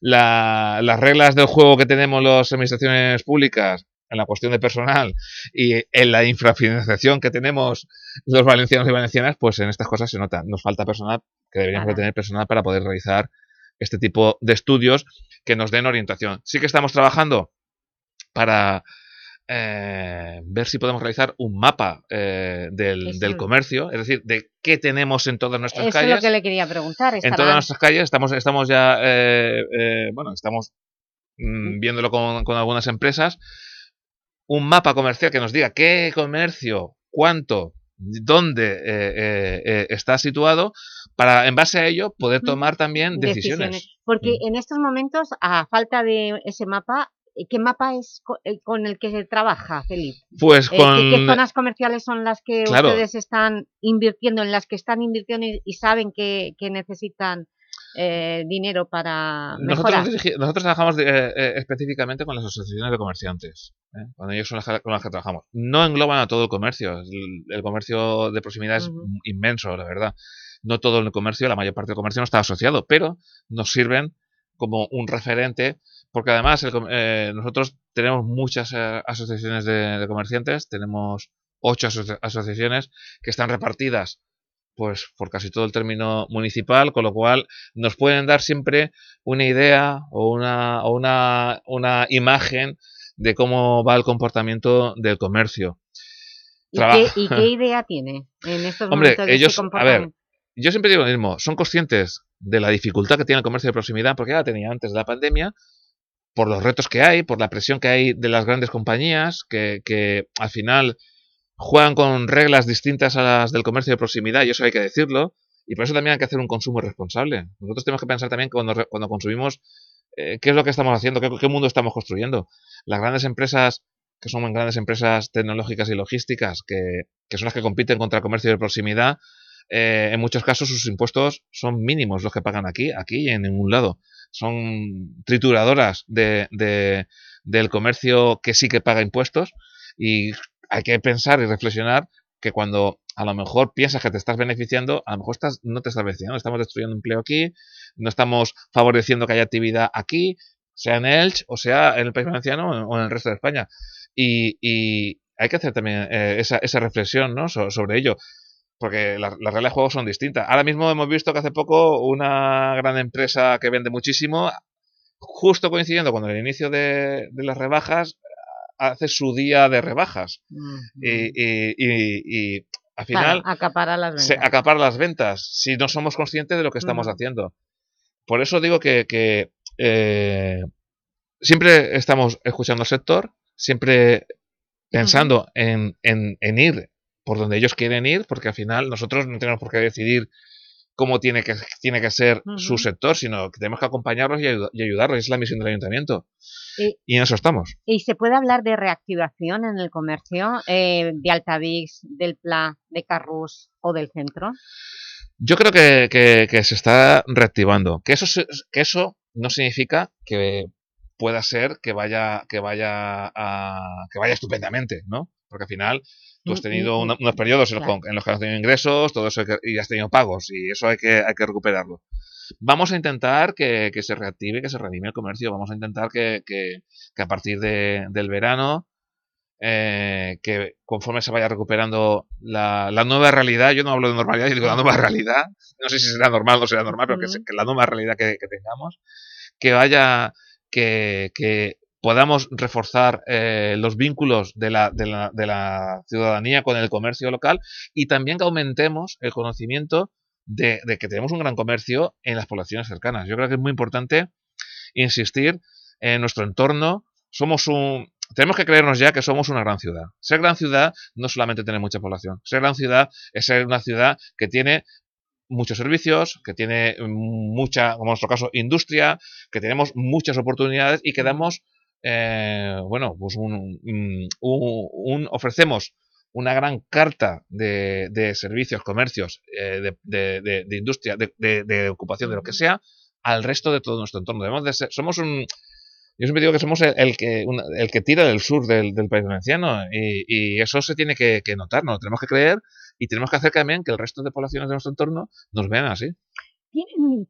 Speaker 25: la- las reglas del juego que tenemos las administraciones públicas en la cuestión de personal y en la infrafinanciación que tenemos los valencianos y valencianas, pues en estas cosas se nota. Nos falta personal, que deberíamos de tener personal para poder realizar este tipo de estudios que nos den orientación. Sí que estamos trabajando para eh, ver si podemos realizar un mapa eh, del, comercio, es decir, de qué tenemos en todas nuestras
Speaker 3: Eso es
Speaker 25: calles.
Speaker 3: lo que le quería preguntar.
Speaker 25: en todas
Speaker 3: ¿estará-
Speaker 25: nuestras calles estamos estamos ya eh, eh, bueno estamos mm, viéndolo con, con algunas empresas. Un mapa comercial que nos diga qué comercio cuánto dónde eh, eh, eh, está situado, para en base a ello poder tomar también decisiones.
Speaker 3: Porque en estos momentos, a falta de ese mapa, ¿qué mapa es el con el que se trabaja, Felipe?
Speaker 25: Pues
Speaker 3: Eh,
Speaker 25: con...
Speaker 3: ¿qué, qué zonas comerciales son las que
Speaker 25: Claro.
Speaker 3: ustedes están invirtiendo, en las que están invirtiendo y, y saben que, que necesitan eh, dinero para mejorar?
Speaker 25: Nosotros, trabajamos de- eh, eh, específicamente con las asociaciones de comerciantes, ¿eh? cuando ellos son las que- con las que trabajamos. No engloban a todo el comercio, el, el comercio de proximidad es inmenso, la verdad. No todo el comercio, la mayor parte del comercio no está asociado, pero nos sirven como un referente, porque además el eh, nosotros tenemos muchas eh, asociaciones de, de comerciantes, tenemos ocho asoci- asociaciones que están repartidas pues por casi todo el término municipal, con lo cual nos pueden dar siempre una idea o una, o una, una imagen de cómo va el comportamiento del comercio.
Speaker 3: ¿Y, qué, y qué (laughs) idea tiene en estos
Speaker 25: Hombre,
Speaker 3: momentos de ese
Speaker 25: ellos, a ver, yo siempre digo lo mismo, son conscientes de la dificultad que tiene el comercio de proximidad, porque ya la tenía antes de la pandemia, por los retos que hay, por la presión que hay de las grandes compañías, que, que al final juegan con reglas distintas a las del comercio de proximidad, y eso hay que decirlo, y por eso también hay que hacer un consumo responsable. Nosotros tenemos que pensar también que cuando, cuando consumimos, eh, qué es lo que estamos haciendo, qué, mundo estamos construyendo. Las grandes empresas, que son grandes empresas tecnológicas y logísticas, que son las que compiten contra el comercio de proximidad, eh, en muchos casos sus impuestos son mínimos los que pagan aquí, aquí y en ningún lado. Son trituradoras de, de- del comercio que sí que paga impuestos y hay que pensar y reflexionar que cuando a lo mejor piensas que te estás beneficiando, a lo mejor estás, no te estás beneficiando, estamos destruyendo empleo aquí, no estamos favoreciendo que haya actividad aquí, sea en Elche o sea en el País Valenciano o en el resto de España. Y, y hay que hacer también eh, esa, esa reflexión ¿no? So- sobre ello porque la- las reglas de juego son distintas. Ahora mismo hemos visto que hace poco una gran empresa que vende muchísimo, justo coincidiendo con el inicio de, de las rebajas, hace su día de rebajas. Y, y- y- y al final
Speaker 3: Claro, acaparar las
Speaker 25: se
Speaker 3: ventas.
Speaker 25: acapara las ventas si no somos conscientes de lo que estamos haciendo. Por eso digo que, que, eh, siempre estamos escuchando al sector, siempre pensando en, en- en ir por donde ellos quieren ir, porque al final nosotros no tenemos por qué decidir cómo tiene que, tiene que ser su sector, sino que tenemos que acompañarlos y, ayu- y ayudarlos. Esa es la misión del ayuntamiento.
Speaker 3: Y-
Speaker 25: Y en eso estamos.
Speaker 3: ¿Y se puede hablar de reactivación en el comercio eh, de Altavix, del Pla, de Carrús o del centro?
Speaker 25: Yo creo que, que- que se está reactivando. Que eso, que eso no significa que pueda ser que vaya, que vaya, a- que vaya estupendamente, ¿no? Porque al final tú has tenido una-
Speaker 3: mm,
Speaker 25: unos periodos en los,
Speaker 3: claro.
Speaker 25: en los que has tenido ingresos, todo eso que- y has tenido pagos, y eso hay que, hay que recuperarlo. Vamos a intentar que, que se reactive, que se reanime el comercio. Vamos a intentar que, que- a partir de- del verano, eh, que conforme se vaya recuperando la, la nueva realidad, yo no hablo de normalidad, yo digo la nueva realidad, no sé si será normal o no será normal, pero que, se- que la nueva realidad que, que tengamos, que vaya, que, que podamos reforzar eh, los vínculos de la, de, la, de la ciudadanía con el comercio local y también que aumentemos el conocimiento de, que tenemos un gran comercio en las poblaciones cercanas. Yo creo que es muy importante insistir en nuestro entorno. Somos un, tenemos que creernos ya que somos una gran ciudad. Ser gran ciudad no solamente tener mucha población. Ser gran ciudad es ser una ciudad que tiene muchos servicios, que tiene mm, mucha, como en nuestro caso, industria, que tenemos muchas oportunidades y que damos, eh, bueno, pues un, un- un- ofrecemos una gran carta de, de servicios, comercios, eh, de, industria, de, ocupación, de lo que sea, al resto de todo nuestro entorno. Debemos de ser- somos un, yo siempre digo que somos el, que, una- el que tira del sur del, país valenciano y, eso se tiene que, que notar, nos tenemos que creer y tenemos que hacer también que el resto de poblaciones de nuestro entorno nos vean así.
Speaker 3: Tienen,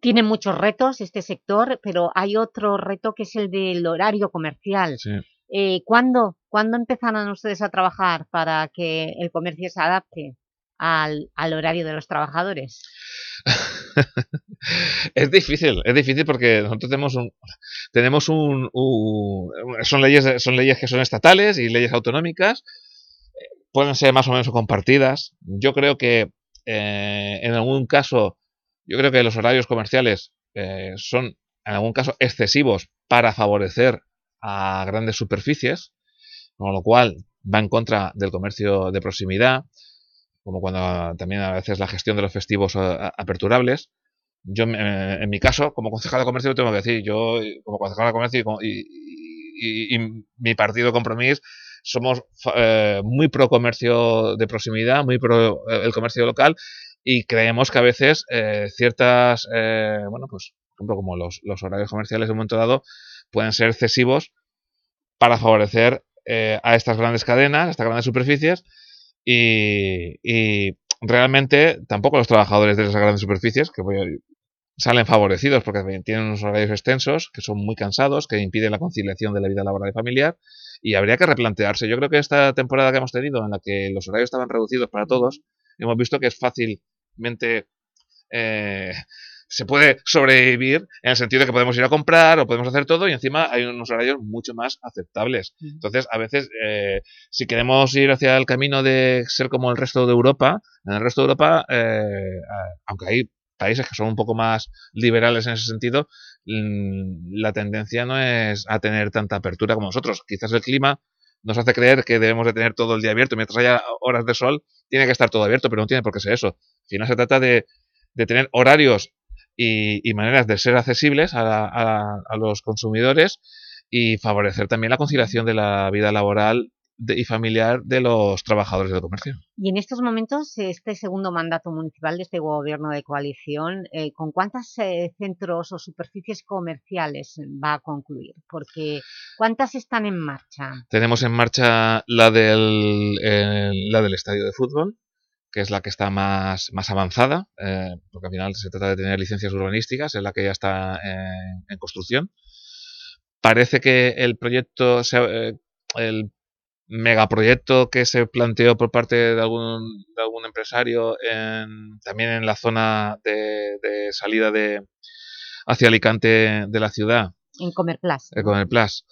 Speaker 3: tiene muchos retos este sector, pero hay otro reto que es el del horario comercial.
Speaker 25: Sí.
Speaker 3: Eh, ¿cuándo, ¿Cuándo empezarán ustedes a trabajar para que el comercio se adapte al, al horario de los trabajadores? (laughs)
Speaker 25: Es difícil, es difícil porque nosotros tenemos un, tenemos un, un- son leyes, son leyes que son estatales y leyes autonómicas, eh, pueden ser más o menos compartidas. Yo creo que eh, en algún caso, yo creo que los horarios comerciales eh, son en algún caso excesivos para favorecer a grandes superficies, con lo cual va en contra del comercio de proximidad. como cuando también a veces la gestión de los festivos a- aperturables. Yo, eh, en mi caso, como concejal de comercio, tengo que decir, yo, como concejal de comercio y, y- y- mi partido Compromís, somos eh, muy pro comercio de proximidad, muy pro eh, el comercio local y creemos que a veces eh, ciertas, eh, bueno, pues, por ejemplo, como los, los horarios comerciales en un momento dado, pueden ser excesivos para favorecer eh, a estas grandes cadenas, a estas grandes superficies y, y realmente tampoco los trabajadores de esas grandes superficies, que voy- salen favorecidos porque tienen unos horarios extensos, que son muy cansados, que impiden la conciliación de la vida laboral y familiar y habría que replantearse. Yo creo que esta temporada que hemos tenido, en la que los horarios estaban reducidos para todos, hemos visto que es fácilmente eh, se puede sobrevivir en el sentido de que podemos ir a comprar o podemos hacer todo y encima hay unos horarios mucho más aceptables. Entonces, a veces, eh, si queremos ir hacia el camino de ser como el resto de Europa, en el resto de Europa, eh, aunque hay países que son un poco más liberales en ese sentido, mm, la tendencia no es a tener tanta apertura como nosotros. Quizás el clima nos hace creer que debemos de tener todo el día abierto. Mientras haya horas de sol, tiene que estar todo abierto, pero no tiene por qué ser eso. Al final se trata de, de tener horarios y, y maneras de ser accesibles a, a a los consumidores y favorecer también la conciliación de la vida laboral de- y familiar de los trabajadores del comercio.
Speaker 3: Y en estos momentos, este segundo mandato municipal de este gobierno de coalición, eh, ¿con cuántos centros o superficies comerciales va a concluir? Porque ¿cuántas están en marcha?
Speaker 25: Tenemos en marcha la del, eh, la del estadio de fútbol, que es la que está más, más avanzada, eh, porque al final se trata de tener licencias urbanísticas, es la que ya está en, construcción. Parece que el proyecto, se- eh, el megaproyecto que se planteó por parte de algún, de algún empresario en- también en la zona de, de salida de hacia Alicante de la ciudad,
Speaker 3: En Comerplas.
Speaker 25: con el Plus,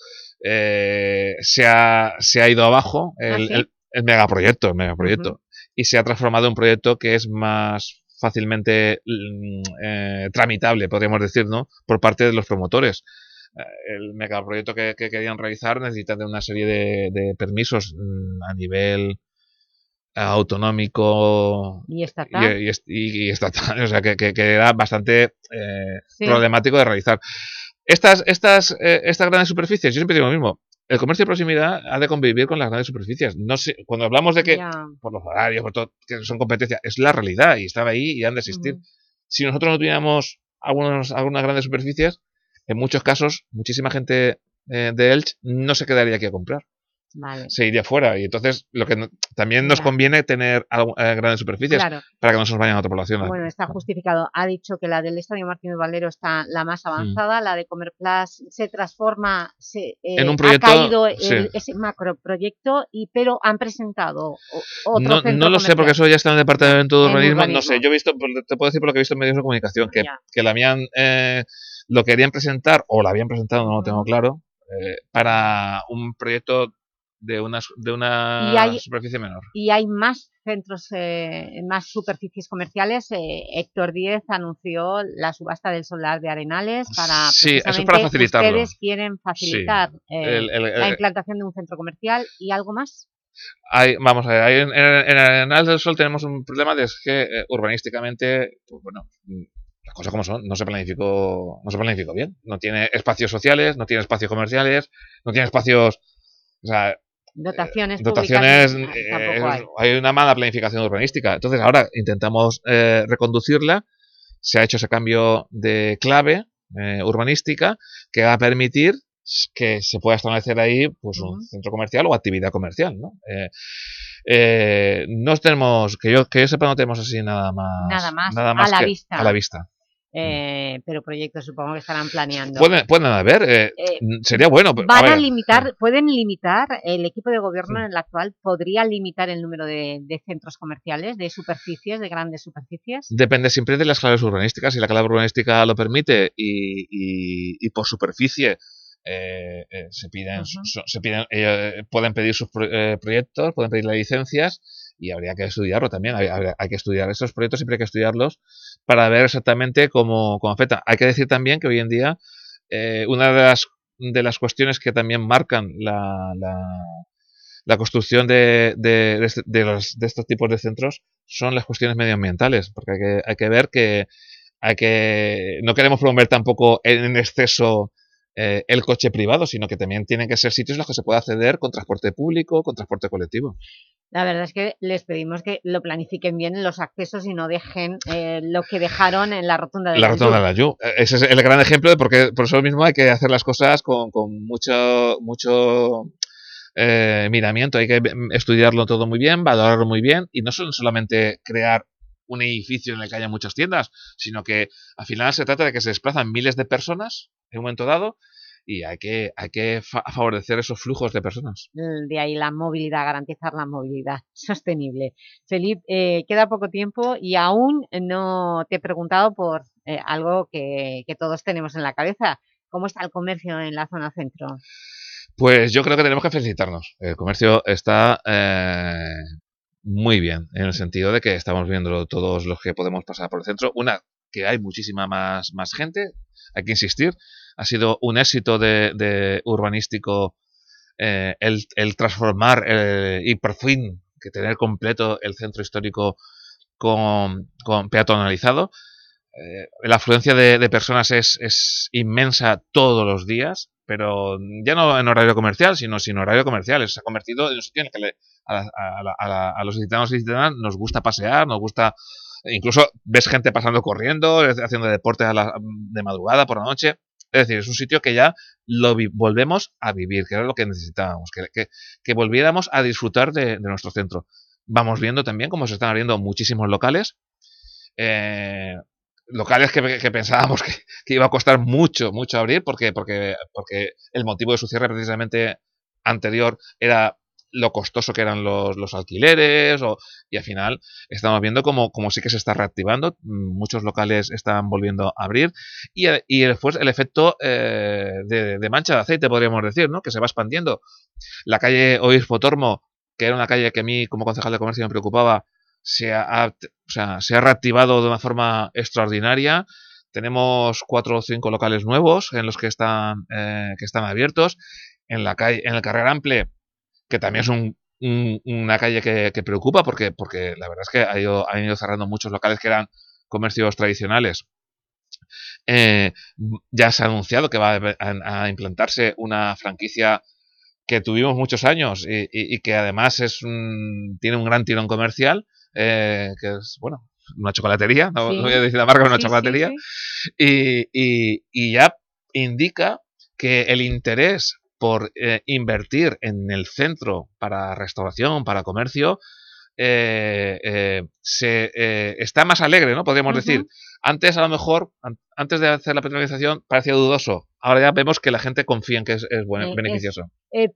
Speaker 25: eh, se, ha, se ha ido abajo el,
Speaker 3: ¿Ah, sí?
Speaker 25: el- el megaproyecto, el megaproyecto, y se ha transformado en un proyecto que es más fácilmente mm, eh, tramitable, podríamos decir, ¿no? por parte de los promotores. El megaproyecto que, que querían realizar necesita de una serie de, de permisos mm, a nivel eh, autonómico
Speaker 3: ¿Y estatal?
Speaker 25: y, y y- estatal, (laughs) o sea que, que- que era bastante eh,
Speaker 3: Sí.
Speaker 25: problemático de realizar. Estas, estas, eh, estas grandes superficies, yo siempre digo lo mismo, el comercio de proximidad ha de convivir con las grandes superficies. No sé, cuando hablamos de que
Speaker 3: Ya.
Speaker 25: por los horarios, por todo, que son competencia, es la realidad y estaba ahí y han de existir. Si nosotros no tuviéramos algunos, algunas grandes superficies, en muchos casos, muchísima gente eh, de Elche no se quedaría aquí a comprar
Speaker 3: Vale.
Speaker 25: se iría fuera. Y entonces lo que no- también nos conviene tener algo- eh, grandes superficies
Speaker 3: Claro.
Speaker 25: para que no se nos vayan a otra población.
Speaker 3: Bueno, está justificado. Ha dicho que la del Estadio Martínez Valero está la más avanzada, la de Comerplas se transforma, se, eh,
Speaker 25: En un proyecto,
Speaker 3: ha caído el-
Speaker 25: sí.
Speaker 3: ese macroproyecto, y, pero han presentado otro
Speaker 25: No,
Speaker 3: centro
Speaker 25: no lo sé porque eso ya está en el departamento de
Speaker 3: En
Speaker 25: urbanismo. No
Speaker 3: urbanismo.
Speaker 25: sé, yo he visto, te puedo decir por lo que he visto en medios de comunicación, que,
Speaker 3: Ya.
Speaker 25: que la habían, eh, lo querían presentar, o la habían presentado, no lo tengo claro, eh, para un proyecto de una, de una
Speaker 3: Y hay-
Speaker 25: superficie menor.
Speaker 3: Y hay más centros, eh, más superficies comerciales. eh, Héctor Díez anunció la subasta del solar de Arenales para
Speaker 25: Sí, eso es para facilitarlo.
Speaker 3: ustedes quieren facilitar eh,
Speaker 25: El- el-
Speaker 3: la implantación de un centro comercial y algo más.
Speaker 25: Hay, vamos a ver, hay en, en, en Arenal del Sol tenemos un problema de es que urbanísticamente, pues bueno, las cosas como son, no se planificó, no se planificó bien. No tiene espacios sociales, no tiene espacios comerciales, no tiene espacios, o sea,
Speaker 3: Dotaciones,
Speaker 25: dotaciones, eh,
Speaker 3: hay.
Speaker 25: hay una mala planificación urbanística. Entonces ahora intentamos eh, reconducirla, se ha hecho ese cambio de clave eh, urbanística que va a permitir que se pueda establecer ahí pues un centro comercial o actividad comercial, ¿no? Eh, eh, no tenemos, que yo, que yo sepa, no tenemos así nada más.
Speaker 3: Nada más,
Speaker 25: nada
Speaker 3: a la
Speaker 25: que-
Speaker 3: vista.
Speaker 25: A la vista.
Speaker 3: Eh, pero proyectos supongo que estarán planeando.
Speaker 25: Pueden, pueden haber, eh,
Speaker 3: Eh,
Speaker 25: mm, sería bueno. pero,
Speaker 3: Van a, limitar, pueden limitar, el equipo de gobierno en el actual podría limitar el número de, de centros comerciales, de superficies, de grandes superficies.
Speaker 25: Depende siempre de las claves urbanísticas. Si la clave urbanística lo permite y, y- y por superficie eh, eh, se piden, so- se piden eh, pueden pedir sus pro- eh, proyectos, pueden pedir las licencias y habría que estudiarlo también. Hay, que estudiar estos proyectos, siempre hay que estudiarlos para ver exactamente cómo, cómo afecta. Hay que decir también que hoy en día eh, una de las, de las cuestiones que también marcan la, la, la construcción de, de, de, este- de estos tipos de centros son las cuestiones medioambientales, porque hay que, hay que ver que, hay que no queremos promover tampoco en exceso eh, el coche privado, sino que también tienen que ser sitios en los que se pueda acceder con transporte público, con transporte colectivo.
Speaker 3: La verdad es que les pedimos que lo planifiquen bien en los accesos y no dejen eh, lo que dejaron en la rotonda de
Speaker 25: La
Speaker 3: la
Speaker 25: rotonda de la Yu. Eh, Ese es el gran ejemplo de por qué por eso mismo hay que hacer las cosas con, con mucho, mucho eh, miramiento. Hay que estudiarlo todo muy bien, valorarlo muy bien y no son solamente crear un edificio en el que haya muchas tiendas, sino que al final se trata de que se desplazan miles de personas en un momento dado y hay que, hay que fa- favorecer esos flujos de personas.
Speaker 3: Mm, De ahí la movilidad, garantizar la movilidad (laughs) sostenible. Felipe, eh, queda poco tiempo y aún no te he preguntado por eh, algo que, que todos tenemos en la cabeza. ¿Cómo está el comercio en la zona centro?
Speaker 25: Pues yo creo que tenemos que felicitarnos. El comercio está eh, muy bien, en el sentido de que estamos viendo todos los que podemos pasar por el centro. Una, que hay muchísima más, más gente, hay que insistir. Ha sido un éxito de, de urbanístico eh, el, el transformar eh, y por fin que tener completo el centro histórico con, con peatonalizado. Eh, la afluencia de, de personas es, es inmensa todos los días, pero ya no en horario comercial, sino sin horario comercial. Se ha convertido en un sitio en el que le- a, a a a los gitanos y gitanas nos gusta pasear, nos gusta... Incluso ves gente pasando corriendo, haciendo deporte a la- de madrugada, por la noche. Es decir, es un sitio que ya lo volvemos a vivir, que era lo que necesitábamos, que, que, que volviéramos a disfrutar de, de nuestro centro. Vamos viendo también cómo se están abriendo muchísimos locales. eh, locales que, pensábamos que, iba a costar mucho, mucho abrir, porque, porque, porque el motivo de su cierre precisamente anterior era lo costoso que eran los, los alquileres, o, y al final estamos viendo como, como sí que se está reactivando, mm, muchos locales están volviendo a abrir, y, y después el efecto eh, de, de mancha de aceite, podríamos decir, ¿no? que se va expandiendo. La calle Obispo Tormo, que era una calle que a mí como concejal de comercio me preocupaba, se ha, o sea, se ha reactivado de una forma extraordinaria. Tenemos cuatro o cinco locales nuevos en los que están, eh, que están abiertos. En la calle, en el Carrer Ample, que también es un, un- una calle que, preocupa porque, porque la verdad es que ha ido, han ido cerrando muchos locales que eran comercios tradicionales. Eh, ya se ha anunciado que va a, implantarse una franquicia que tuvimos muchos años y, y- y que además es un- tiene un gran tirón comercial, eh, que es, bueno, una chocolatería, no,
Speaker 26: Sí.
Speaker 25: no voy a decir la marca, una
Speaker 26: Sí, sí,
Speaker 25: chocolatería, Y, y- y ya indica que el interés por eh, invertir en el centro para restauración, para comercio, eh, eh, se, eh, está más alegre, ¿no? Podríamos decir. Antes, a lo mejor, an- antes de hacer la petrolización, parecía dudoso. Ahora ya vemos que la gente confía en que es, es buen-
Speaker 3: Eh, es-
Speaker 25: beneficioso.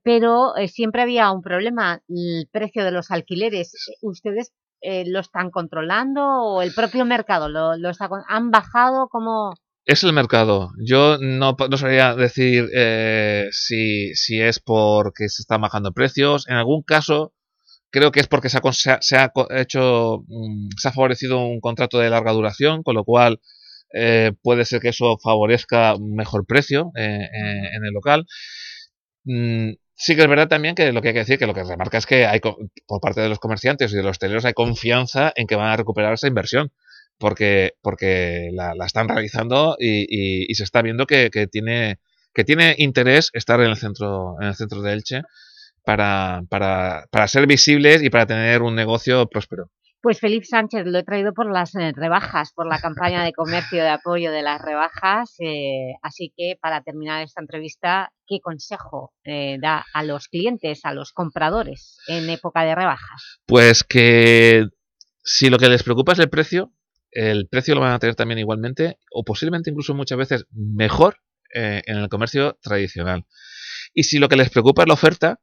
Speaker 3: Pero siempre había un problema, el precio de los alquileres. ¿Ustedes eh, lo están controlando o el propio mercado lo, está han bajado? como
Speaker 25: Es el mercado. Yo no, no sabría decir eh, si, si es porque se están bajando precios. En algún caso, creo que es porque se ha, se ha- hecho, mm, se ha favorecido un contrato de larga duración, con lo cual eh, puede ser que eso favorezca un mejor precio eh, eh, en el local. Mm, sí que es verdad también que lo que hay que decir, que lo que remarca es que hay por parte de los comerciantes y de los hosteleros hay confianza en que van a recuperar esa inversión porque, porque la, están realizando y, y- y se está viendo que, que tiene, que tiene interés estar en el centro, en el centro de Elche para, para, para ser visibles y para tener un negocio próspero.
Speaker 3: Pues Felipe Sánchez lo he traído por las eh, rebajas, por la campaña de comercio de apoyo de las rebajas. eh, así que para terminar esta entrevista, ¿qué consejo eh, da a los clientes, a los compradores en época de rebajas?
Speaker 25: Pues que si lo que les preocupa es el precio, el precio lo van a tener también igualmente o posiblemente incluso muchas veces mejor eh, en el comercio tradicional. Y si lo que les preocupa es la oferta,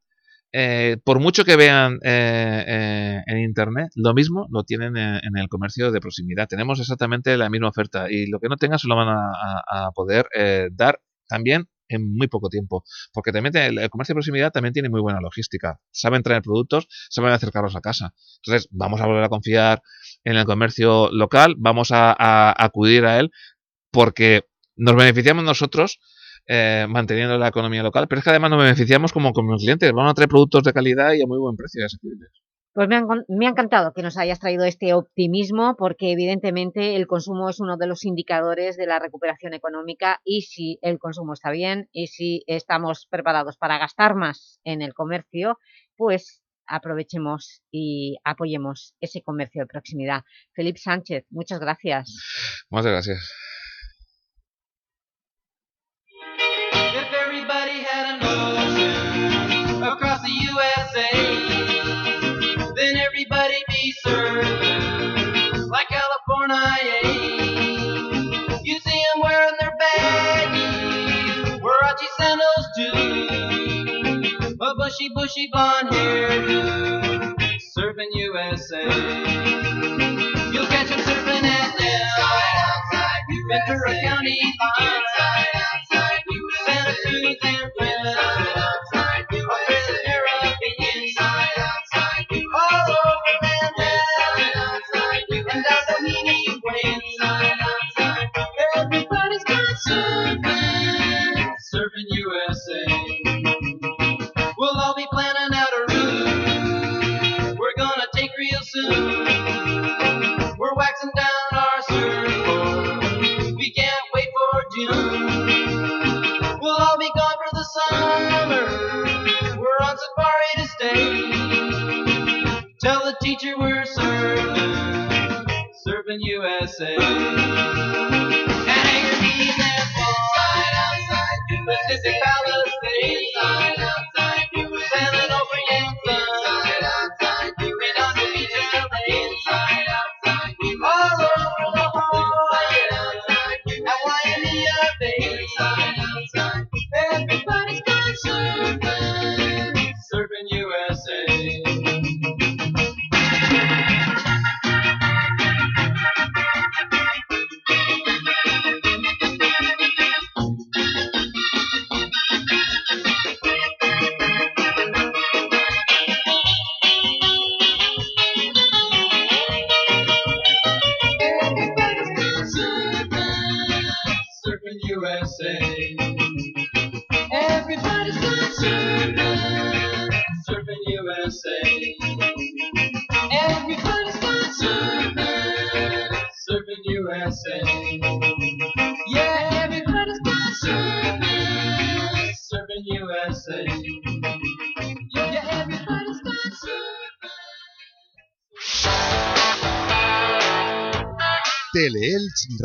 Speaker 25: eh, por mucho que vean eh, eh, en internet, lo mismo lo tienen en, en el comercio de proximidad. Tenemos exactamente la misma oferta y lo que no tengan se lo van a, poder eh, dar también en muy poco tiempo. Porque también te- el comercio de proximidad también tiene muy buena logística. Saben traer productos, saben acercarlos a casa. Entonces, vamos a volver a confiar en el comercio local, vamos a acudir a él porque nos beneficiamos nosotros eh, manteniendo la economía local, pero es que además nos beneficiamos como, como clientes, van a traer productos de calidad y a muy buen precio
Speaker 3: Pues me, me ha encantado que nos hayas traído este optimismo porque evidentemente el consumo es uno de los indicadores de la recuperación económica y si el consumo está bien y si estamos preparados para gastar más en el comercio, pues aprovechemos y apoyemos ese comercio de proximidad. Felipe Sánchez, muchas gracias.
Speaker 25: Muchas gracias.
Speaker 27: Bushy, bushy blonde hairdo, serving USA. You'll catch them surfing at Nell, Ventura County Line.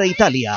Speaker 16: Italia.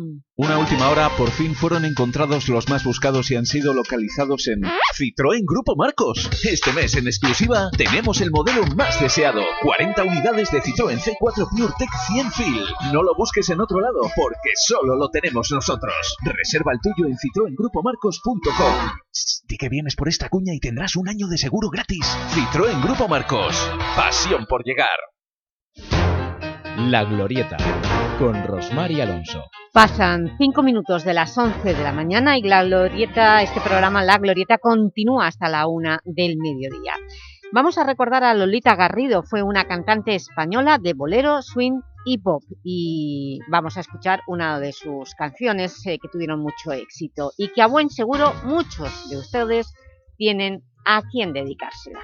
Speaker 28: Una última hora, por fin fueron encontrados los más buscados y han sido localizados en Citroën Grupo Marcos. Este mes en exclusiva tenemos el modelo más deseado, 40 unidades de Citroën C4 PureTech 100 Fil. No lo busques en otro lado porque solo lo tenemos nosotros. Reserva el tuyo en citroengrupomarcos.com. Di que vienes por esta cuña y tendrás un año de seguro gratis. Citroën Grupo Marcos. Pasión por llegar.
Speaker 2: La Glorieta, con Rosmar y Alonso.
Speaker 3: Pasan cinco minutos de las 11 de la mañana y la Glorieta, este programa La Glorieta continúa hasta la una del mediodía. Vamos a recordar a Lolita Garrido, fue una cantante española de bolero, swing y pop y vamos a escuchar una de sus canciones eh, que tuvieron mucho éxito y que a buen seguro muchos de ustedes tienen a quien dedicársela.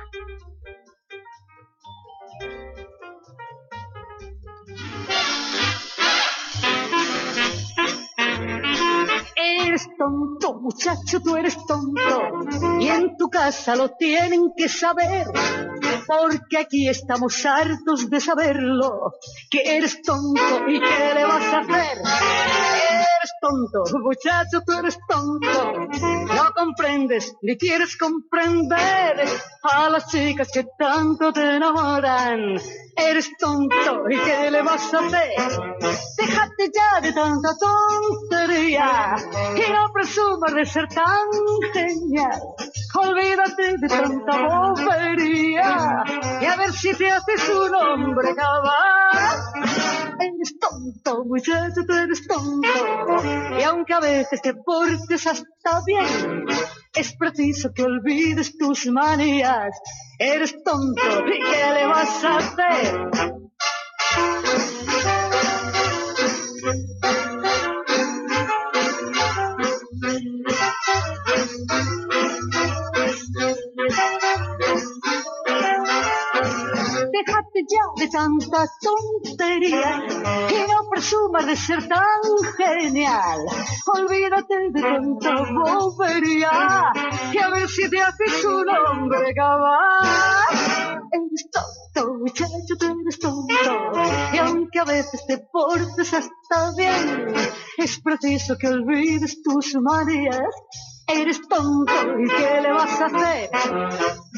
Speaker 27: Tonto, muchacho, tú eres tonto. Y en tu casa lo tienen que saber. Porque aquí estamos hartos de saberlo. Que eres tonto y qué le vas a hacer. Eres tonto, muchacho, tú eres tonto. No comprendes ni quieres comprender a las chicas que tanto te enamoran. Eres tonto y qué le vas a hacer. Déjate ya de tanta tontería y no presumas de ser tan genial. Olvídate de tanta bobería y a ver si te haces un hombre cabal. Eres tonto, muchacho, tú eres tonto. Y aunque a veces te portes hasta bien, es preciso que olvides tus manías. Eres tonto, ¿y qué le vas a hacer? Ya de tanta tontería y no presumas de ser tan genial. Olvídate de tanta bobería y a ver si te haces un hombre cabal. Eres tonto, muchacho, tú eres tonto. Y aunque a veces te portes hasta bien, es preciso que olvides tus manías. Eres tonto, ¿y qué le vas a hacer?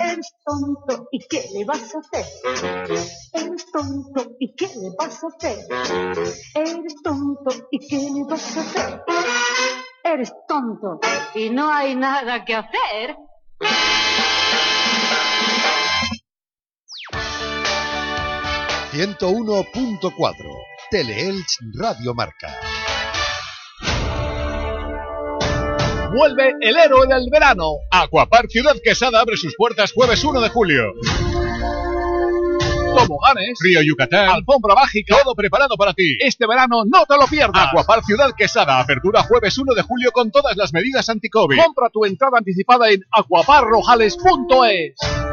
Speaker 27: Eres tonto, ¿y qué le vas a hacer? Eres tonto, ¿y qué le vas a hacer? Eres tonto, ¿y qué le vas a hacer? Eres tonto, y no hay nada que hacer.
Speaker 1: ...101.4... Teleelch Radio Marca.
Speaker 29: Vuelve el héroe del verano. Aquapar Ciudad Quesada abre sus puertas jueves 1 de julio. Toboganes, Río Yucatán, Alfombra Mágica, todo preparado para ti. Este verano no te lo pierdas. Aquapar Ciudad Quesada, apertura jueves 1 de julio con todas las medidas anti-COVID. Compra tu entrada anticipada en aquaparrojales.es.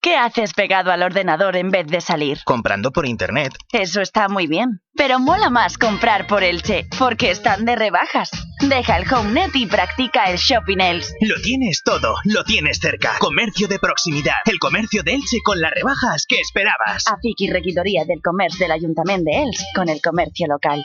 Speaker 7: ¿Qué haces pegado al ordenador en vez de salir?
Speaker 30: Comprando por internet.
Speaker 7: Eso está muy bien, pero mola más comprar por Elche, porque están de rebajas. Deja el HomeNet y practica el Shopping Els.
Speaker 30: Lo tienes todo, lo tienes cerca. Comercio de proximidad. El comercio de Elche con las rebajas que esperabas.
Speaker 7: AFIC y regidoria del comercio del Ayuntamiento de Els con el comercio local.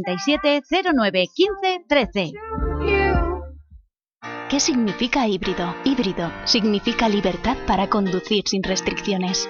Speaker 18: 637 09 15 13.
Speaker 31: ¿Qué significa híbrido? Híbrido significa libertad para conducir sin restricciones.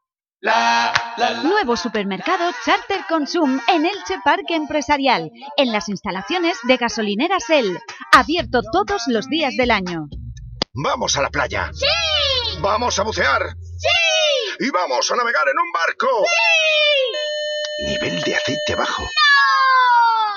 Speaker 18: Nuevo supermercado Charter Consum en Elche Parque Empresarial, en las instalaciones de gasolineras El, abierto todos los días del año.
Speaker 32: ¡Vamos a la playa!
Speaker 18: ¡Sí!
Speaker 32: ¡Vamos a bucear!
Speaker 18: ¡Sí!
Speaker 32: ¡Y vamos a navegar en un barco!
Speaker 18: ¡Sí!
Speaker 30: Nivel de aceite bajo.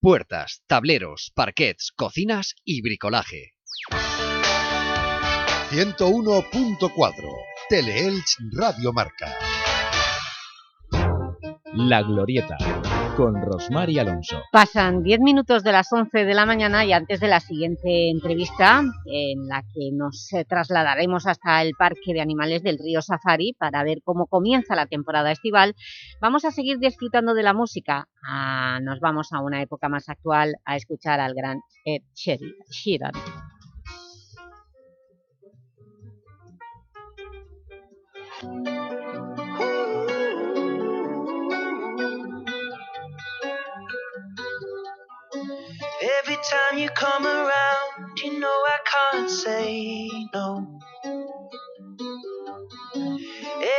Speaker 10: Puertas, tableros, parquets, cocinas y bricolaje.
Speaker 1: 101.4 Teleelch Radio Marca.
Speaker 2: La Glorieta, con Rosmar y Alonso.
Speaker 3: Pasan 10 minutos de las 11 de la mañana y antes de la siguiente entrevista, en la que nos eh, trasladaremos hasta el Parque de Animales del Río Safari para ver cómo comienza la temporada estival, vamos a seguir disfrutando de la música. Ah, nos vamos a una época más actual a escuchar al gran Ed Sheeran-.
Speaker 26: Every time you come around, you know I can't say no.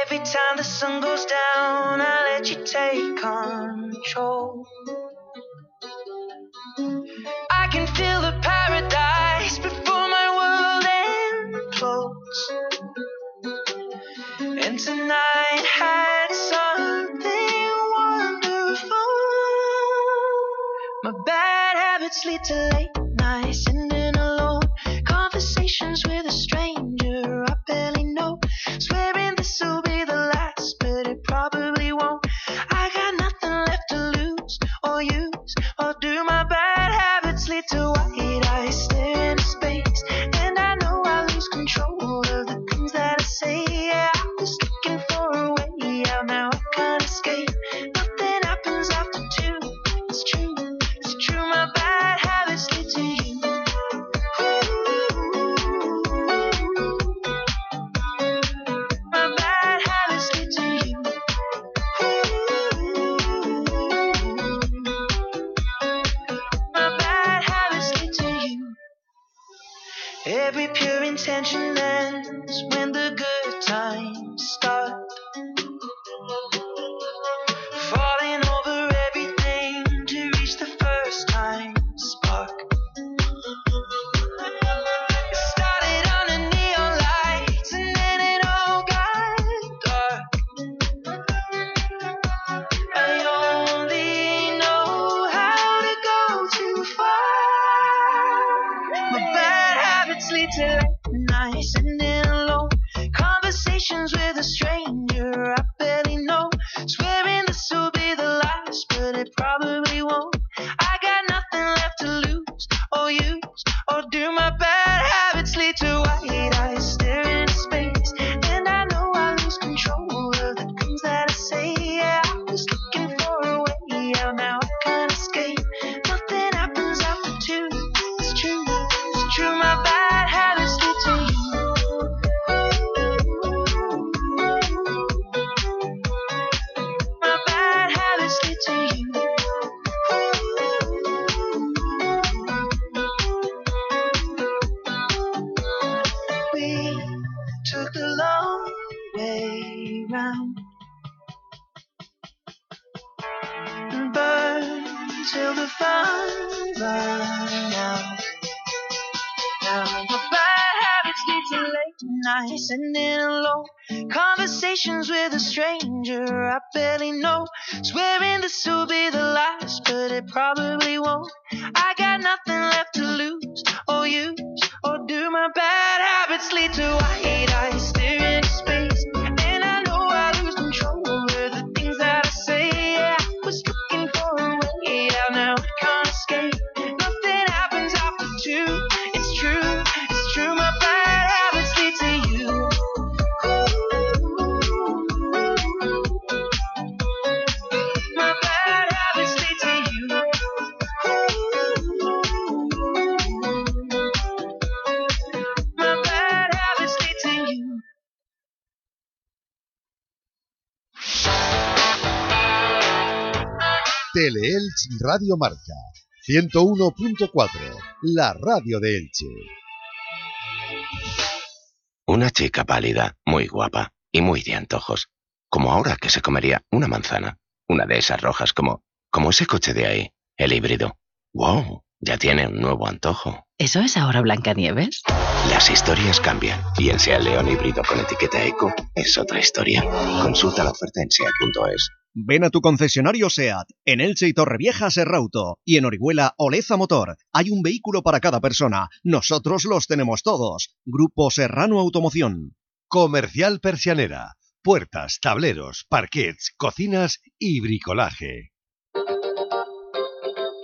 Speaker 26: Every time the sun goes down, I let you take control. Habits lead to late nights, sitting alone. Conversations with a stranger I barely know. Swearing this will
Speaker 1: Radio Marca 101.4, la radio de Elche.
Speaker 33: Una chica pálida, muy guapa y muy de antojos. Como ahora que se comería una manzana. Una de esas rojas como, como ese coche de ahí, el híbrido. ¡Wow! Ya tiene un nuevo antojo.
Speaker 34: ¿Eso es ahora Blancanieves?
Speaker 33: Las historias cambian y en Sea León híbrido con etiqueta eco es otra historia. Consulta la oferta en SEAT.es.
Speaker 16: Ven a tu concesionario SEAT, en Elche y Torrevieja Serrauto y en Orihuela Oleza Motor. Hay un vehículo para cada persona. Nosotros los tenemos todos. Grupo Serrano Automoción.
Speaker 1: Comercial Persianera. Puertas, tableros, parquets, cocinas y bricolaje.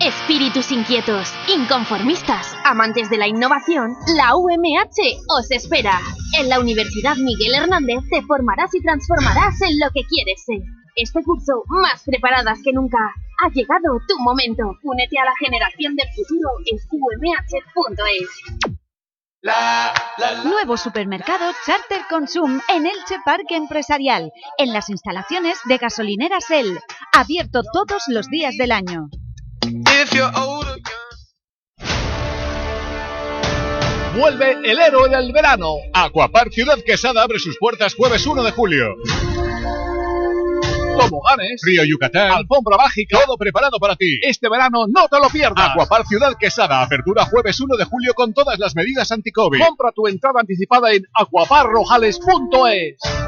Speaker 31: Espíritus inquietos, inconformistas, amantes de la innovación, la UMH os espera. En la Universidad Miguel Hernández te formarás y transformarás en lo que quieres ser. Este curso, más preparadas que nunca, ha llegado tu momento. Únete a la generación del futuro en umh.es.
Speaker 18: Nuevo supermercado Charter Consum en Elche Parque Empresarial, en las instalaciones de gasolineras El, abierto todos los días del año.
Speaker 29: Vuelve el héroe del verano. Aquapar Ciudad Quesada abre sus puertas jueves 1 de julio. Toboganes, Río Yucatán, alfombra mágica, todo preparado para ti. Este verano no te lo pierdas. Aquapar Ciudad Quesada, apertura jueves 1 de julio con todas las medidas anti-COVID. Compra tu entrada anticipada en aquaparrojales.es.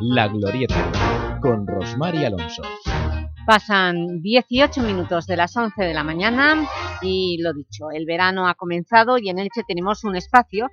Speaker 2: La Glorieta, con Rosmar y Alonso.
Speaker 3: Pasan 18 minutos de las 11 de la mañana y lo dicho, el verano ha comenzado y en Elche tenemos un espacio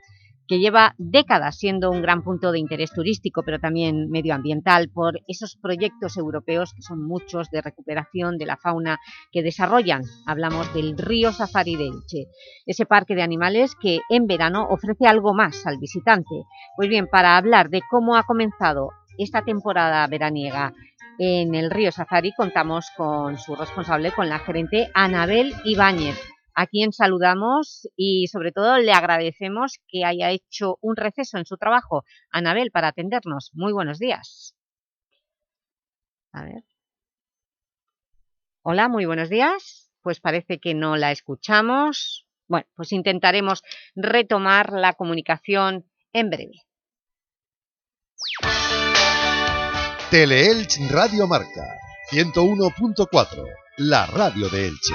Speaker 3: que lleva décadas siendo un gran punto de interés turístico, pero también medioambiental, por esos proyectos europeos, que son muchos, de recuperación de la fauna que desarrollan. Hablamos del Río Safari de Elche, ese parque de animales que en verano ofrece algo más al visitante. Pues bien, para hablar de cómo ha comenzado esta temporada veraniega en el Río Safari, contamos con su responsable, con la gerente Anabel Ibáñez a quien saludamos y sobre todo le agradecemos que haya hecho un receso en su trabajo. Anabel, para atendernos. Muy buenos días. A ver. Hola, muy buenos días. Pues parece que no la escuchamos. Bueno, pues intentaremos retomar la comunicación en breve.
Speaker 1: Teleelch Radio Marca 101.4, la radio de Elche.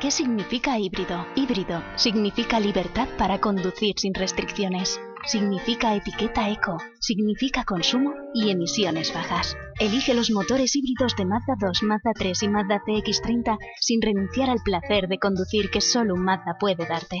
Speaker 31: ¿Qué significa híbrido? Híbrido significa libertad para conducir sin restricciones. Significa etiqueta eco. Significa consumo y emisiones bajas. Elige los motores híbridos de Mazda 2, Mazda 3 y Mazda CX30 sin renunciar al placer de conducir que solo un Mazda puede darte.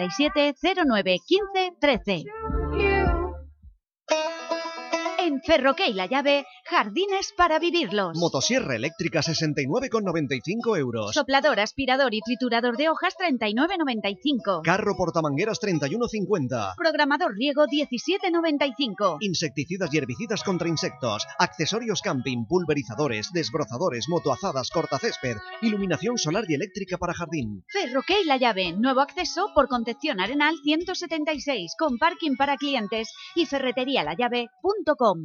Speaker 18: 637 09 15 13. En Ferroque y La Llave, jardines para vivirlos.
Speaker 16: Motosierra eléctrica 69,95 euros.
Speaker 18: Soplador, aspirador y triturador de hojas 39,95.
Speaker 16: Carro portamangueras 31,50.
Speaker 18: Programador riego 17,95.
Speaker 16: Insecticidas y herbicidas contra insectos. Accesorios camping, pulverizadores, desbrozadores, motoazadas, cortacésped. Iluminación solar y eléctrica para jardín.
Speaker 18: Ferroque y La Llave, nuevo acceso por Concepción Arenal 176, con parking para clientes y ferreterialallave.com.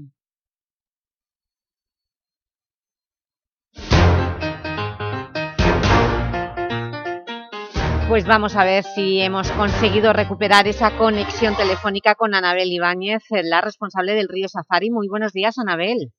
Speaker 3: Pues vamos a ver si hemos conseguido recuperar esa conexión telefónica con Anabel Ibáñez, la responsable del Río Safari. Muy buenos días, Anabel.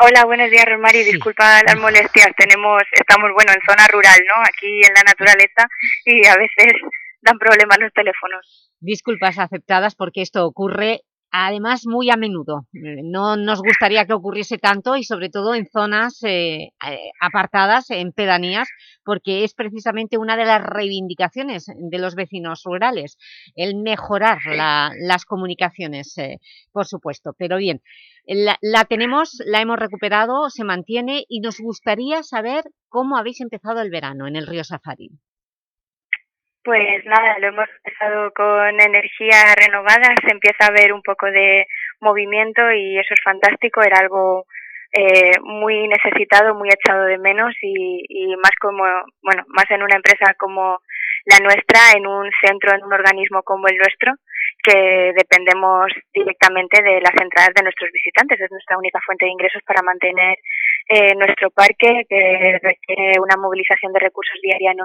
Speaker 35: Hola, buenos días, Rosmari. Disculpa las molestias. Tenemos, estamos, bueno, en zona rural, ¿no? Aquí en la naturaleza y a veces (laughs) dan problemas los teléfonos.
Speaker 3: Disculpas aceptadas porque esto ocurre además muy a menudo. Eh, no nos gustaría que ocurriese tanto y sobre todo en zonas eh, eh, apartadas, en pedanías, porque es precisamente una de las reivindicaciones de los vecinos rurales, el mejorar las comunicaciones, por supuesto. Pero bien, la, la tenemos, la hemos recuperado, se mantiene y nos gustaría saber cómo habéis empezado el verano en el río Safari.
Speaker 35: Pues nada, lo hemos empezado con energía renovada, se empieza a ver un poco de movimiento y eso es fantástico, era algo eh, muy necesitado, muy echado de menos y, y más como, bueno, más en una empresa como la nuestra, en un centro, en un organismo como el nuestro, que dependemos directamente de las entradas de nuestros visitantes, es nuestra única fuente de ingresos para mantener eh, nuestro parque, que requiere una movilización de recursos diaria ¿no?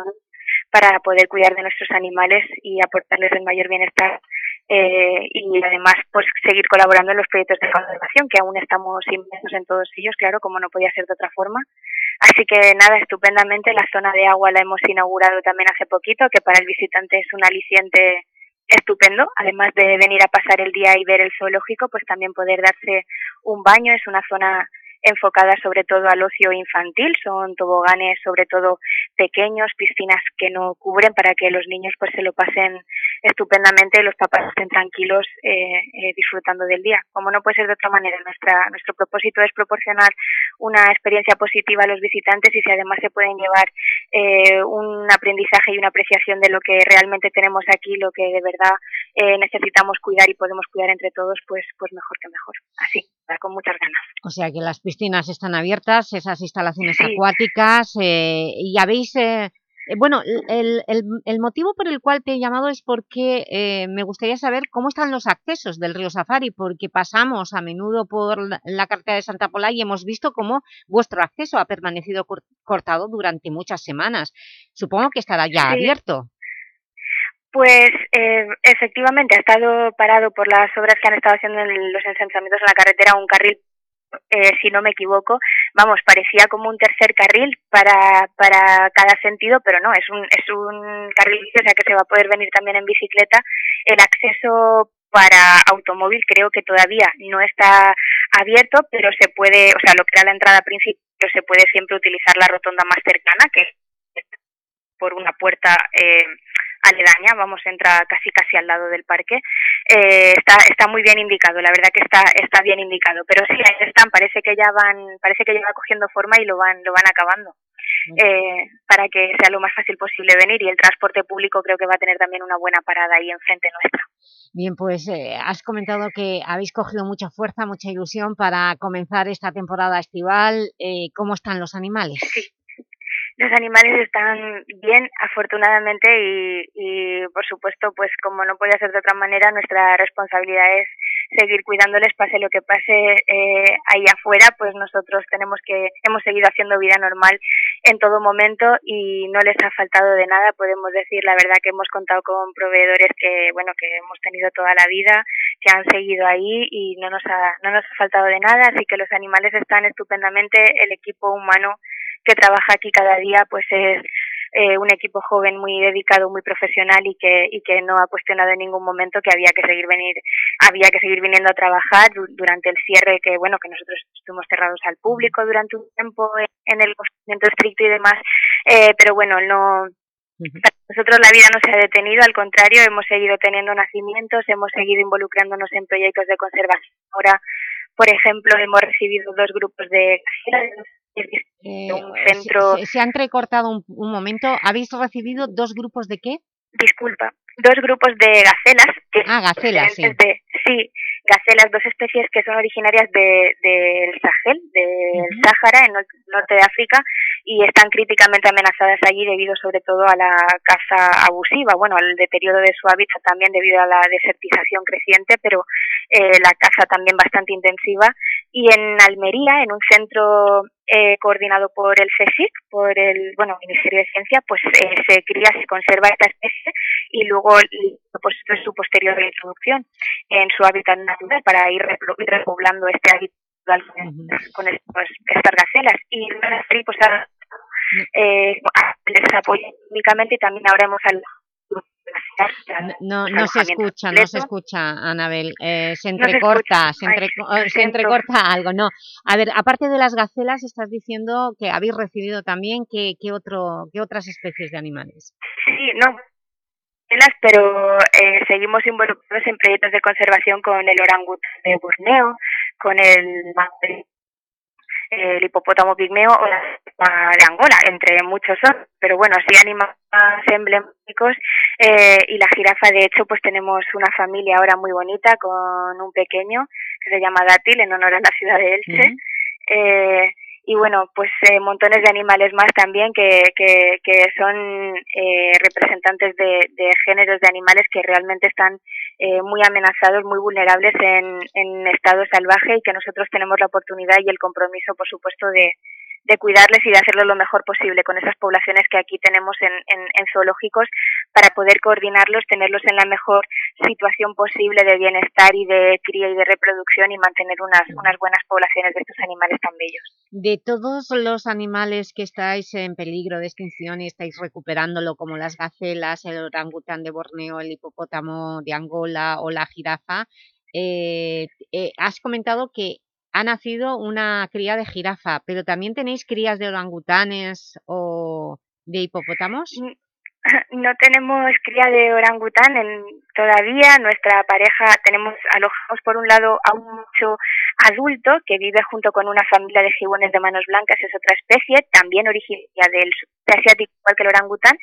Speaker 35: Para poder cuidar de nuestros animales y aportarles el mayor bienestar eh, y además pues seguir colaborando en los proyectos de conservación que aún estamos inmersos en todos ellos claro como no podía ser de otra forma. Así que nada estupendamente la zona de agua la hemos inaugurado también hace poquito que para el visitante es un aliciente estupendo. Además de venir a pasar el día y ver el zoológico pues también poder darse un baño. Es una zona enfocada sobre todo al ocio infantil, son toboganes sobre todo pequeños, piscinas que no cubren para que los niños pues se lo pasen estupendamente y los papás estén tranquilos eh, eh, disfrutando del día. Como no puede ser de otra manera, nuestra, nuestro propósito es proporcionar una experiencia positiva a los visitantes y si además se pueden llevar eh, un aprendizaje y una apreciación de lo que realmente tenemos aquí, lo que de verdad eh, necesitamos cuidar y podemos cuidar entre todos, pues, pues mejor que mejor. Así, con muchas ganas.
Speaker 3: O sea que las piscinas están abiertas, esas instalaciones acuáticas, eh, y habéis... Eh, bueno, el, el, el, motivo por el cual te he llamado es porque eh, me gustaría saber cómo están los accesos del río Safari, porque pasamos a menudo por la carretera de Santa Pola y hemos visto cómo vuestro acceso ha permanecido cortado durante muchas semanas. Supongo que estará ya abierto.
Speaker 35: Pues eh, efectivamente ha estado parado por las obras que han estado haciendo en los encensamientos en la carretera un carril eh, si no me equivoco, vamos, parecía como un tercer carril para, para cada sentido, pero no, es un, es un carril o sea que se va a poder venir también en bicicleta. El acceso para automóvil creo que todavía no está abierto, pero se puede, o sea, lo que era la entrada principal, se puede siempre utilizar la rotonda más cercana, que por una puerta eh, aledaña, vamos, entra casi casi al lado del parque. eh, está, está muy bien indicado, la verdad que está, está bien indicado. Pero sí, ahí están, parece que ya van, parece que ya va cogiendo forma y lo van, lo van acabando. Eh, para que sea lo más fácil posible venir y el transporte público creo que va a tener también una buena parada ahí enfrente nuestra.
Speaker 3: Bien, pues eh, has comentado que habéis cogido mucha fuerza, mucha ilusión para comenzar esta temporada estival. Eh, ¿Cómo están los animales?
Speaker 35: Sí. Los animales están bien, afortunadamente, y, y por supuesto, pues como no puede ser de otra manera, nuestra responsabilidad es seguir cuidándoles, pase lo que pase eh, ahí afuera, pues nosotros tenemos que, hemos seguido haciendo vida normal en todo momento y no les ha faltado de nada, podemos decir la verdad que hemos contado con proveedores que, bueno, que hemos tenido toda la vida, que han seguido ahí y no nos ha, no nos ha faltado de nada, así que los animales están estupendamente, el equipo humano que trabaja aquí cada día pues es eh, un equipo joven muy dedicado, muy profesional y que, y que no ha cuestionado en ningún momento que había que seguir venir, había que seguir viniendo a trabajar durante el cierre que bueno que nosotros estuvimos cerrados al público durante un tiempo en el confinamiento estricto y demás, eh, pero bueno no para nosotros la vida no se ha detenido, al contrario, hemos seguido teniendo nacimientos, hemos seguido involucrándonos en proyectos de conservación. Ahora, por ejemplo, hemos recibido dos grupos de
Speaker 3: eh, un centro... Se, se, ha entrecortado un, un, momento. ¿Habéis recibido dos grupos de qué?
Speaker 35: Disculpa, dos grupos de gacelas. Que
Speaker 3: ah, gacelas, sí.
Speaker 35: De, sí, gacelas, dos especies que son originarias del de, Sahel, del uh -huh. Sáhara, en el norte de África, y están críticamente amenazadas allí debido sobre todo a la caza abusiva, bueno, al deterioro de su hábitat también debido a la desertización creciente, pero eh, la caza también bastante intensiva. Y en Almería, en un centro eh, coordinado por el CSIC, por el bueno Ministerio de Ciencia, pues eh, se cría, se conserva esta especie y luego pues, su posterior reintroducción en su hábitat natural para ir repoblando este hábitat con, estas, estas gacelas. Y pues a, eh, les apoya únicamente y también ahora hemos (laughs)
Speaker 3: no, no se escucha, no se escucha, Anabel. Eh, se entrecorta, no se, se, entre, Ay, se entrecorta (laughs) algo. No, a ver, aparte de las gacelas, estás diciendo que habéis recibido también ¿qué, qué, otro, qué otras especies de animales.
Speaker 35: Sí, no, pero eh, seguimos involucrados en proyectos de conservación con el orangután de Borneo, con el el hipopótamo pigmeo o la de Angola, entre muchos son, pero bueno, así animales emblemáticos eh, y la jirafa, de hecho, pues tenemos una familia ahora muy bonita con un pequeño que se llama Dátil en honor a la ciudad de Elche. Uh -huh. eh, y bueno, pues eh, montones de animales más también que, que, que son eh, representantes de, de, géneros de animales que realmente están eh, muy amenazados, muy vulnerables en, en estado salvaje y que nosotros tenemos la oportunidad y el compromiso, por supuesto, de, de cuidarles y de hacerlo lo mejor posible con esas poblaciones que aquí tenemos en, en, en, zoológicos para poder coordinarlos, tenerlos en la mejor situación posible de bienestar y de cría y de reproducción y mantener unas, unas buenas poblaciones de estos animales tan bellos.
Speaker 3: De todos los animales que estáis en peligro de extinción y estáis recuperándolo, como las gacelas, el orangután de Borneo, el hipopótamo de Angola o la jirafa, eh, eh, has comentado que ha nacido una cría de jirafa, pero también tenéis crías de orangutanes o de hipopótamos? (laughs)
Speaker 35: No tenemos cría de orangután en, todavía. Nuestra pareja tenemos alojados por un lado a un macho adulto que vive junto con una familia de gibones de manos blancas, es otra especie, también originaria del sudeste asiático, igual que el orangután,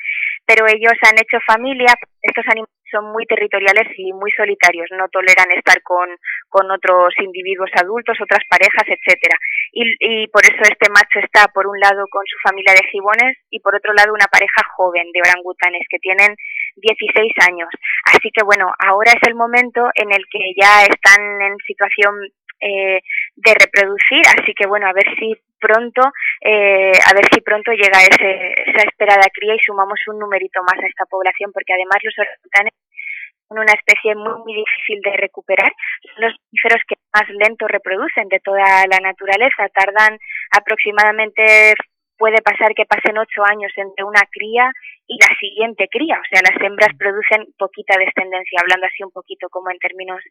Speaker 35: pero ellos han hecho familia. Estos animales son muy territoriales y muy solitarios, no toleran estar con, con otros individuos adultos, otras parejas, etcétera. Y, y por eso este macho está por un lado con su familia de gibones y por otro lado una pareja joven de orangutanes que tienen 16 años. Así que bueno, ahora es el momento en el que ya están en situación eh, de reproducir, así que bueno, a ver si pronto, eh, a ver si pronto llega ese, esa esperada cría y sumamos un numerito más a esta población, porque además los orangutanes son una especie muy, muy difícil de recuperar, son los mamíferos que más lento reproducen de toda la naturaleza, tardan aproximadamente puede pasar que pasen ocho años entre una cría y la siguiente cría. O sea, las hembras producen poquita descendencia, hablando así un poquito como en términos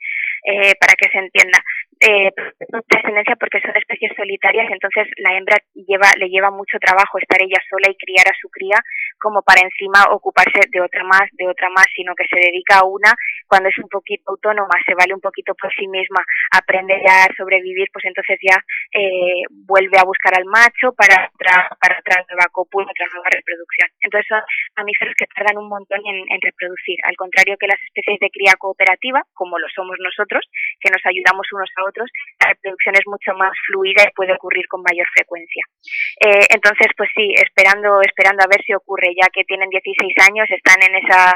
Speaker 35: eh, para que se entienda. Eh, descendencia porque son especies solitarias, entonces la hembra lleva, le lleva mucho trabajo estar ella sola y criar a su cría como para encima ocuparse de otra más, de otra más, sino que se dedica a una cuando es un poquito autónoma, se vale un poquito por sí misma, aprende ya a sobrevivir, pues entonces ya eh, vuelve a buscar al macho para otra, para otra nueva cópula, otra nueva reproducción. Entonces son mamíferos que tardan un montón en, en reproducir, al contrario que las especies de cría cooperativa, como lo somos nosotros, que nos ayudamos unos a otros, la reproducción es mucho más fluida y puede ocurrir con mayor frecuencia. Eh, entonces, pues sí, esperando, esperando a ver si ocurre, ya que tienen 16 años, están en esa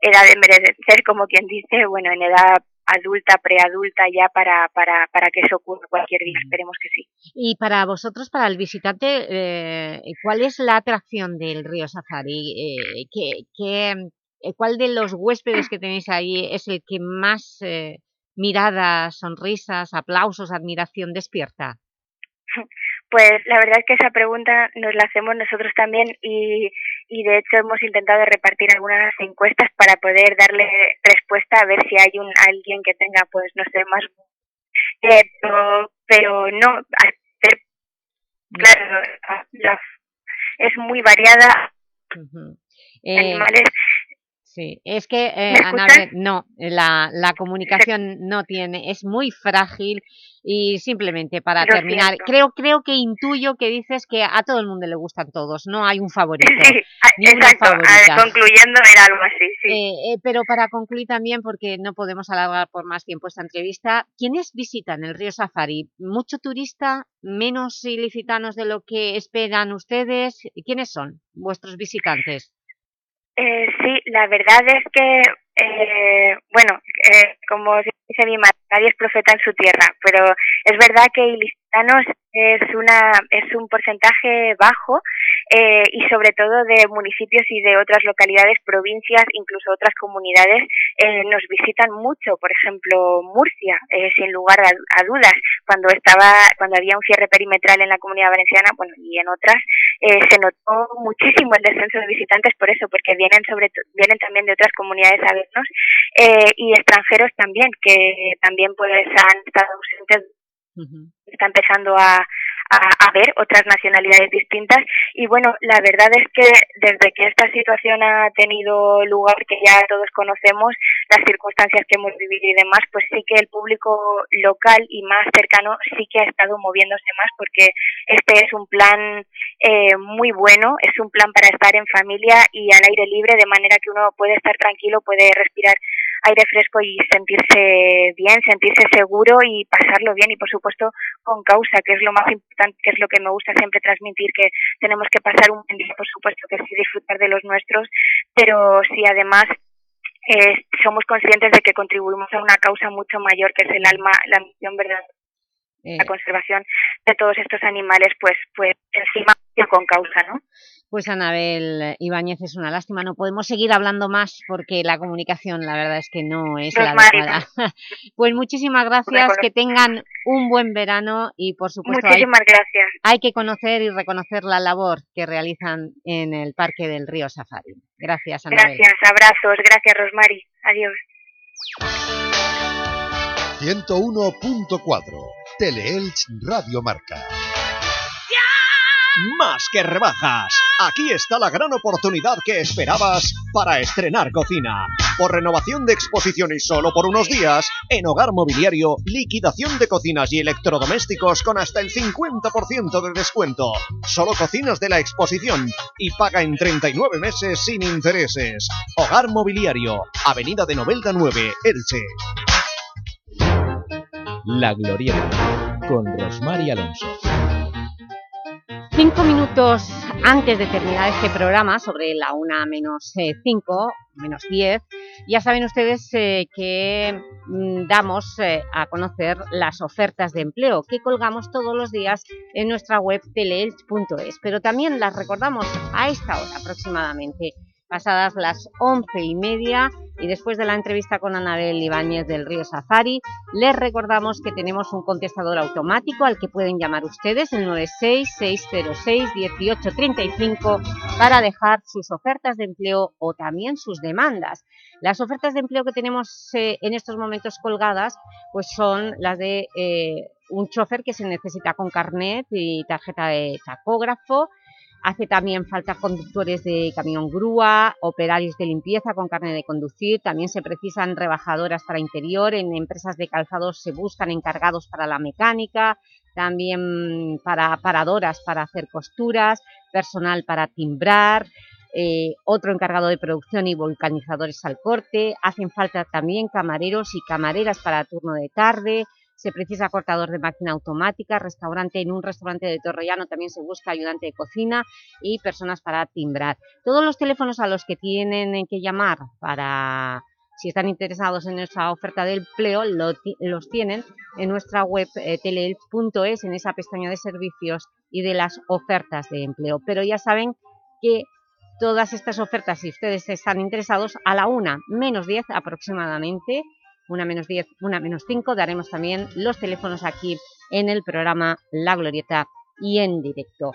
Speaker 35: edad de merecer, como quien dice, bueno, en edad adulta, preadulta ya para, para, para que eso ocurra cualquier día, esperemos que sí.
Speaker 3: Y para vosotros, para el visitante, eh, ¿cuál es la atracción del río Safari? Eh, ¿qué, qué, eh, ¿Cuál de los huéspedes que tenéis ahí es el que más eh, miradas, sonrisas, aplausos, admiración despierta? (laughs)
Speaker 35: Pues la verdad es que esa pregunta nos la hacemos nosotros también y, y de hecho hemos intentado repartir algunas encuestas para poder darle respuesta a ver si hay un alguien que tenga pues no sé más eh, pero, pero no claro la- es muy variada.
Speaker 3: Eh,
Speaker 35: animales
Speaker 3: Sí, es que, eh. Anabel, no, la, la comunicación no tiene, es muy frágil y simplemente para
Speaker 35: Lo
Speaker 3: terminar,
Speaker 35: siento.
Speaker 3: creo creo que intuyo que dices que a todo el mundo le gustan todos, no hay un (laughs) favorito,
Speaker 35: Ah,
Speaker 3: ni una
Speaker 35: exacto, ah,
Speaker 3: favorita.
Speaker 35: concluyendo era algo así, sí.
Speaker 3: Eh, eh, pero para concluir también, porque no podemos alargar por más tiempo esta entrevista, ¿quiénes visitan el río Safari? ¿Mucho turista? ¿Menos ilicitanos de lo que esperan ustedes? ¿Quiénes son vuestros visitantes?
Speaker 35: Eh, sí, la verdad es que, eh, bueno, eh, como dice mi madre, nadie es profeta en su tierra, pero es verdad que ilicitanos es, una, es un porcentaje bajo eh, y sobre todo de municipios y de otras localidades, provincias, incluso otras comunidades, eh, nos visitan mucho. Por ejemplo, Murcia, eh, sin lugar a, dudas, cuando estaba, cuando había un cierre perimetral en la comunidad valenciana, bueno, y en otras, se notó muchísimo el descenso de visitantes por eso, porque vienen sobre vienen también de otras comunidades a vernos y extranjeros también, que también pues han estado ausentes. Está empezando a, a, a ver otras nacionalidades distintas. Y bueno, la verdad es que desde que esta situación ha tenido lugar, que ya todos conocemos, las circunstancias que hemos vivido y demás, pues sí que el público local y más cercano sí que ha estado moviéndose más porque este es un plan eh, muy bueno, es un plan para estar en familia y al aire libre, de manera que uno puede estar tranquilo, puede respirar aire fresco y sentirse bien, sentirse seguro y pasarlo bien y por supuesto con causa, que es lo más importante, que es lo que me gusta siempre transmitir, que tenemos que pasar un buen día, por supuesto que sí disfrutar de los nuestros, pero si además eh, somos conscientes de que contribuimos a una causa mucho mayor que es el alma, la misión verdadera
Speaker 3: Eh,
Speaker 35: la conservación de todos estos animales, pues, pues encima con causa, ¿no?
Speaker 3: Pues Anabel Ibáñez, es una lástima, no podemos seguir hablando más porque la comunicación la verdad es que no es la
Speaker 35: Rosmary,
Speaker 3: adecuada. (laughs) Pues muchísimas gracias, que tengan un buen verano y por supuesto hay,
Speaker 35: Muchísimas gracias.
Speaker 3: hay que conocer y reconocer la labor que realizan en el Parque del Río Safari. Gracias Anabel.
Speaker 35: Gracias, abrazos, gracias Rosmary, adiós.
Speaker 1: 101.4 Teleelch Radio Marca.
Speaker 16: Más que rebajas. Aquí está la gran oportunidad que esperabas para estrenar cocina. Por renovación de exposición y solo por unos días, en Hogar Mobiliario, liquidación de cocinas y electrodomésticos con hasta el 50% de descuento. Solo cocinas de la exposición y paga en 39 meses sin intereses. Hogar Mobiliario, Avenida de Novelda 9, Elche.
Speaker 2: La Glorieta, con Rosmar y Alonso.
Speaker 3: Cinco minutos antes de terminar este programa, sobre la una menos eh, cinco, menos diez, ya saben ustedes eh, que mm, damos eh, a conocer las ofertas de empleo que colgamos todos los días en nuestra web teleelch.es, pero también las recordamos a esta hora aproximadamente pasadas las once y media y después de la entrevista con Anabel Ibáñez del Río Safari, les recordamos que tenemos un contestador automático al que pueden llamar ustedes, el 966061835, para dejar sus ofertas de empleo o también sus demandas. Las ofertas de empleo que tenemos eh, en estos momentos colgadas pues son las de eh, un chofer que se necesita con carnet y tarjeta de tacógrafo, Hace también falta conductores de camión grúa, operarios de limpieza con carne de conducir, también se precisan rebajadoras para interior, en empresas de calzados se buscan encargados para la mecánica, también para paradoras para hacer costuras, personal para timbrar, eh, otro encargado de producción y vulcanizadores al corte, hacen falta también camareros y camareras para turno de tarde, se precisa cortador de máquina automática, restaurante, en un restaurante de Torrellano también se busca ayudante de cocina y personas para timbrar. Todos los teléfonos a los que tienen que llamar para si están interesados en nuestra oferta de empleo, los tienen en nuestra web eh, en esa pestaña de servicios y de las ofertas de empleo. Pero ya saben que todas estas ofertas, si ustedes están interesados, a la una menos 10 aproximadamente, una menos 10, una menos 5, daremos también los teléfonos aquí en el programa La Glorieta y en directo.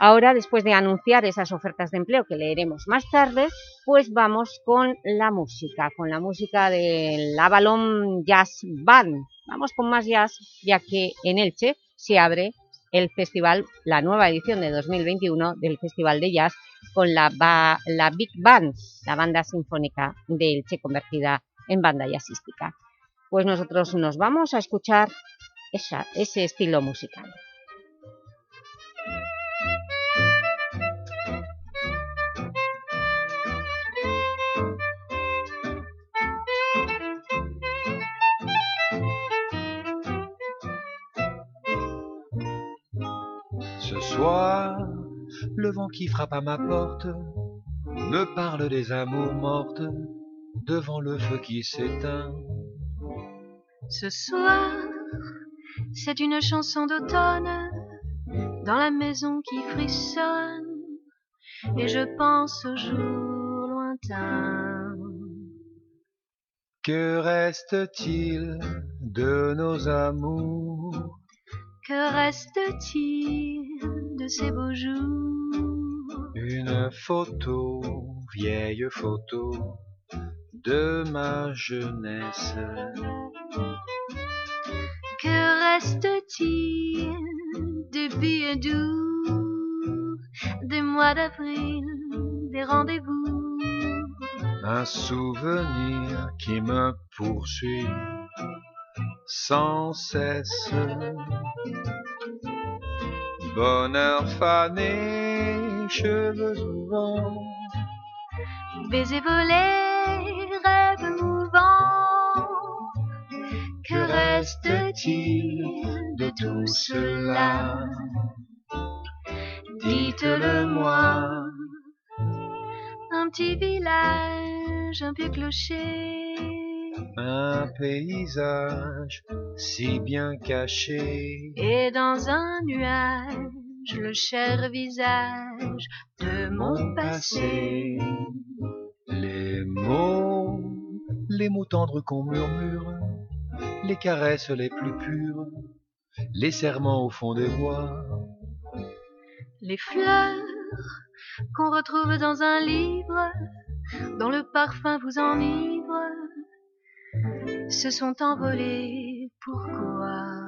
Speaker 3: Ahora, después de anunciar esas ofertas de empleo que leeremos más tarde, pues vamos con la música, con la música del Avalon Jazz Band. Vamos con más jazz, ya que en Elche se abre el festival, la nueva edición de 2021 del Festival de Jazz con la, la Big Band, la banda sinfónica de Elche convertida en banda jazzística. Pues nosotros nos vamos a escuchar esa, ese estilo musical.
Speaker 36: Ce soir, le vent qui frappe à ma porte me parle des amours mortes devant le feu qui s'éteint.
Speaker 37: Ce soir, c'est une chanson d'automne dans la maison qui frissonne et je pense aux jours lointains.
Speaker 36: Que reste-t-il de nos amours?
Speaker 37: Que reste-t-il de ces beaux jours?
Speaker 36: Une photo, vieille photo de ma jeunesse.
Speaker 37: Que reste-t-il des billets doux, des mois d'avril, des rendez-vous?
Speaker 36: Un souvenir qui me poursuit sans cesse. Bonheur fané, cheveux au vent,
Speaker 37: Baiser
Speaker 36: Que reste-t-il de tout cela?
Speaker 37: Dites-le moi. Un petit village, un vieux clocher.
Speaker 36: Un paysage si bien caché
Speaker 37: Et dans un nuage, le cher visage de mon passé.
Speaker 36: Les mots, les mots tendres qu'on murmure, les caresses les plus pures, les serments au fond des bois,
Speaker 37: Les fleurs qu'on retrouve dans un livre, dont le parfum vous enivre, se sont envolées. Pourquoi?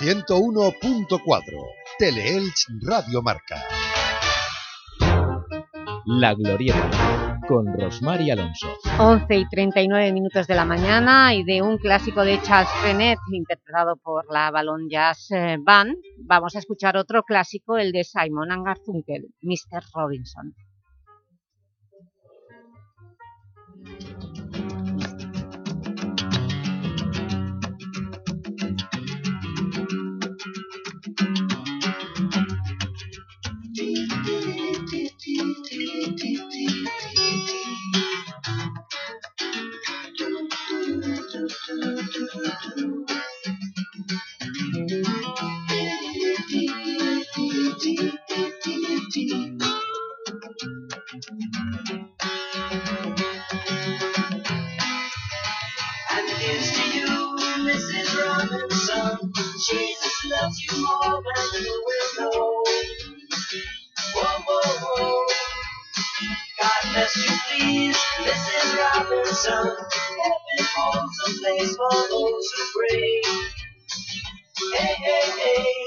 Speaker 1: 101.4 Teleelch Radio Marca.
Speaker 2: La Glorieta, con Rosmar y Alonso.
Speaker 3: 11 y 39 minutos de la mañana y de un clásico de Charles Trenet interpretado por la Ballon Jazz eh, Band, vamos a escuchar otro clásico, el de Simon and Garfunkel, Mr. Robinson.
Speaker 17: Mrs. Robinson. Jesus loves you more than you will know. Bless you, please, Mrs. Robinson. Heaven holds a place for those who pray. Hey, hey. Hey,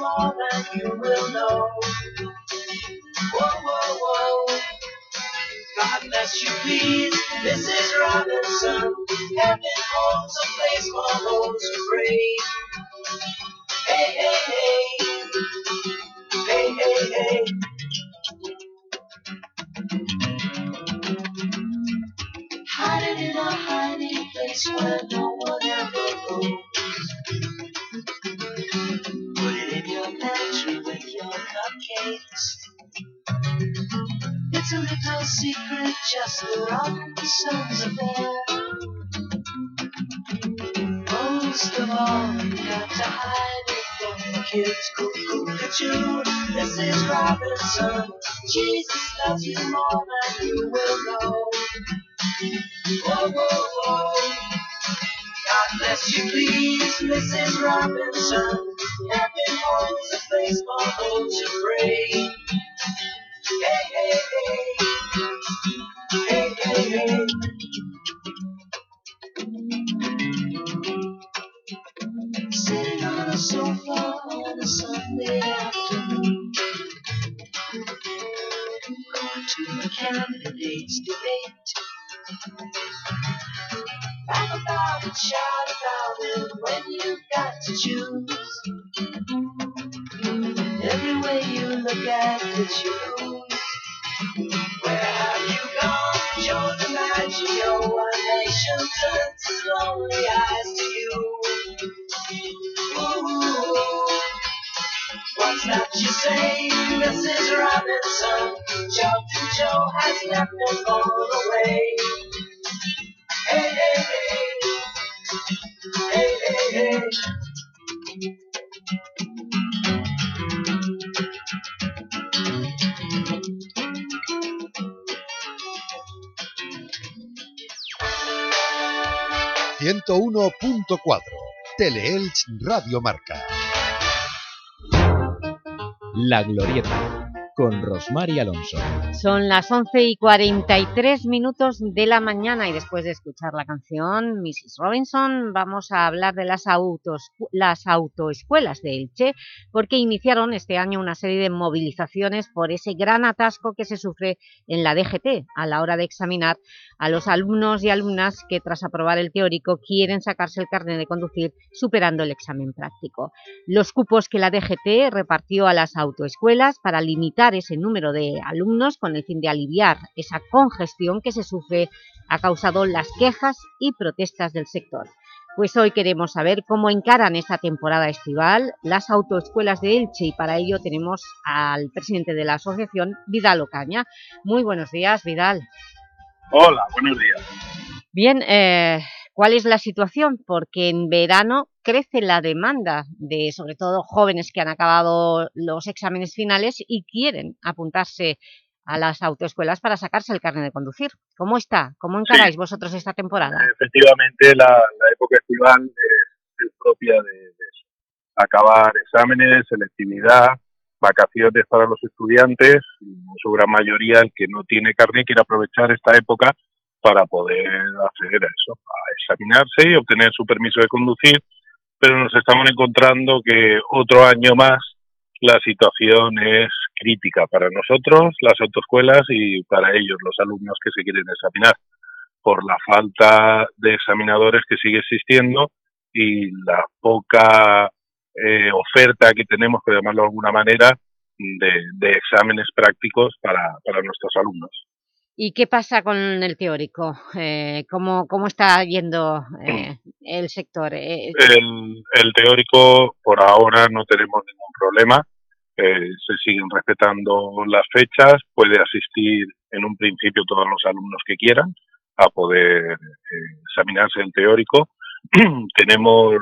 Speaker 17: more than you will know. Whoa, whoa, whoa. God bless you, please, Mrs. Robinson. Heaven holds a place for those who pray. Hey, hey, hey. Hey, hey, hey. Hide it in a hiding place where no It's a little secret, just the Robinsons affair. Most of all, you got to hide it from the kids. Cuckoo, cuckoo, Mrs. Robinson. Jesus loves you more than you will know. Whoa, whoa, whoa. God bless you, please, Mrs. Robinson. Heaven holds a place for those who pray. Hey, hey, hey. Hey, hey, hey. Sitting on a sofa on a Sunday afternoon. Going to a candidate's debate. About it, shout about it when you've got to choose. Every way you look at it, you have you gone, DiMaggio? One nation turns lonely eyes to you. Ooh, what's
Speaker 26: that you say, Mrs. Robinson. Joe Joe has left and gone away. Hey, hey, hey. Hey, hey, hey.
Speaker 1: Teleelch Radio Marca.
Speaker 2: La Glorieta, con Rosmar y Alonso.
Speaker 3: Son las 11 y 43 minutos de la mañana y después de escuchar la canción Mrs. Robinson vamos a hablar de las, autos, las autoescuelas de Elche porque iniciaron este año una serie de movilizaciones por ese gran atasco que se sufre en la DGT a la hora de examinar a los alumnos y alumnas que tras aprobar el teórico quieren sacarse el carnet de conducir superando el examen práctico. Los cupos que la DGT repartió a las autoescuelas para limitar ese número de alumnos con el fin de aliviar esa congestión que se sufre ha causado las quejas y protestas del sector. Pues hoy queremos saber cómo encaran esta temporada estival las autoescuelas de Elche y para ello tenemos al presidente de la asociación, Vidal Ocaña. Muy buenos días, Vidal.
Speaker 38: Hola, buenos días.
Speaker 3: Bien, eh, ¿cuál es la situación? Porque en verano crece la demanda de, sobre todo, jóvenes que han acabado los exámenes finales y quieren apuntarse a las autoescuelas para sacarse el carnet de conducir. ¿Cómo está? ¿Cómo encaráis vosotros esta temporada?
Speaker 38: Efectivamente, la, la época estival es, es propia de, de eso. Acabar exámenes, selectividad, vacaciones para los estudiantes, en su gran mayoría el que no tiene carnet quiere aprovechar esta época para poder acceder a eso, a examinarse y obtener su permiso de conducir, pero nos estamos encontrando que otro año más la situación es crítica para nosotros, las autoescuelas y para ellos, los alumnos que se quieren examinar, por la falta de examinadores que sigue existiendo y la poca eh, oferta que tenemos, por llamarlo de alguna manera, de, de exámenes prácticos para, para nuestros alumnos.
Speaker 3: ¿Y qué pasa con el teórico? Eh, ¿cómo, ¿Cómo está yendo eh, el sector? Eh,
Speaker 38: El, el teórico, por ahora, no tenemos ningún problema. Eh, se siguen respetando las fechas. Puede asistir en un principio todos los alumnos que quieran a poder eh, examinarse el teórico. (clears throat) Tenemos,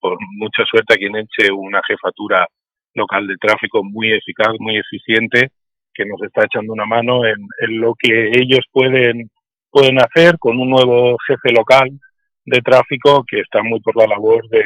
Speaker 38: por mucha suerte, aquí en Elche una jefatura local de tráfico muy eficaz, muy eficiente, que nos está echando una mano en, lo que ellos pueden, pueden hacer con un nuevo jefe local de tráfico que está muy por la labor de,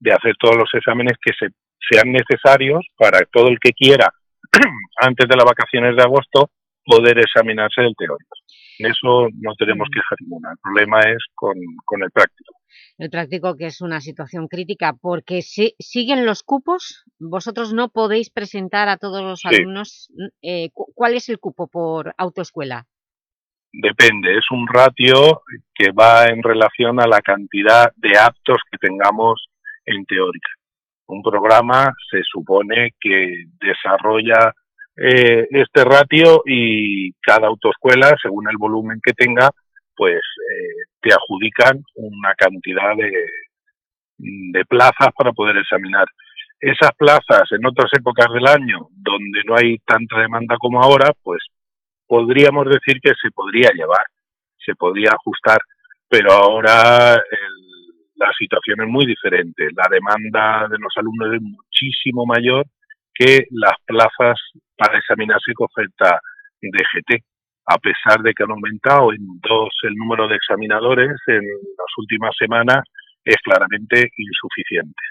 Speaker 38: de hacer todos los exámenes que se, sean necesarios para todo el que quiera, (clears throat) antes de las vacaciones de agosto, poder examinarse del teórico. En eso no tenemos queja ninguna. El problema es con, con el práctico.
Speaker 3: el práctico que es una situación crítica porque si, siguen los cupos, vosotros no podéis presentar a todos los
Speaker 38: Sí.
Speaker 3: alumnos. eh, cu- ¿Cuál es el cupo por autoescuela?
Speaker 38: Depende, es un ratio que va en relación a la cantidad de aptos que tengamos en teórica. Un programa se supone que desarrolla eh, este ratio y cada autoescuela, según el volumen que tenga, pues eh, te adjudican una cantidad de, de plazas para poder examinar. Esas plazas en otras épocas del año, donde no hay tanta demanda como ahora, pues podríamos decir que se podría llevar, se podría ajustar, pero ahora el- la situación es muy diferente. La demanda de los alumnos es muchísimo mayor que las plazas para examinarse que oferta DGT, a pesar de que han aumentado en dos el número de examinadores en las últimas semanas, es claramente insuficiente.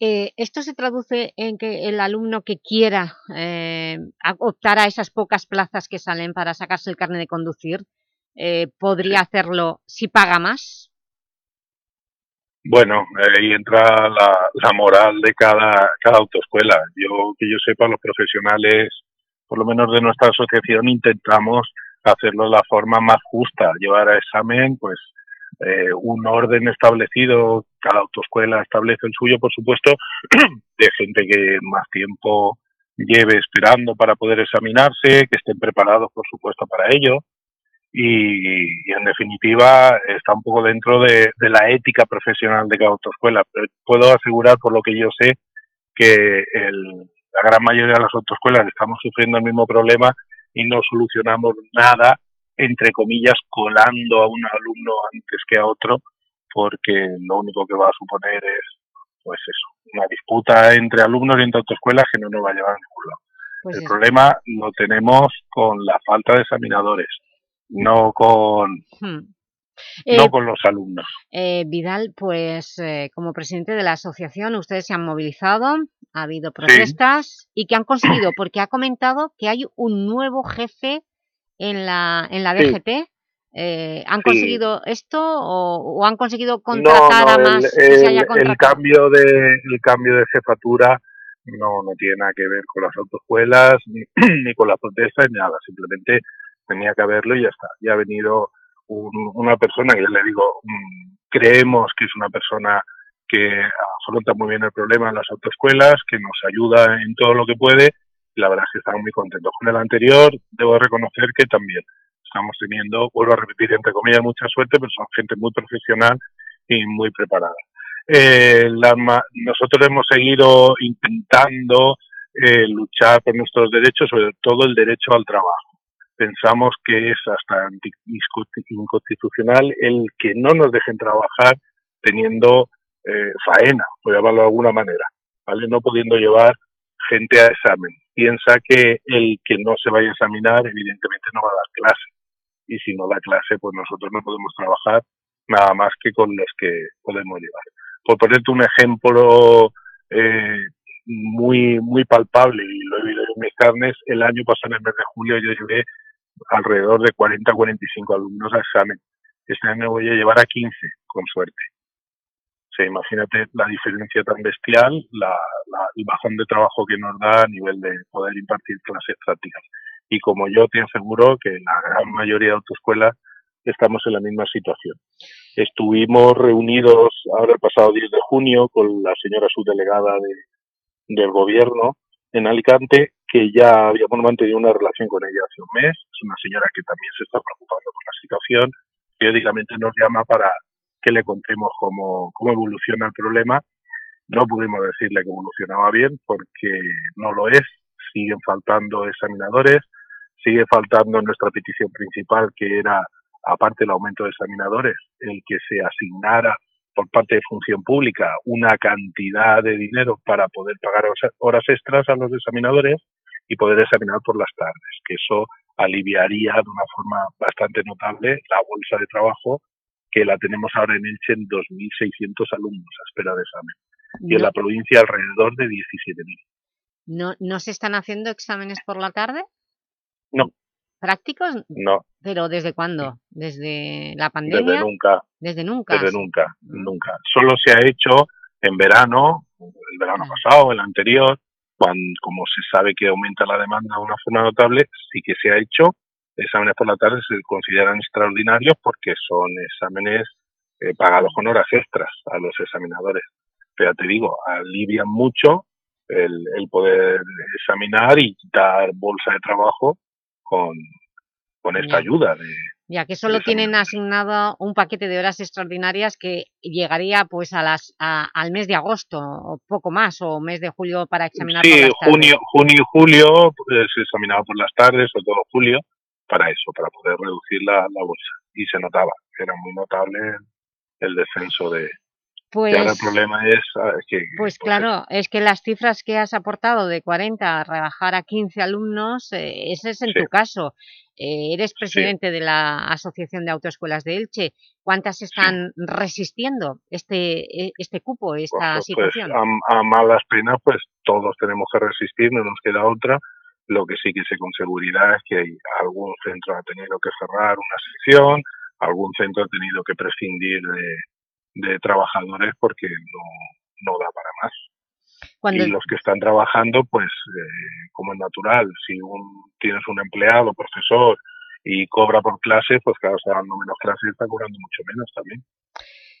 Speaker 3: Eh, ¿Esto se traduce en que el alumno que quiera eh, optar a esas pocas plazas que salen para sacarse el carnet de conducir, eh, podría hacerlo si paga más?
Speaker 38: Bueno, ahí entra la, la moral de cada, cada autoescuela. Yo, que yo sepa, los profesionales, por lo menos de nuestra asociación, intentamos hacerlo de la forma más justa, llevar a examen, pues, eh, un orden establecido, cada autoescuela establece el suyo, por supuesto, (clears throat) de gente que más tiempo lleve esperando para poder examinarse, que estén preparados, por supuesto, para ello y, y, en definitiva está un poco dentro de, de, la ética profesional de cada autoescuela. Pero puedo asegurar, por lo que yo sé, que el, la gran mayoría de las autoescuelas estamos sufriendo el mismo problema y no solucionamos nada, entre comillas, colando a un alumno antes que a otro, porque lo único que va a suponer es, pues eso, una disputa entre alumnos y entre autoescuelas que no nos va a llevar a ningún lado.
Speaker 3: Pues
Speaker 38: el problema lo tenemos con la falta de examinadores, no con,
Speaker 3: Hmm.
Speaker 38: no
Speaker 3: Eh,
Speaker 38: con los alumnos.
Speaker 3: Eh, Vidal, pues eh, como presidente de la asociación, ustedes se han movilizado, ha habido protestas y ¿qué han conseguido? Porque ha comentado que hay un nuevo jefe en la, en la. DGT. Eh, ¿Han
Speaker 38: Sí.
Speaker 3: conseguido esto o, o han conseguido contratar
Speaker 38: no,
Speaker 3: a
Speaker 38: no,
Speaker 3: más
Speaker 38: el,
Speaker 3: que se haya
Speaker 38: el- cambio de el cambio de jefatura no no tiene nada que ver con las autoescuelas ni, (clears throat) ni con las protestas ni nada simplemente tenía que haberlo y ya está ya ha venido un- una persona que ya le digo mm, creemos que es una persona que afronta muy bien el problema en las autoescuelas que nos ayuda en todo lo que puede la verdad es que estamos muy contentos con el anterior debo reconocer que también estamos teniendo, vuelvo a repetir, entre comillas, mucha suerte, pero son gente muy profesional y muy preparada. Eh, la nosotros hemos seguido intentando eh, luchar por nuestros derechos, sobre todo el derecho al trabajo. Pensamos que es hasta inconstitucional el que no nos dejen trabajar teniendo eh, faena, por llamarlo de alguna manera, ¿vale? No pudiendo llevar gente a examen. Piensa que el que no se vaya a examinar, evidentemente no va a dar clase. Y si no da clase, pues nosotros no podemos trabajar nada más que con los que podemos llevar. Por ponerte un ejemplo eh, muy muy palpable y lo he vivido en mis carnes, el año pasado, en el mes de julio, yo llevé alrededor de 40 45 alumnos a examen. Este año voy a llevar a 15, con suerte. O sea, imagínate la diferencia tan bestial, la, la- el bajón de trabajo que nos da a nivel de poder impartir clases prácticas. Y como yo te aseguro que la gran mayoría de autoescuelas estamos en la misma situación. Estuvimos reunidos ahora el pasado 10 de junio con la señora subdelegada de, del gobierno en Alicante, que ya habíamos mantenido una relación con ella hace un mes. Es una señora que también se está preocupando por la situación. Periódicamente nos llama para que le contemos cómo, cómo evoluciona el problema. No pudimos decirle que evolucionaba bien porque no lo es. Siguen faltando examinadores, sigue faltando nuestra petición principal, que era, aparte del aumento de examinadores, el que se asignara por parte de función pública una cantidad de dinero para poder pagar horas- extras a los examinadores y poder examinar por las tardes, que eso aliviaría de una forma bastante notable la bolsa de trabajo que la tenemos ahora en Elche en 2.600 alumnos a espera de examen y en la provincia alrededor de 17.000.
Speaker 3: ¿No, ¿No se están haciendo exámenes por la tarde?
Speaker 38: No,
Speaker 3: ¿Prácticos?
Speaker 38: no,
Speaker 3: ¿Pero desde cuándo? ¿Desde la pandemia?
Speaker 38: desde nunca.
Speaker 3: Desde nunca.
Speaker 38: Desde nunca, nunca. Solo se ha hecho en verano, el verano pasado, el anterior, cuando, como se sabe que aumenta la demanda de una forma notable, sí que se ha hecho. Exámenes por la tarde se consideran extraordinarios porque son exámenes eh, pagados con horas extras a los examinadores. Pero te digo, alivian mucho el, el poder examinar y quitar bolsa de trabajo con, con esta ayuda de,
Speaker 3: Ya que solo tienen asignado un paquete de horas extraordinarias que llegaría pues a las a- al mes de agosto o poco más o mes de julio para examinar por
Speaker 38: Sí,
Speaker 3: las tardes.
Speaker 38: junio, junio y julio pues, se examinaba por las tardes, sobre todo julio, para eso, para poder reducir la, la bolsa. Y se notaba, era muy notable el descenso de...
Speaker 3: Pues,
Speaker 38: y ahora el problema es que...
Speaker 3: pues claro, es que las cifras que has aportado de 40 a rebajar a 15 alumnos, eh, ese es en tu caso. Eh, eres presidente de la Asociación de Autoescuelas de Elche. ¿Cuántas están resistiendo este, e- este cupo, esta
Speaker 38: pues,
Speaker 3: situación?
Speaker 38: a, a malas penas, pues todos tenemos que resistir, no nos queda otra. Lo que sí que sé con seguridad es que hay, algún centro ha tenido que cerrar una sección, algún centro ha tenido que prescindir de, de trabajadores porque no, no da para más.
Speaker 3: Cuando-
Speaker 38: Y los que están trabajando, pues eh, como es natural, si un, tienes un empleado, profesor, y cobra por clase, pues claro, está dando menos clases, está cobrando mucho menos también.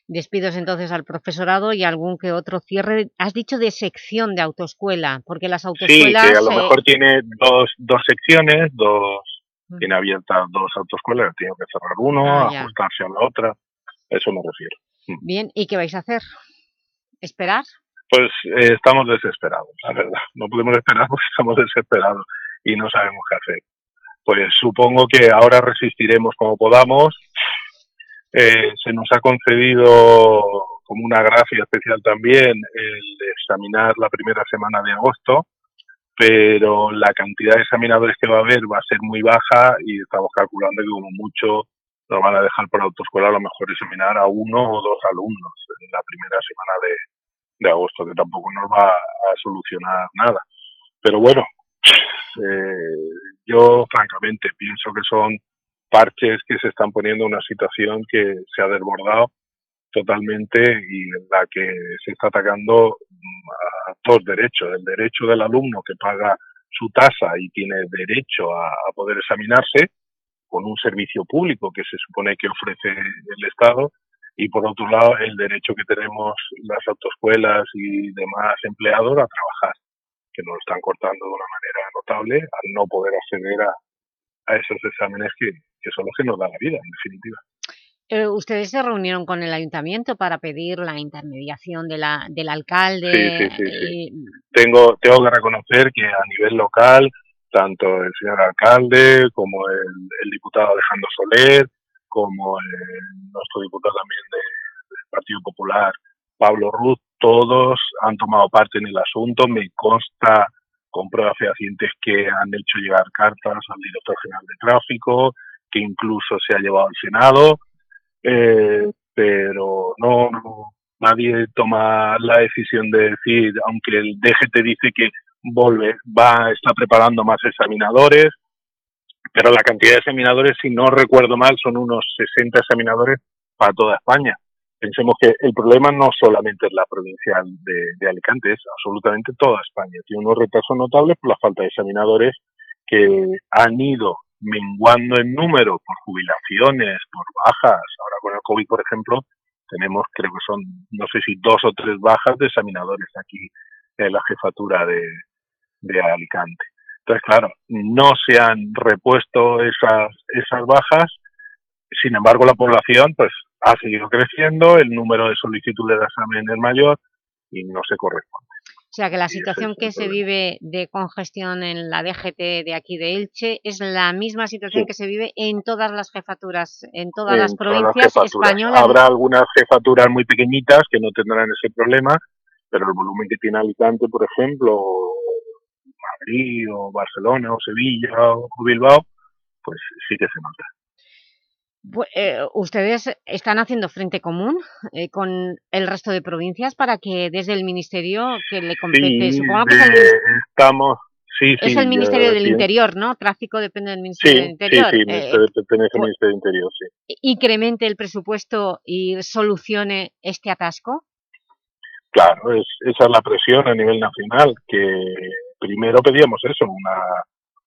Speaker 3: Despidos entonces al profesorado y algún que otro cierre. Has dicho de sección de autoescuela, porque las
Speaker 38: Sí,
Speaker 3: autoescuelas...
Speaker 38: que a lo
Speaker 3: eh,
Speaker 38: mejor tiene dos, dos secciones, dos,
Speaker 3: Mm.
Speaker 38: tiene abiertas dos autoescuelas, tiene que cerrar uno,
Speaker 3: Ah,
Speaker 38: ajustarse a la otra, eso me refiero.
Speaker 3: Bien, ¿y qué vais a hacer? ¿Esperar?
Speaker 38: Pues eh, estamos desesperados, la verdad. No podemos esperar porque (laughs) estamos desesperados y no sabemos qué hacer. Pues supongo que ahora resistiremos como podamos. Eh, se nos ha concedido como una gracia especial también el examinar la primera semana de agosto, pero la cantidad de examinadores que va a haber va a ser muy baja y estamos calculando que como mucho nos van a dejar por autoescuela a lo mejor examinar a uno o dos alumnos en la primera semana de, agosto, que tampoco nos va a solucionar nada. Pero bueno, eh, yo francamente pienso que son parches que se están poniendo en una situación que se ha desbordado totalmente y en la que se está atacando a dos derechos. El derecho del alumno que paga su tasa y tiene derecho a poder examinarse con un servicio público que se supone que ofrece el Estado y por otro lado el derecho que tenemos las autoescuelas y demás empleados a trabajar, que nos están cortando de una manera notable al no poder acceder a, a esos exámenes que, que son los que nos dan la vida, en definitiva.
Speaker 3: Eh, ¿Ustedes se reunieron con el ayuntamiento para pedir la intermediación de la, del alcalde?
Speaker 38: Sí, sí, sí, sí. Tengo, tengo que reconocer que a nivel local, tanto el señor alcalde como el, diputado Alejandro Soler, como el, nuestro diputado también de, del Partido Popular, Pablo Ruz, todos han tomado parte en el asunto. Me consta con pruebas fehacientes que han hecho llegar cartas al director general de tráfico, que incluso se ha llevado al Senado eh, pero no, no, nadie toma la decisión de decir, aunque el DGT dice que vuelve, va, está preparando más examinadores, pero la cantidad de examinadores, si no recuerdo mal, son unos 60 examinadores para toda España. Pensemos que el problema no solamente es la provincia de, de Alicante, es absolutamente toda España. Tiene unos retrasos notables por la falta de examinadores que han ido menguando en número por jubilaciones, por bajas. Ahora con el COVID, por ejemplo, tenemos, creo que son, no sé si dos o tres bajas de examinadores aquí en la jefatura de, de Alicante. Entonces, claro, no se han repuesto esas, esas bajas, sin embargo, la población pues ha seguido creciendo, el número de solicitudes de examen es mayor y no se corresponde.
Speaker 3: O sea que la situación que se vive de congestión en la DGT de aquí de Elche es la misma situación
Speaker 38: Sí.
Speaker 3: que se vive en todas las jefaturas, en todas
Speaker 38: en
Speaker 3: las
Speaker 38: todas las
Speaker 3: provincias españolas.
Speaker 38: Habrá algunas jefaturas muy pequeñitas que no tendrán ese problema, pero el volumen que tiene Alicante, por ejemplo, Madrid o Barcelona o Sevilla o Bilbao, pues sí que se nota.
Speaker 3: Eh, ¿Ustedes están haciendo frente común eh, con el resto de provincias para que desde el Ministerio que le compete,
Speaker 38: Sí,
Speaker 3: supongo que es el,
Speaker 38: estamos, sí, sí.
Speaker 3: es el Ministerio del Interior, ¿no? Tráfico depende del Ministerio
Speaker 38: Sí,
Speaker 3: del
Speaker 38: sí,
Speaker 3: Interior.
Speaker 38: sí,
Speaker 3: eh,
Speaker 38: ministerio- pertenece al
Speaker 3: pu-
Speaker 38: Ministerio del Interior, sí.
Speaker 3: incremente el presupuesto y solucione este atasco?
Speaker 38: Claro, es, esa es la presión a nivel nacional, que primero pedíamos eso,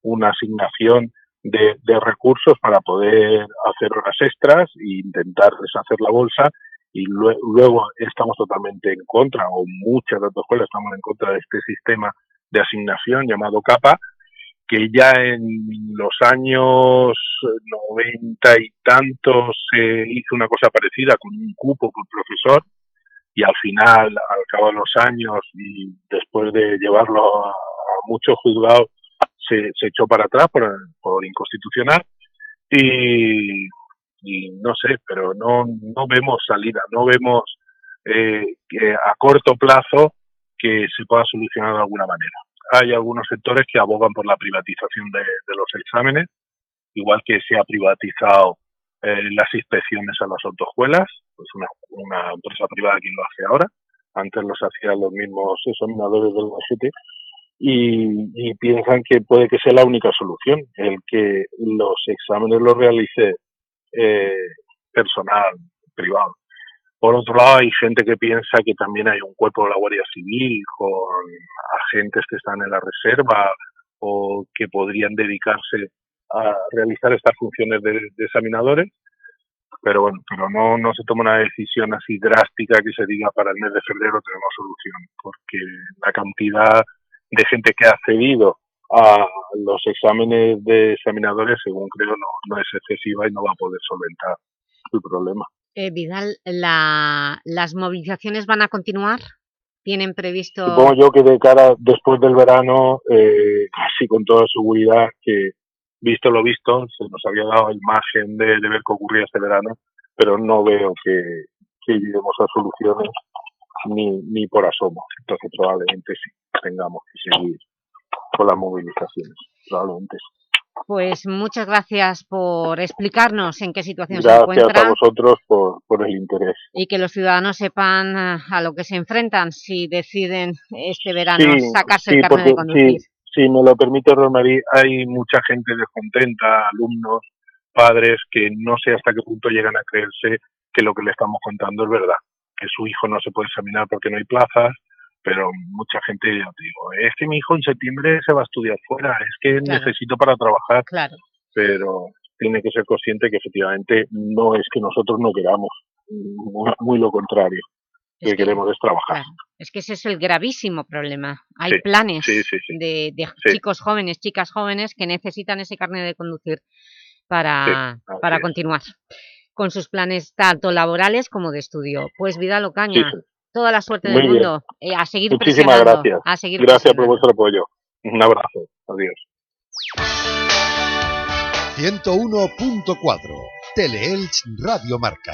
Speaker 38: una, asignación de, de recursos para poder hacer horas extras e intentar deshacer la bolsa y lue- luego estamos totalmente en contra, o muchas de las escuelas estamos en contra de este sistema de asignación llamado CAPA, que ya en los años noventa y tantos se hizo una cosa parecida con un cupo por profesor y al final, al cabo de los años y después de llevarlo a muchos juzgados, se, se echó para atrás por, por inconstitucional y, no sé, pero no, no vemos salida, no vemos eh, a corto plazo que se pueda solucionar de alguna manera. Hay algunos sectores que abogan por la privatización de, de los exámenes, igual que se ha privatizado eh, las inspecciones a las autoescuelas, pues una, una empresa privada quien lo hace ahora, antes los hacían los mismos examinadores del GT, y, y piensan que puede que sea la única solución, el que los exámenes los realice eh, personal privado. Por otro lado, hay gente que piensa que también hay un cuerpo de la Guardia Civil con agentes que están en la reserva o que podrían dedicarse a realizar estas funciones de, de examinadores, pero bueno, pero no, no se toma una decisión así drástica que se diga para el mes de febrero tenemos solución, porque la cantidad de gente que ha accedido a los exámenes de examinadores, según creo, no, no es excesiva y no va a poder solventar el problema.
Speaker 3: Eh, Vidal, la- ¿las movilizaciones van a continuar? ¿Tienen previsto...?
Speaker 38: Supongo yo que de cara después del verano, eh, casi con toda seguridad que, visto lo visto, se nos había dado imagen de, de ver qué ocurría este verano, pero no veo que, que lleguemos a soluciones ni, ni por asomo. Entonces probablemente sí tengamos que seguir con las movilizaciones, probablemente sí.
Speaker 3: Pues muchas gracias por explicarnos en qué situación se
Speaker 38: Gracias
Speaker 3: encuentra
Speaker 38: a vosotros por, por el interés.
Speaker 3: y que los ciudadanos sepan eh, a lo que se enfrentan si deciden este verano
Speaker 38: Sí,
Speaker 3: sacarse
Speaker 38: sí,
Speaker 3: el carnet de conducir.
Speaker 38: sí, si me lo permite Rosmarie, hay mucha gente descontenta, alumnos, padres, que no sé hasta qué punto llegan a creerse que lo que le estamos contando es verdad, que su hijo no se puede examinar porque no hay plazas, pero mucha gente, ya te digo, es que mi hijo en septiembre se va a estudiar fuera, es que
Speaker 3: Claro.
Speaker 38: necesito para trabajar,
Speaker 3: Claro.
Speaker 38: pero tiene que ser consciente que efectivamente no es que nosotros no queramos, muy, muy lo contrario, que queremos es trabajar.
Speaker 3: Es que ese es el gravísimo problema. Hay
Speaker 38: Sí,
Speaker 3: planes
Speaker 38: sí, sí, sí.
Speaker 3: de, de chicos jóvenes, chicas jóvenes que necesitan ese carnet de conducir para, para
Speaker 38: es.
Speaker 3: Con sus planes tanto laborales como de estudio. Pues Vidal Ocaña,
Speaker 38: Sí,
Speaker 3: toda la suerte
Speaker 38: Muy
Speaker 3: del
Speaker 38: bien.
Speaker 3: mundo. eh, a seguir
Speaker 38: Muchísimas
Speaker 3: presionando.
Speaker 38: gracias.
Speaker 3: A seguir
Speaker 38: Gracias por vuestro apoyo. Un abrazo. Adiós.
Speaker 1: 101.4 Teleelch Radio Marca.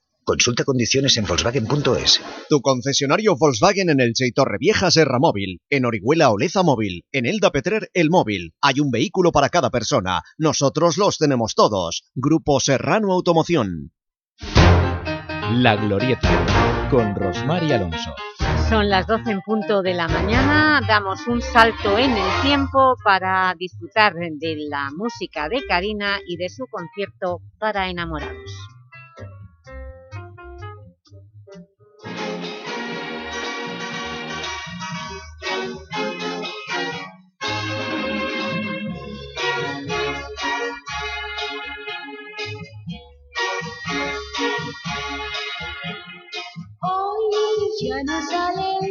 Speaker 30: Consulta condiciones en Volkswagen.es.
Speaker 16: Tu concesionario Volkswagen en Elche y Torrevieja Serra Móvil, en Orihuela Oleza Móvil, en Elda Petrer El Móvil. Hay un vehículo para cada persona. Nosotros los tenemos todos. Grupo Serrano Automoción.
Speaker 2: La Glorieta, con Rosmar y Alonso.
Speaker 3: Son las 12 en punto de la mañana, damos un salto en el tiempo para disfrutar de la música de Karina y de su concierto para enamorados.
Speaker 37: Ya no sale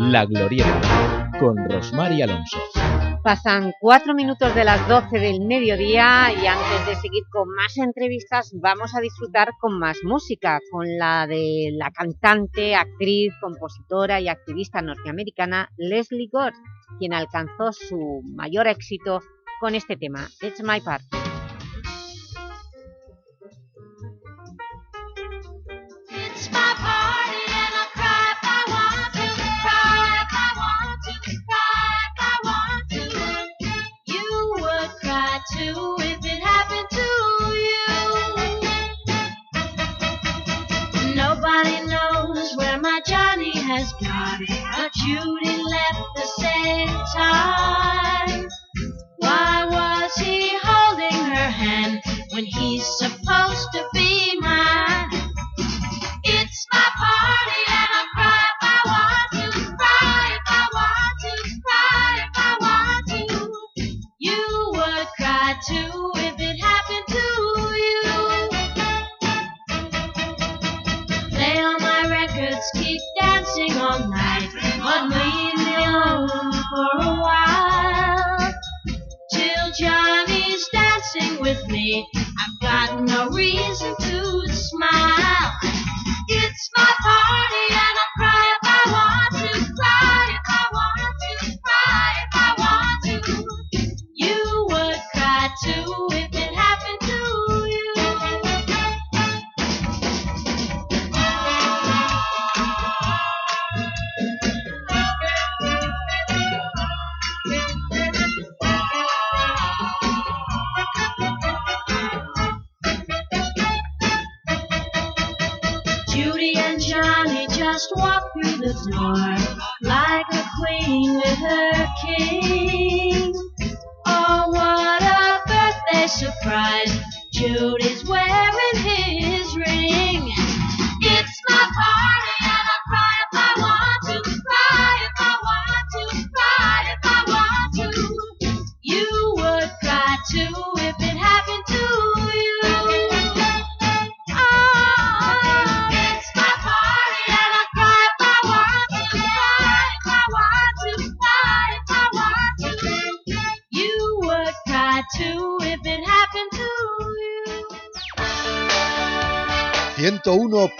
Speaker 2: La Glorieta, con Rosmar y Alonso.
Speaker 3: Pasan cuatro minutos de las 12 del mediodía y antes de seguir con más entrevistas vamos a disfrutar con más música, con la de la cantante, actriz, compositora y activista norteamericana Leslie Gore, quien alcanzó su mayor éxito con este tema, It's My Part.
Speaker 6: But you didn't left the same time.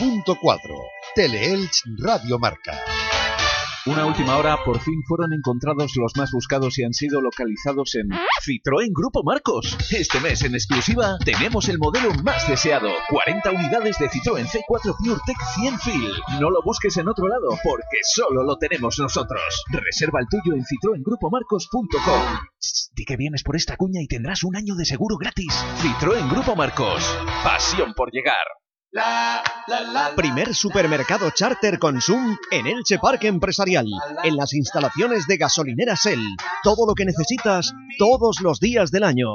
Speaker 1: 101.4 Teleelch Radio Marca.
Speaker 28: Una última hora, por fin fueron encontrados los más buscados y han sido localizados en Citroën Grupo Marcos. Este mes en exclusiva tenemos el modelo más deseado, 40 unidades de Citroën C4 PureTech 100 Fil. No lo busques en otro lado porque solo lo tenemos nosotros. Reserva el tuyo en citroengrupomarcos.com. Di que vienes por esta cuña y tendrás un año de seguro gratis. Citroën Grupo Marcos. Pasión por llegar.
Speaker 16: Primer supermercado charter Consum en Elche Parque Empresarial, en las instalaciones de gasolineras El. Todo lo que necesitas todos los días del año.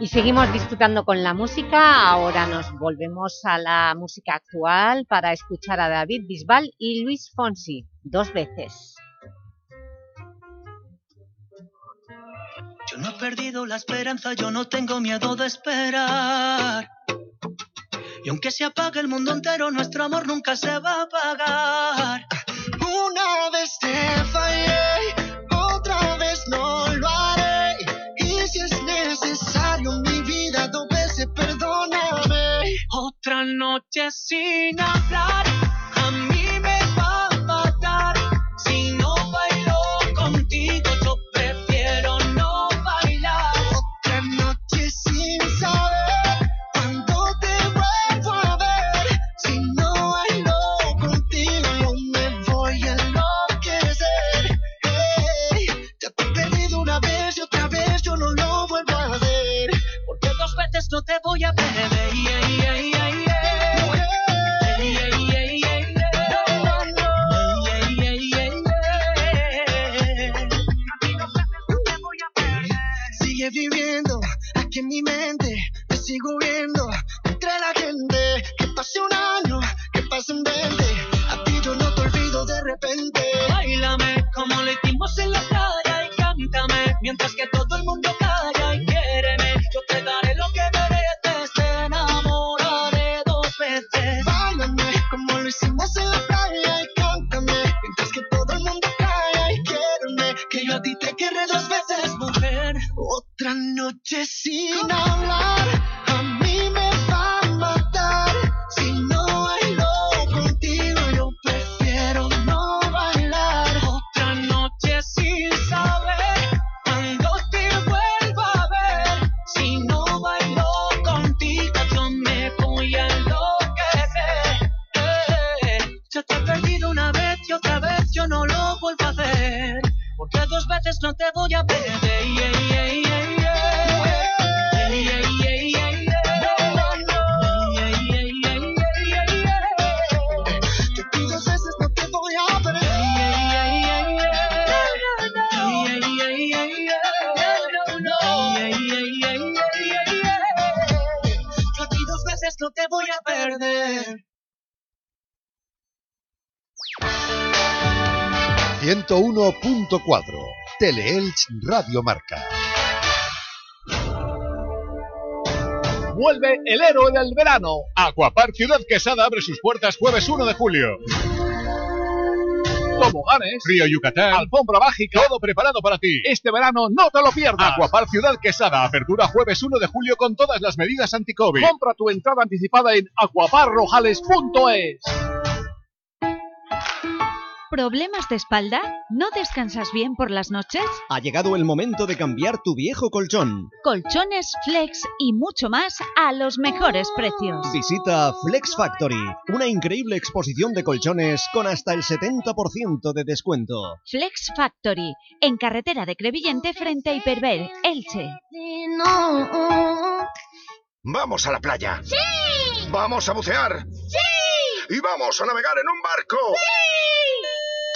Speaker 3: Y seguimos disfrutando con la música, ahora nos volvemos a la música actual para escuchar a David Bisbal y Luis Fonsi, dos veces.
Speaker 39: Yo no he perdido la esperanza, yo no tengo miedo de esperar. Y aunque se apague el mundo entero, nuestro amor nunca se va a apagar.
Speaker 40: Una vez te fallé, Otra
Speaker 39: noche sin hablar, a mí
Speaker 1: 101.4 Teleelch Radio Marca.
Speaker 29: Vuelve el héroe del verano. Aquapar Ciudad Quesada abre sus puertas jueves 1 de julio. Toboganes, Río Yucatán, alfombra mágica, todo preparado para ti. Este verano no te lo pierdas. Aquapar Ciudad Quesada, apertura jueves 1 de julio con todas las medidas anti-COVID. Compra tu entrada anticipada en aquaparrojales.es.
Speaker 18: ¿Problemas de espalda? ¿No descansas bien por las noches?
Speaker 16: Ha llegado el momento de cambiar tu viejo colchón.
Speaker 18: Colchones, flex y mucho más a los mejores precios.
Speaker 16: Visita Flex Factory, una increíble exposición de colchones con hasta el 70% de descuento.
Speaker 18: Flex Factory, en carretera de Crevillente frente a Hiperver, Elche.
Speaker 41: ¡Vamos a la playa!
Speaker 37: ¡Sí!
Speaker 41: ¡Vamos a bucear!
Speaker 37: ¡Sí!
Speaker 41: ¡Y vamos a navegar en un barco!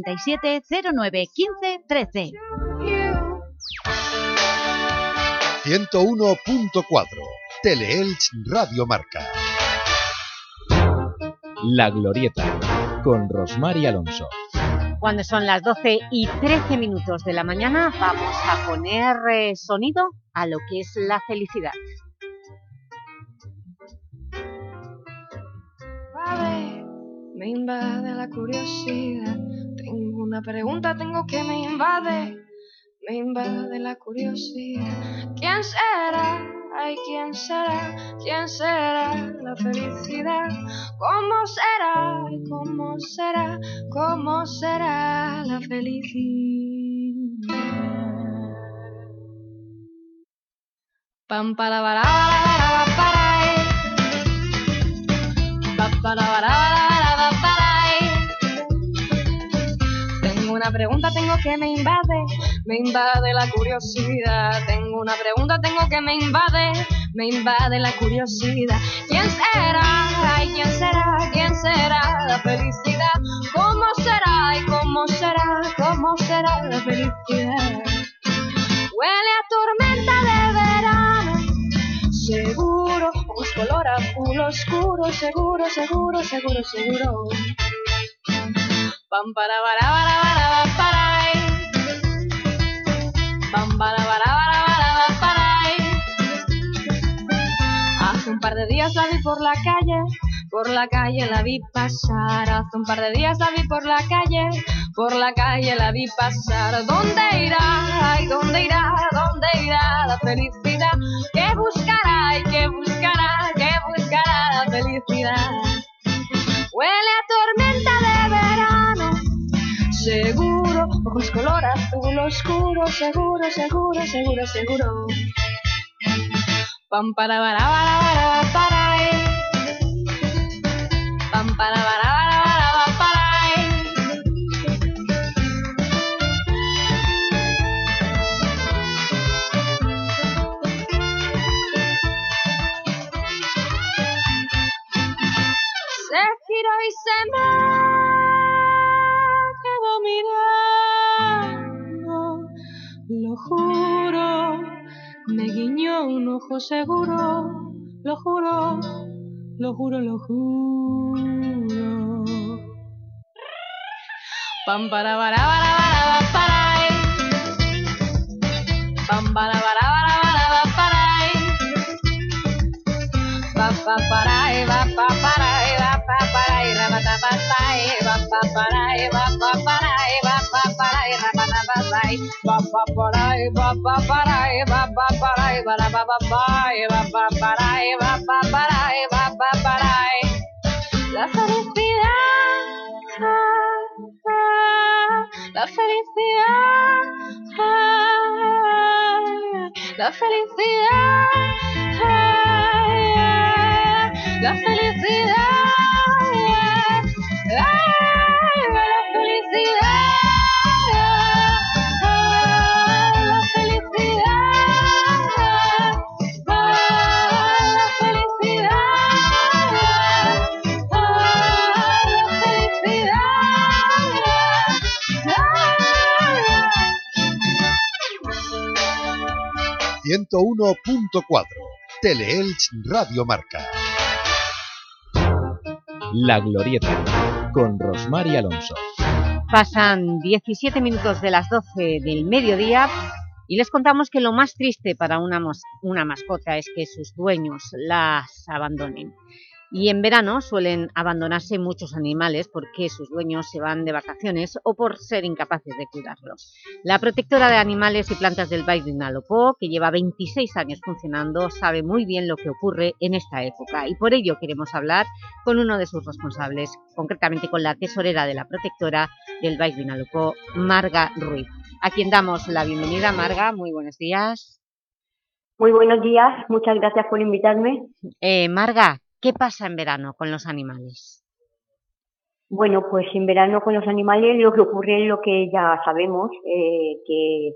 Speaker 18: 67 09 15 13.
Speaker 1: 101.4 Teleelch Radio Marca.
Speaker 2: La Glorieta con Rosmar y Alonso.
Speaker 3: Cuando son las 12 y 13 minutos de la mañana vamos a poner eh, sonido a lo que es la felicidad.
Speaker 5: Vale, me invade la curiosidad una pregunta, tengo que me invade, me invade la curiosidad. ¿Quién será? Ay, ¿quién será? ¿Quién será la felicidad? ¿Cómo será? ¿Cómo será? ¿Cómo será la felicidad? Pam para para una pregunta, tengo que me invade, me invade la curiosidad. Tengo una pregunta, tengo que me invade, me invade la curiosidad. ¿Quién será? Ay, ¿quién será? ¿Quién será la felicidad? ¿Cómo será? ¿Y cómo será? ¿Cómo será la felicidad? Huele a tormenta de verano, seguro, ojos color azul oscuro, seguro, seguro, seguro, seguro. Pam para para para para para. Pam para para para para para. Hace un par de días la vi por la calle, por la calle la vi pasar. Hace un par de días la vi por la calle, por la calle la vi pasar. ¿Dónde irá? Ay, ¿dónde irá? ¿Dónde irá la felicidad? ¿Qué buscará? ¿Y qué buscará? ¿Qué buscará la felicidad? Ojos color azul oscuro, seguro, seguro, seguro, seguro. Pam para para para para para eh. Pam para para eh. Se giró y se me un ojo seguro, lo juro, lo juro, lo juro. Pam para para para para para eh. Pam para para para para para eh. Pa pa para eh, va pa para eh, va pa para eh, ra ba ta ba sa eh, va pa para eh, va pa La felicidad, la felicidad, la felicidad, la felicidad, la felicidad,
Speaker 1: 101.4 Teleelch Radio Marca.
Speaker 2: La Glorieta, con Rosmar y Alonso.
Speaker 3: Pasan 17 minutos de las 12 del mediodía y les contamos que lo más triste para una, una mascota es que sus dueños las abandonen. Y en verano suelen abandonarse muchos animales porque sus dueños se van de vacaciones o por ser incapaces de cuidarlos. La protectora de animales y plantas del Valle de que lleva 26 años funcionando, sabe muy bien lo que ocurre en esta época y por ello queremos hablar con uno de sus responsables, concretamente con la tesorera de la protectora del Valle de Vinalopó, Marga Ruiz, a quien damos la bienvenida. Marga, muy buenos días.
Speaker 42: Muy buenos días, muchas gracias por invitarme.
Speaker 3: Eh, Marga, ¿qué pasa en verano con los animales?
Speaker 42: Bueno, pues en verano con los animales lo que ocurre es lo que ya sabemos, eh, que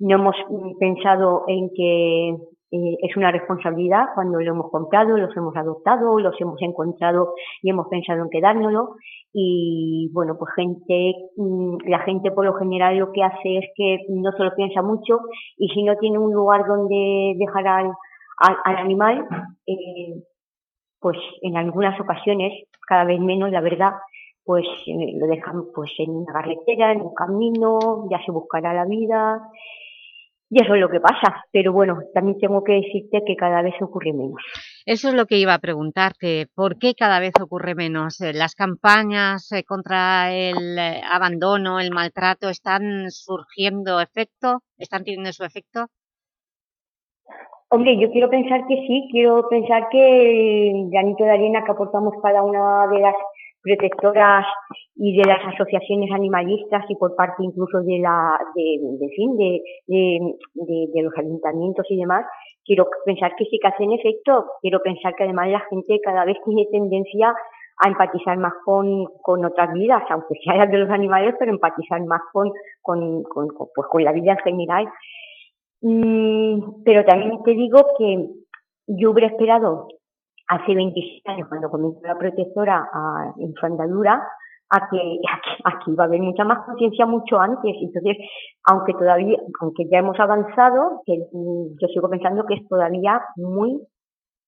Speaker 42: no hemos pensado en que eh, es una responsabilidad cuando lo hemos comprado, los hemos adoptado, los hemos encontrado y hemos pensado en quedárnoslo. Y bueno, pues gente, mm, la gente por lo general lo que hace es que no se lo piensa mucho y si no tiene un lugar donde dejar al, al, al animal, eh, pues en algunas ocasiones, cada vez menos, la verdad, pues eh, lo dejan pues en una carretera, en un camino, ya se buscará la vida, y eso es lo que pasa. Pero bueno, también tengo que decirte que cada vez ocurre menos.
Speaker 3: Eso es lo que iba a preguntarte. ¿Por qué cada vez ocurre menos? Eh, ¿Las campañas eh, contra el abandono, el maltrato, están surgiendo efecto? ¿Están teniendo su efecto?
Speaker 42: Hombre, yo quiero pensar que sí, quiero pensar que el granito de arena que aportamos cada una de las protectoras y de las asociaciones animalistas y por parte incluso de la de, de fin de, los ayuntamientos y demás quiero pensar que sí que hacen efecto. Quiero pensar que además la gente cada vez tiene tendencia a empatizar más con, con otras vidas aunque sea las de los animales pero empatizar más con con, con, con, pues con la vida en general pero también te digo que yo hubiera esperado hace 26 años, cuando comenzó la protectora a- en su andadura, a que (laughs) aquí, aquí va a haber mucha más conciencia mucho antes. Entonces, aunque todavía, aunque ya hemos avanzado, que yo sigo pensando que es todavía muy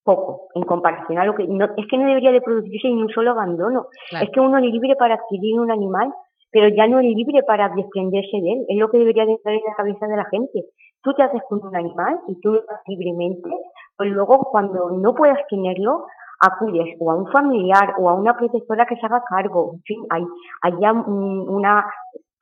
Speaker 42: poco en comparación a lo que no, es que no debería de producirse ni un solo abandono.
Speaker 3: Claro.
Speaker 42: Es que uno es libre para adquirir un animal, pero ya no es libre para desprenderse de él. Es lo que debería de estar en la cabeza de la gente. Tú te haces con un animal y tú lo das libremente, pues luego cuando no puedas tenerlo, acudes o a un familiar o a una protectora que se haga cargo. En fin, hay, hay una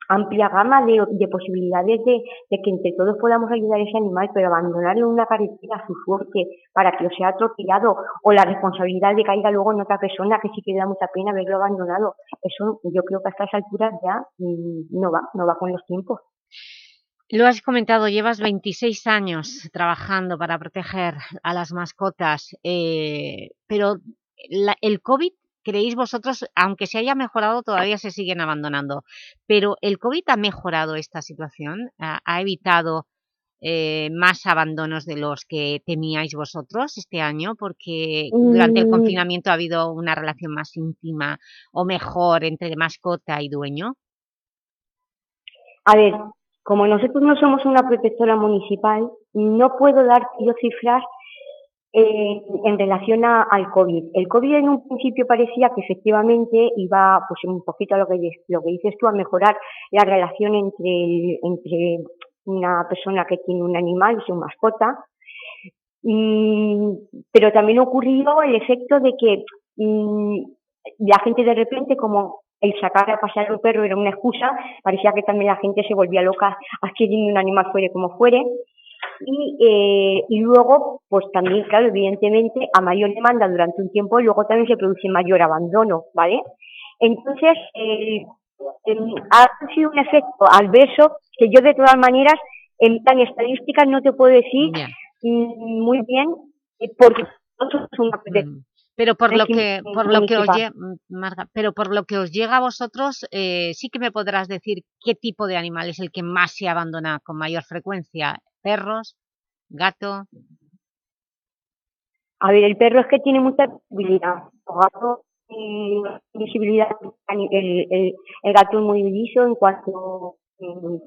Speaker 42: amplia gama de, de posibilidades de, de que entre todos podamos ayudar a ese animal, pero abandonarlo en una carretera a su suerte para que lo sea atropellado o la responsabilidad de caiga luego en otra persona que sí que da mucha pena verlo abandonado, eso yo creo que a estas alturas ya mm, no va, no va con los tiempos.
Speaker 3: Lo has comentado, llevas 26 años trabajando para proteger a las mascotas, eh, pero la- el COVID, creéis vosotros, aunque se haya mejorado, todavía se siguen abandonando, pero ¿el COVID ha mejorado esta situación? ¿Ha, ha evitado eh, más abandonos de los que temíais vosotros este año? Porque durante el
Speaker 42: Mm.
Speaker 3: confinamiento ha habido una relación más íntima o mejor entre mascota y dueño.
Speaker 42: A ver, como nosotros no somos una protectora municipal, no puedo dar yo cifras eh, en relación al COVID. El COVID en un principio parecía que efectivamente iba, pues un poquito a lo que, lo que dices tú, a mejorar la relación entre, entre una persona que tiene un animal y su mascota, pero también ocurrió el efecto de que mm, la gente de repente, como el sacar a pasear un perro era una excusa, parecía que también la gente se volvía loca adquiriendo un animal fuere como fuere. Y, eh, y luego, pues también, claro, evidentemente, a mayor demanda durante un tiempo, luego también se produce mayor abandono, ¿vale? Entonces, eh, em, ha sido un efecto adverso que yo de todas maneras, en plan estadísticas, no te puedo decir mm, muy bien, eh, porque somos una protectora
Speaker 3: Pero por lo que, por lo que os
Speaker 42: municipal.
Speaker 3: lle- Marga, pero por lo que os llega a vosotros, eh, sí que me podrás decir qué tipo de animal es el que más se abandona con mayor frecuencia. ¿Perros? ¿Gato?
Speaker 42: A ver, el perro es que tiene mucha visibilidad. El gato mm, visibilidad, el, el, el gato es muy liso en cuanto mm,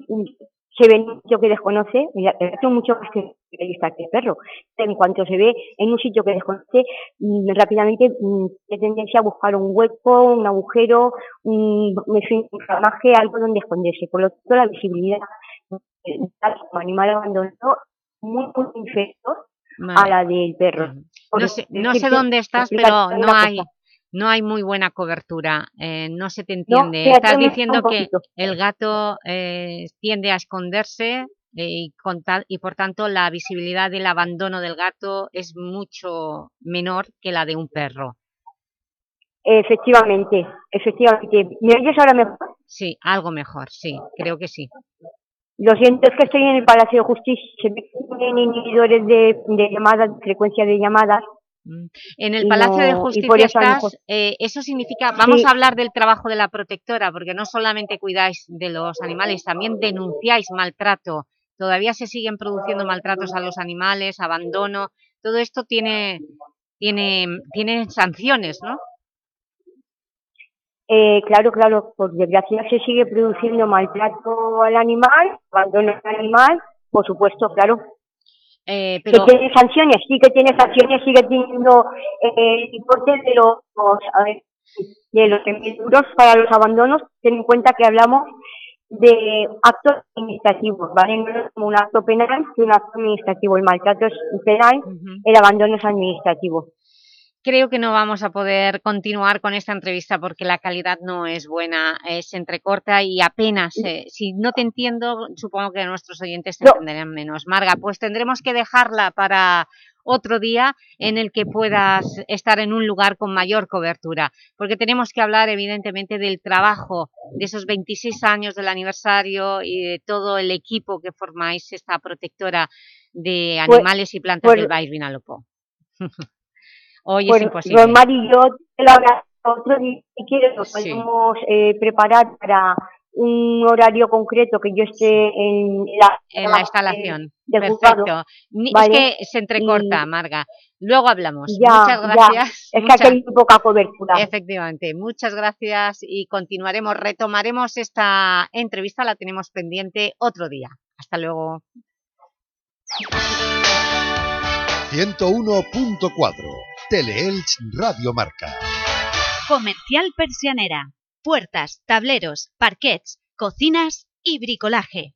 Speaker 42: se ve en un sitio que desconoce, gato es mucho más que que el perro. En cuanto se ve en un sitio que desconoce, mm, rápidamente mm, tiene tendencia a buscar un hueco, un agujero, un, ramaje, algo donde esconderse. Por lo tanto, la visibilidad como animal abandonado muy, muy inferior a la del perro.
Speaker 3: No sé, no sé dónde estás, pero no hay,
Speaker 42: cosa.
Speaker 3: No hay muy buena cobertura. eh, no se te entiende. Estás
Speaker 42: me
Speaker 3: diciendo que el gato eh, tiende a esconderse eh, y, con tal- y por tanto la visibilidad del abandono del gato es mucho menor que la de un perro.
Speaker 42: Efectivamente, efectivamente. ¿Me oyes ahora mejor?
Speaker 3: Sí, algo mejor, sí, creo que sí.
Speaker 42: Lo siento, es que estoy en el Palacio de Justicia. Se tienen inhibidores de, de llamadas, de frecuencia de llamadas.
Speaker 3: En el Palacio de
Speaker 42: no-
Speaker 3: Justicia
Speaker 42: eso
Speaker 3: estás,
Speaker 42: mejor-
Speaker 3: eh, eso significa, vamos
Speaker 42: Sí.
Speaker 3: a hablar del trabajo de la protectora, porque no solamente cuidáis de los animales, también denunciáis maltrato. Todavía se siguen produciendo maltratos a los animales, abandono, todo esto tiene, tiene, tiene sanciones, ¿no?
Speaker 42: Eh, claro, claro, por desgracia se sigue produciendo maltrato al animal, abandono al animal, por supuesto, claro.
Speaker 3: Eh, pero,
Speaker 42: Que tiene sanciones, sí que tiene sanciones, sigue teniendo eh, el importe de los, a ver, de los 100.000 euros para los abandonos, ten en cuenta que hablamos de actos administrativos, ¿vale? No es como un acto penal, sino un acto administrativo. El maltrato es penal, el abandono es administrativo.
Speaker 3: Creo que no vamos a poder continuar con esta entrevista porque la calidad no es buena, es entrecorta y apenas, eh, si no te entiendo, supongo que nuestros oyentes te entenderán menos. Marga, pues tendremos que dejarla para otro día en el que puedas estar en un lugar con mayor cobertura, porque tenemos que hablar evidentemente del trabajo de esos 26 años del aniversario y de todo el equipo que formáis esta protectora de
Speaker 42: Pues-
Speaker 3: animales y plantas
Speaker 42: pues-
Speaker 3: del Baix Vinalopó. (laughs) Hoy es imposible.
Speaker 42: Rosmar y yo te lo agradezco otro día si quieres nos
Speaker 3: Sí.
Speaker 42: podemos eh, preparar para un horario concreto que yo esté en la,
Speaker 3: En la instalación.
Speaker 42: del juzgado,
Speaker 3: Perfecto. Ni-
Speaker 42: ¿vale?
Speaker 3: Es que se entrecorta, Marga. Luego hablamos.
Speaker 42: Ya,
Speaker 3: muchas
Speaker 42: ya.
Speaker 3: gracias.
Speaker 42: Es que aquí hay poca cobertura.
Speaker 3: Efectivamente. Muchas gracias y continuaremos, retomaremos esta entrevista, la tenemos pendiente otro día. Hasta luego.
Speaker 1: 101.4 Teleelch Radio Marca.
Speaker 18: Comercial Persianera. Puertas, tableros, parquets, cocinas y bricolaje.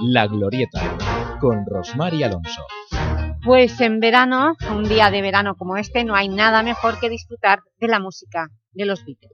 Speaker 2: La Glorieta, con Rosmar y Alonso.
Speaker 3: Pues en verano, un día de verano como este, no hay nada mejor que disfrutar de la música de los Beatles.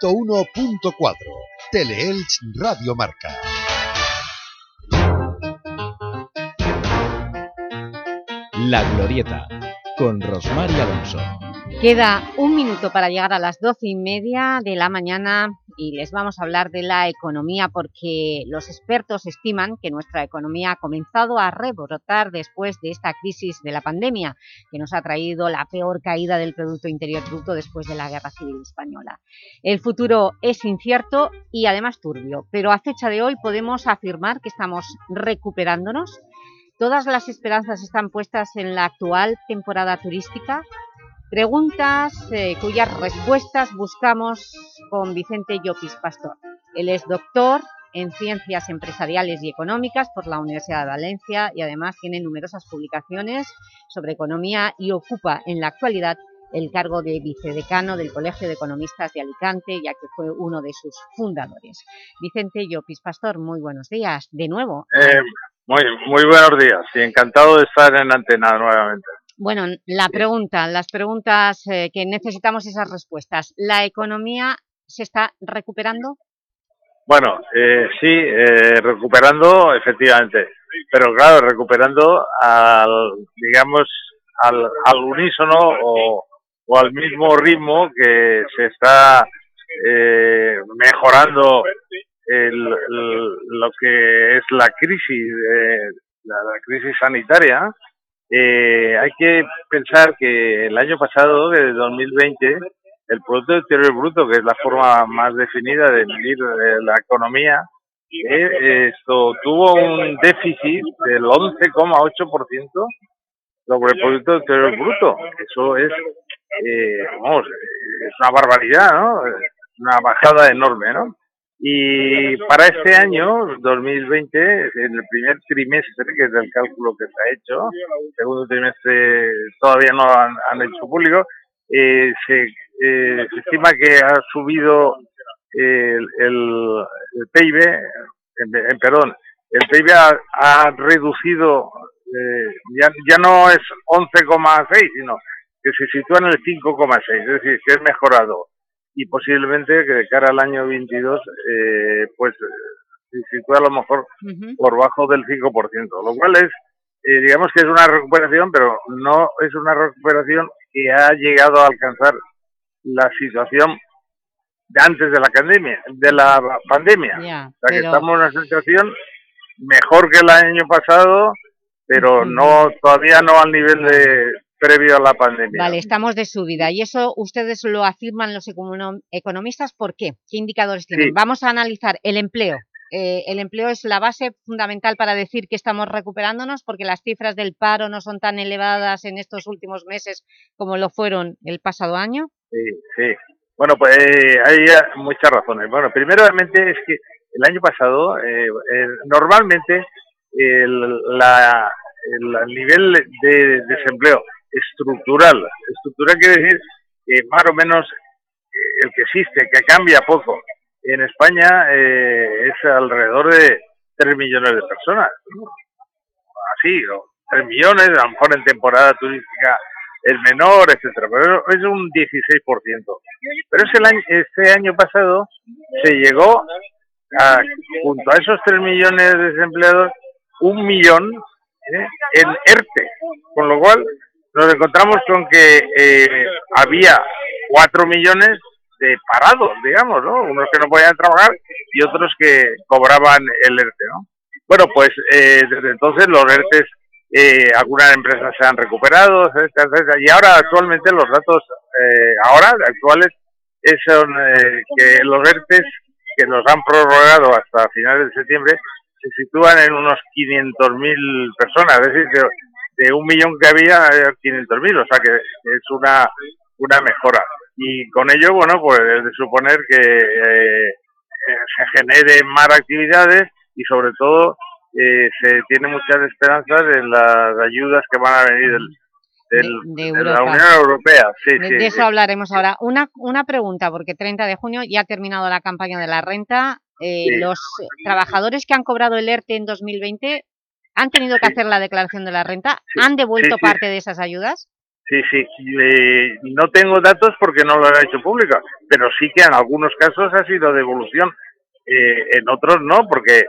Speaker 1: 101.4. Teleelch Radio Marca.
Speaker 2: La Glorieta, con Rosmar y Alonso.
Speaker 3: Queda un minuto para llegar a las doce y media de la mañana y les vamos a hablar de la economía porque los expertos estiman que nuestra economía ha comenzado a rebrotar después de esta crisis de la pandemia que nos ha traído la peor caída del Producto Interior Bruto después de la Guerra Civil Española. El futuro es incierto y además turbio, pero a fecha de hoy podemos afirmar que estamos recuperándonos. Todas las esperanzas están puestas en la actual temporada turística Preguntas eh, cuyas respuestas buscamos con Vicente Llopis Pastor. Él es doctor en Ciencias Empresariales y Económicas por la Universidad de Valencia y además tiene numerosas publicaciones sobre economía y ocupa en la actualidad el cargo de vicedecano del Colegio de Economistas de Alicante, ya que fue uno de sus fundadores. Vicente Llopis Pastor, muy buenos días, de nuevo.
Speaker 43: Eh, muy, muy buenos días y encantado de estar en antena nuevamente.
Speaker 3: Bueno, la pregunta, las preguntas eh, que necesitamos esas respuestas. ¿La economía se está recuperando?
Speaker 43: Bueno, eh, sí, eh, recuperando efectivamente, pero claro, recuperando al, digamos, al, al unísono o, o al mismo ritmo que se está eh, mejorando el, el- lo que es la crisis, eh, la, la crisis sanitaria. Eh, hay que pensar que el año pasado, de 2020, el Producto Interior Bruto, que es la forma más definida de medir eh, la economía, eh, esto tuvo un déficit del 11,8% sobre el Producto Interior Bruto. Eso es, eh, vamos, es una barbaridad, ¿no? Una bajada enorme, ¿no? Y para este año, 2020, en el primer trimestre, que es el cálculo que se ha hecho, el segundo trimestre todavía no han, han hecho público, eh, se, eh, se estima que ha subido el, el, el PIB, en, en- perdón, el PIB ha, ha reducido, eh, ya, ya no es 11,6, sino que se sitúa en el 5,6, es decir, que es mejorado y posiblemente que de cara al año 22 eh, pues se sitúa a lo mejor por bajo del 5%, lo cual es, eh, digamos que es una recuperación, pero no es una recuperación que ha llegado a alcanzar la situación de antes de la pandemia, de la pandemia. O sea que estamos en una situación mejor que el año pasado, pero no todavía no al nivel de previo a la pandemia.
Speaker 3: Vale, estamos de subida. ¿Y eso ustedes lo afirman los econo- economistas? ¿Por qué? ¿Qué indicadores tienen?
Speaker 43: Sí.
Speaker 3: Vamos a analizar el empleo. Eh, el empleo es la base fundamental para decir que estamos recuperándonos porque las cifras del paro no son tan elevadas en estos últimos meses como lo fueron el pasado año.
Speaker 43: Sí, sí. Bueno, pues eh, hay muchas razones. Bueno, primeramente es que el año pasado, eh, eh, normalmente, el, la, el nivel de desempleo estructural, estructural quiere decir que más o menos eh, el que existe, que cambia poco, en España eh, es alrededor de 3 millones de personas. Así, o 3 millones, a lo mejor en temporada turística es menor, etcétera, pero es un 16%. Pero es el año, este año pasado se llegó a, junto a esos 3 millones de desempleados, un millón ¿eh? en ERTE, con lo cual nos encontramos con que eh, había 4 millones de parados, digamos, ¿no? Unos que no podían trabajar y otros que cobraban el ERTE, ¿no? Bueno, pues eh, desde entonces los ERTES, eh, algunas empresas se han recuperado, etcétera, y ahora actualmente los datos, eh, ahora actuales, es, son eh, que los ERTES que nos han prorrogado hasta finales de septiembre se sitúan en unos 500.000 personas, es decir, de un millón que había, eh, 500.000, o sea que es una, una mejora. Y con ello, bueno, pues es de suponer que eh, eh, se generen más actividades y sobre todo eh, se tiene muchas esperanzas en las ayudas que van a venir del, del-
Speaker 3: de
Speaker 43: de la. Unión Europea. Sí,
Speaker 3: de,
Speaker 43: sí,
Speaker 3: de eso
Speaker 43: sí.
Speaker 3: hablaremos ahora. Una, una pregunta, porque 30 de junio ya ha terminado la campaña de la renta. Eh. ¿Los trabajadores que han cobrado el ERTE en 2020 han tenido que hacer la declaración de la renta? ¿Han devuelto
Speaker 43: sí,
Speaker 3: parte de esas ayudas?
Speaker 43: Sí, sí. eh, no tengo datos porque no lo han hecho pública, pero sí que en algunos casos ha sido devolución. Eh, en otros no, porque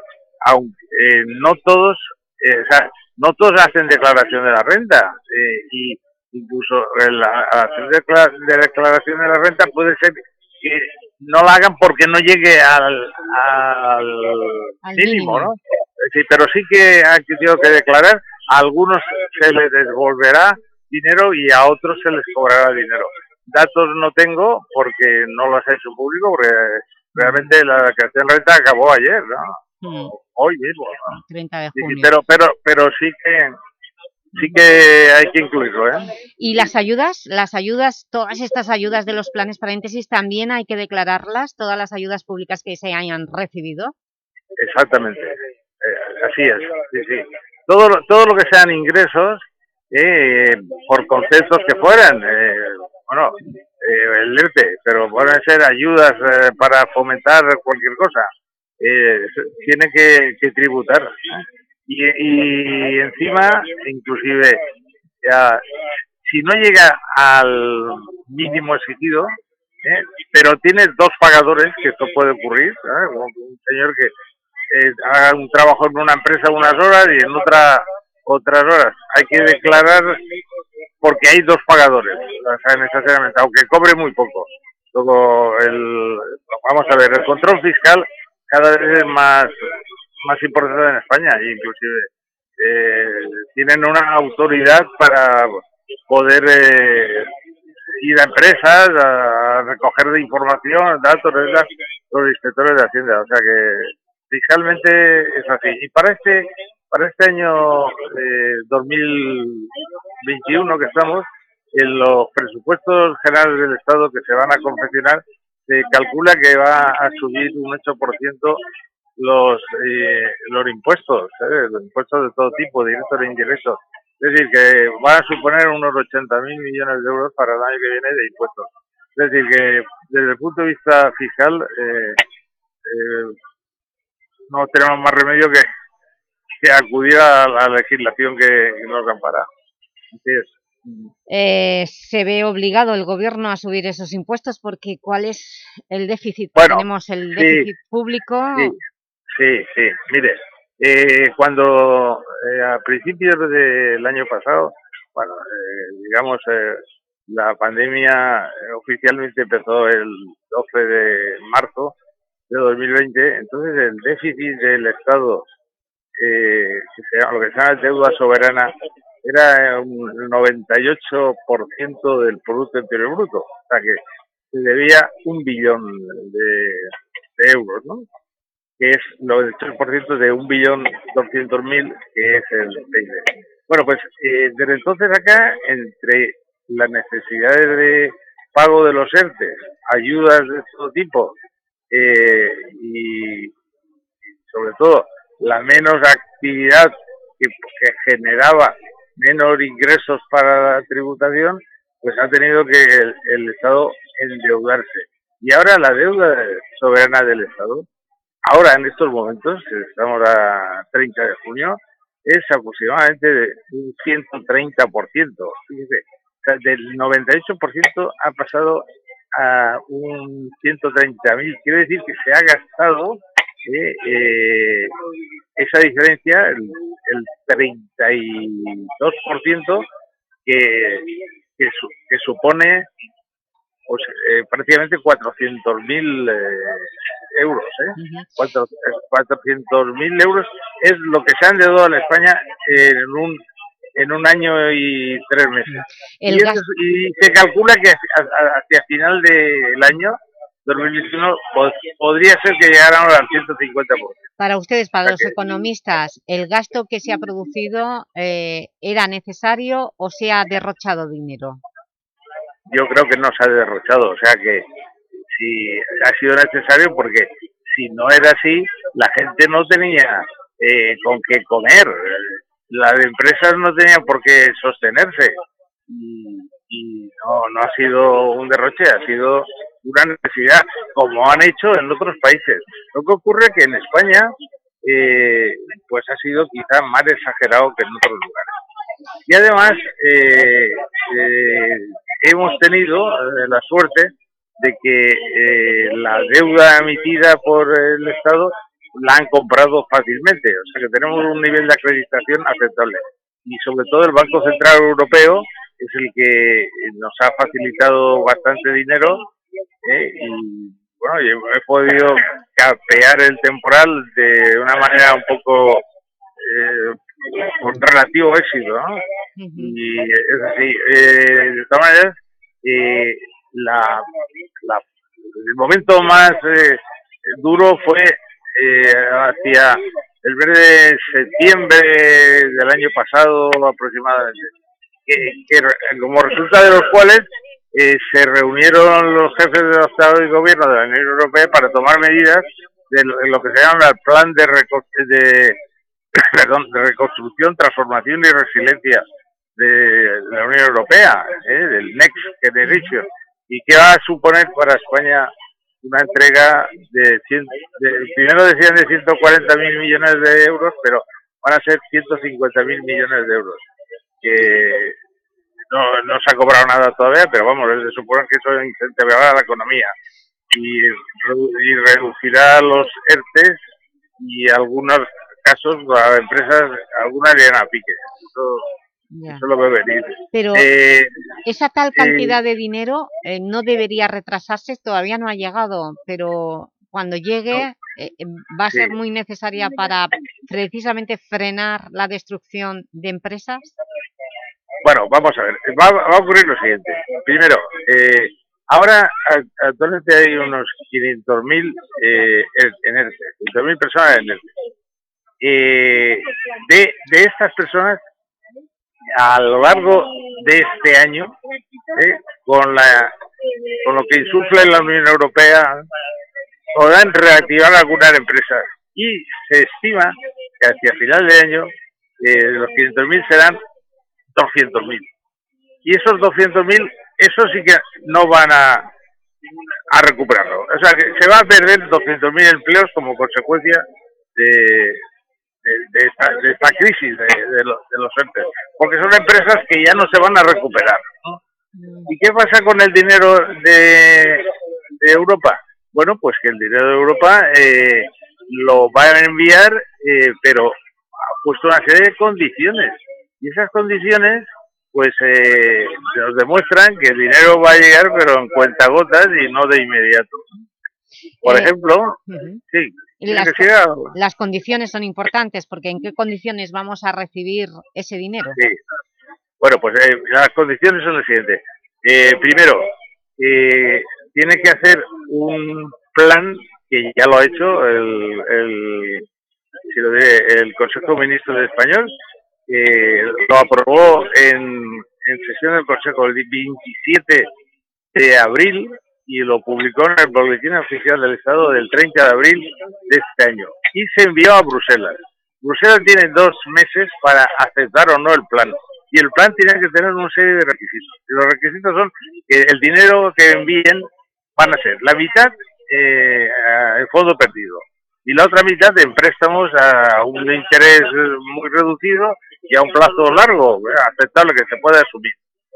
Speaker 43: aunque eh, no todos, eh, o sea, no todos hacen declaración de la renta eh, y incluso la de declaración de la renta puede ser que no la hagan porque no llegue al, al,
Speaker 3: Al
Speaker 43: mínimo,
Speaker 3: mínimo.
Speaker 43: ¿no? Sí, pero sí que han tenido que declarar, a algunos se les devolverá dinero y a otros se les cobrará dinero. Datos no tengo porque no los he hecho público, porque realmente la declaración de renta acabó ayer, ¿no?
Speaker 3: Mm,
Speaker 43: Hoy mismo, ¿no?
Speaker 3: 30 de
Speaker 43: sí,
Speaker 3: junio.
Speaker 43: pero, pero, pero sí que sí que hay que incluirlo, ¿eh?
Speaker 3: ¿Y las ayudas? Las ayudas, todas estas ayudas de los planes paréntesis, ¿también hay que declararlas? ¿Todas las ayudas públicas que se hayan recibido?
Speaker 43: Exactamente, Eh, así es, sí, sí. Todo, todo lo que sean ingresos, eh, por conceptos que fueran, eh, bueno, eh, el ERTE, pero pueden ser ayudas eh, para fomentar cualquier cosa, eh, tiene que, que tributar. Y, y encima, inclusive, ya, si no llega al mínimo exigido, ¿eh? pero tienes dos pagadores, que esto puede ocurrir, un señor que eh, haga un trabajo en una empresa unas horas y en otra otras horas. Hay que declarar porque hay dos pagadores, o sea, aunque cobre muy poco. Luego, el, vamos a ver, el control fiscal cada vez es más, más importante en España, inclusive eh, tienen una autoridad para poder eh, ir a empresas a recoger de información, datos, etcétera, los inspectores de Hacienda. O sea que fiscalmente es así. Y para este para este año eh, 2021 que estamos, en los presupuestos generales del Estado que se van a confeccionar, se calcula que va a subir un 8% los eh, los impuestos, ¿sabes? los impuestos de todo tipo, directos e indirectos. Es decir, que van a suponer unos 80.000 millones de euros para el año que viene de impuestos. Es decir, que desde el punto de vista fiscal eh, eh, no tenemos más remedio que, que acudir a la legislación que, que nos ampara. Así es.
Speaker 3: Eh, ¿Se ve obligado el gobierno a subir esos impuestos? Porque ¿cuál es el déficit?
Speaker 43: Bueno,
Speaker 3: Tenemos el
Speaker 43: sí,
Speaker 3: déficit público...
Speaker 43: Sí, sí, sí. Mire, eh, cuando eh, a principios del año pasado, bueno, eh, digamos, eh, la pandemia oficialmente empezó el 12 de marzo de 2020, entonces el déficit del Estado, eh, lo que se llama deuda soberana, era un 98% del Producto Interior Bruto, o sea que se debía un billón de, euros, ¿no? que es el 98% de un billón doscientos mil, que es el PIB. Bueno, pues eh, desde entonces acá, entre las necesidades de pago de los ERTES, ayudas de todo tipo, eh, y, sobre todo la menos actividad que, generaba menos ingresos para la tributación, pues ha tenido que el, el Estado endeudarse. Y ahora la deuda soberana del Estado ahora en estos momentos, estamos a 30 de junio, es aproximadamente de un 130%. Fíjese, o sea, del 98% ha pasado a un 130.000. Quiere decir que se ha gastado eh, eh, esa diferencia, el, el 32%, que, que, su- que supone pues, eh, prácticamente 400.000 eh, euros. ¿eh? Cuatro- eh, 400.000 euros es lo que se han endeudado en España en un en un año y tres meses.
Speaker 3: El
Speaker 43: y, eso se calcula que hacia, final del año 2021 pod- podría ser que llegáramos al 150%.
Speaker 3: Para ustedes, para los
Speaker 43: que-
Speaker 3: economistas, ¿el gasto que se ha producido eh, era necesario o se ha derrochado dinero?
Speaker 43: yo creo que no se ha derrochado. O sea que si ha sido necesario porque si no era así, la gente no tenía eh, con qué comer. Las empresas no tenían por qué sostenerse. Y, y no, no ha sido un derroche, ha sido una necesidad, como han hecho en otros países. Lo que ocurre que en España, eh, pues ha sido quizá más exagerado que en otros lugares. Y además eh, eh, hemos tenido eh, la suerte de que eh, la deuda emitida por el Estado la han comprado fácilmente, o sea que tenemos un nivel de acreditación aceptable. Y sobre todo el Banco Central Europeo es el que nos ha facilitado bastante dinero ¿eh? y bueno, he podido capear el temporal de una manera un poco eh, con relativo éxito, ¿no? Y es así, eh, de todas maneras, eh, la, la- el momento más eh, duro fue eh, hacia el mes de septiembre del año pasado aproximadamente, que, que como resulta de los cuales eh, se reunieron los jefes de Estado y Gobierno de la Unión Europea para tomar medidas de lo, que se llama el plan de, de, (coughs) perdón, de reconstrucción, transformación y resiliencia de la Unión Europea, ¿eh? del Next Generation, y que va a suponer para España una entrega de, 100, de primero decían de 140 mil millones de euros, pero van a ser 150 mil millones de euros, que no, no se ha cobrado nada todavía, pero vamos, es de suponer que eso incentivará la economía y, y reducirá los ERTES y algunos casos las empresas, algunas irán a pique. Eso,
Speaker 3: Ya.
Speaker 43: eso lo veo venir.
Speaker 3: Pero
Speaker 43: Eh,
Speaker 3: esa tal
Speaker 43: eh,
Speaker 3: cantidad de dinero eh, no debería retrasarse, todavía no ha llegado, pero cuando llegue eh, va a ser muy necesaria para precisamente frenar la destrucción de empresas.
Speaker 43: Bueno, vamos a ver. Va, va a ocurrir lo siguiente. Primero, eh, ahora actualmente hay unos 500.000 eh, en- ERTE, 500.000 personas en ERTE. De, de estas personas, a lo largo de este año, con, la, con lo que insufla la Unión Europea, podrán reactivar algunas empresas. Y se estima que hacia final de año eh, los 500.000 serán 200.000. Y esos 200.000, eso sí que no van a, a recuperarlo. O sea, que se va a perder 200.000 empleos como consecuencia de, de, de esta, de esta crisis de, de los, de los ERTE. Porque son empresas que ya no se van a recuperar. ¿no? ¿Y qué pasa con el dinero de, de Europa? Bueno, pues que el dinero de Europa eh, lo va a enviar, eh, pero ha puesto una serie de condiciones. Y esas condiciones, pues, eh, nos demuestran que el dinero va a llegar, pero en cuentagotas y no de inmediato. Por
Speaker 3: Eh,
Speaker 43: ejemplo, sí,
Speaker 3: Y
Speaker 43: ¿quieres
Speaker 3: las, las condiciones son importantes, porque ¿en qué condiciones vamos a recibir ese dinero?
Speaker 43: Sí. Bueno, pues eh, las condiciones son las siguientes. Eh, primero, eh, tiene que hacer un plan que ya lo ha hecho el, el, si lo diré, el Consejo de Ministros de Español, eh, lo aprobó en, en sesión del Consejo el 27 de abril y lo publicó en el Boletín Oficial del Estado del 30 de abril de este año y se envió a Bruselas. Bruselas tiene dos meses para aceptar o no el plan y el plan tiene que tener una serie de requisitos. Los requisitos son que el dinero que envíen van a ser la mitad eh, en fondo perdido y la otra mitad en préstamos a un interés muy reducido y a un plazo largo, aceptable que se pueda asumir.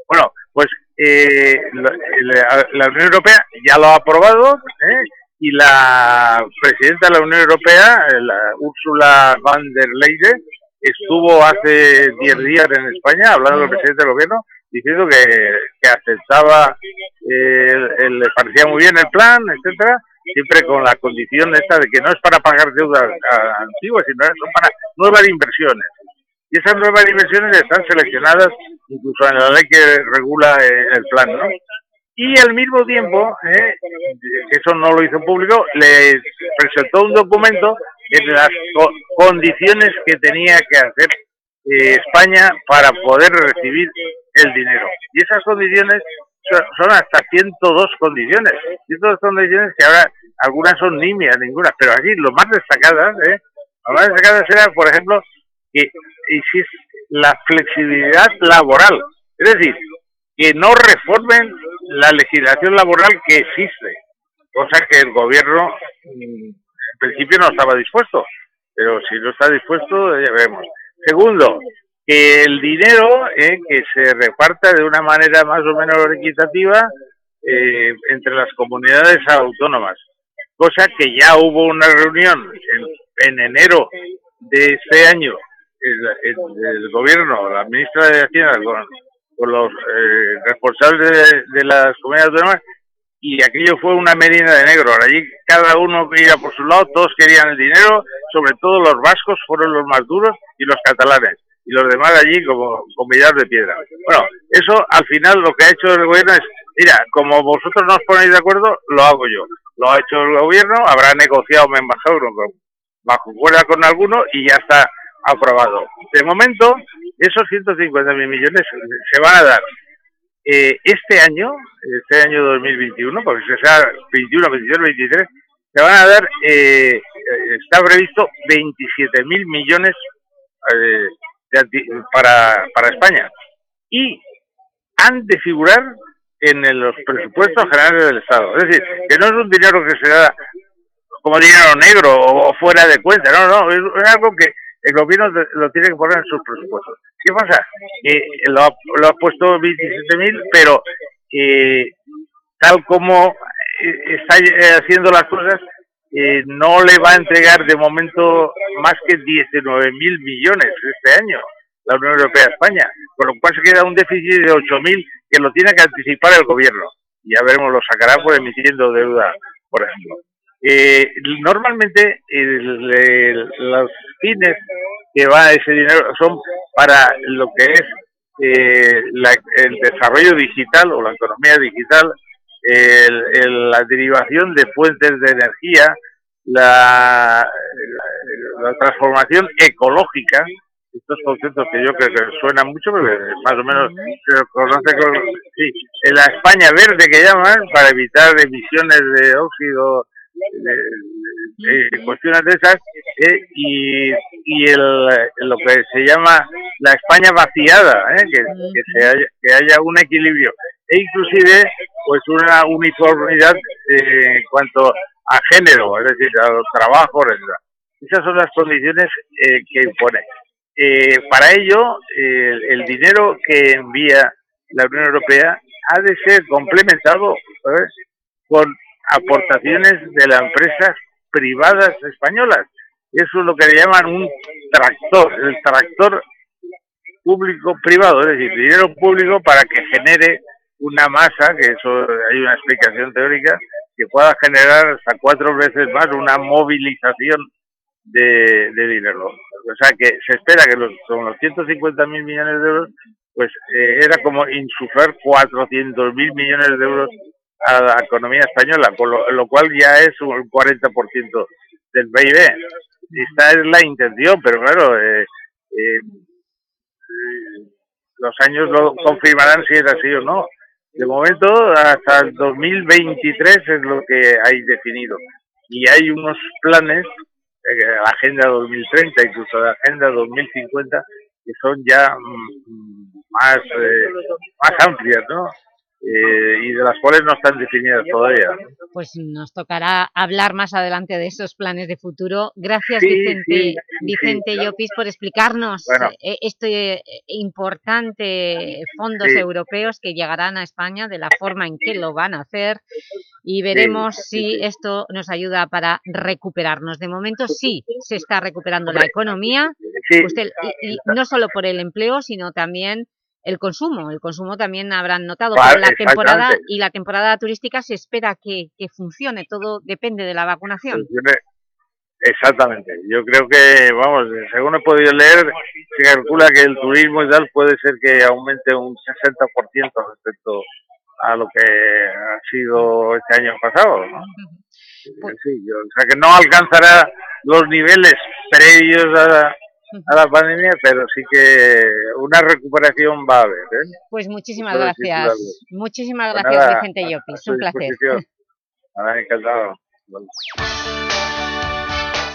Speaker 43: Bueno, pues eh, la, la- la Unión Europea ya lo ha aprobado ¿eh? y la presidenta de la Unión Europea, eh, la Úrsula van der Leyen, estuvo hace 10 días en España hablando con el presidente del gobierno diciendo que, que aceptaba, eh, le parecía muy bien el plan, etcétera, siempre con la condición esta de que no es para pagar deudas ah, antiguas, sino son para nuevas inversiones. Esas nuevas inversiones están seleccionadas incluso en la ley que regula eh, el plan, ¿no? Y al mismo tiempo, eh, eso no lo hizo público, le presentó un documento en las co- condiciones que tenía que hacer eh, España para poder recibir el dinero. Y esas condiciones son, son hasta 102 condiciones. 102 condiciones que ahora algunas son nimias, ninguna, pero aquí lo más destacadas, ¿eh? lo más destacadas era, por ejemplo, que existe la flexibilidad laboral. Es decir, que no reformen la legislación laboral que existe, cosa que el gobierno mm, en principio no estaba dispuesto, pero si no está dispuesto ya veremos. Segundo, que el dinero eh, que se reparta de una manera más o menos equitativa eh, entre las comunidades autónomas, cosa que ya hubo una reunión en, en enero de este año, el, gobierno, la ministra de Hacienda con, los eh, responsables de, de las comunidades autónomas y aquello fue una medida de negro. Allí cada uno iba por su lado, todos querían el dinero, sobre todo los vascos fueron los más duros y los catalanes. Y los demás allí como con millar de piedra. Bueno, eso al final lo que ha hecho el gobierno es, mira, como vosotros no os ponéis de acuerdo, lo hago yo. Lo ha hecho el gobierno, habrá negociado un embajador bajo cuerda con alguno y ya está aprobado. De momento, esos 150 mil millones se van a dar eh, este año, este año 2021, porque se sea 21, 22, 23, se van a dar, eh, eh, está previsto 27 mil millones eh, para, para España. Y han de figurar en los presupuestos generales del Estado. Es decir, que no es un dinero que se da como dinero negro o, fuera de cuenta, no, no, es algo que el gobierno lo tiene que poner en sus presupuestos. ¿Qué pasa? Lo, ha, lo ha puesto 27.000, pero eh, tal como eh, está eh, haciendo las cosas, eh, no le va a entregar de momento más que 19.000 millones este año la Unión Europea España, con lo cual se queda un déficit de 8.000 que lo tiene que anticipar el gobierno. Ya veremos, lo sacará por emitiendo deuda, por ejemplo. Eh, normalmente el- los fines que va ese dinero son para lo que es eh, la- el desarrollo digital o la economía digital, el- la derivación de fuentes de energía, la, transformación ecológica, estos conceptos que yo creo que suenan mucho, pero que más o menos se conoce con sí, en la España verde que llaman, para evitar emisiones de óxido, de cuestiones de esas, eh, y, y el, lo que se llama la España vaciada, eh, que, que, se haya, que haya un equilibrio, e inclusive pues una uniformidad eh, en cuanto a género, es decir, a los trabajos. Esas son las condiciones eh, que impone. Eh, para ello, eh, el, dinero que envía la Unión Europea ha de ser complementado con aportaciones de las empresas privadas españolas. Eso es lo que le llaman un tractor, el tractor público-privado, es decir, dinero público para que genere una masa, que eso hay una explicación teórica, que pueda generar hasta cuatro veces más una movilización de, dinero. O sea que se espera que los, con los 150 mil millones de euros, pues eh, era como insuflar 400 mil millones de euros a la economía española, con lo, cual ya es un 40% del PIB. Esta es la intención, pero claro, eh, eh, los años lo confirmarán si es así o no. De momento, hasta el 2023 es lo que hay definido. Y hay unos planes, eh, la Agenda 2030, incluso la Agenda 2050, que son ya mm, más, eh, más amplias, ¿no? Eh, y de las cuales no están definidas todavía.
Speaker 3: Pues nos tocará hablar más adelante de esos planes de futuro. Gracias,
Speaker 43: Sí,
Speaker 3: Vicente,
Speaker 43: sí, sí,
Speaker 3: Vicente. Llopis, por explicarnos
Speaker 43: Bueno.
Speaker 3: eh, este eh, importante fondos europeos que llegarán a España, de la forma en que lo van a hacer, y veremos si esto nos ayuda para recuperarnos. De momento sí se está recuperando la economía,
Speaker 43: sí,
Speaker 3: Usted- y, y no solo por el empleo, sino también el consumo. El consumo también habrán notado
Speaker 43: Claro,
Speaker 3: la temporada y la temporada turística se espera que, que funcione, todo depende de la vacunación.
Speaker 43: Funcione- Exactamente. Yo creo que, vamos, según he podido leer, se calcula que el turismo y tal puede ser que aumente un 60% respecto a lo que ha sido este año pasado, ¿no? Sí, yo- o sea que no alcanzará los niveles previos a, a la pandemia, pero sí que una recuperación va a haber. ¿eh?
Speaker 3: Pues muchísimas gracias. Muchísimas
Speaker 43: Pues
Speaker 3: gracias,
Speaker 43: nada,
Speaker 3: Vicente
Speaker 43: a
Speaker 3: Llopis.
Speaker 43: su
Speaker 3: Un placer.
Speaker 43: Nada, encantado.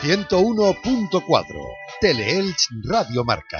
Speaker 1: 101.4 Teleelch Radio Marca.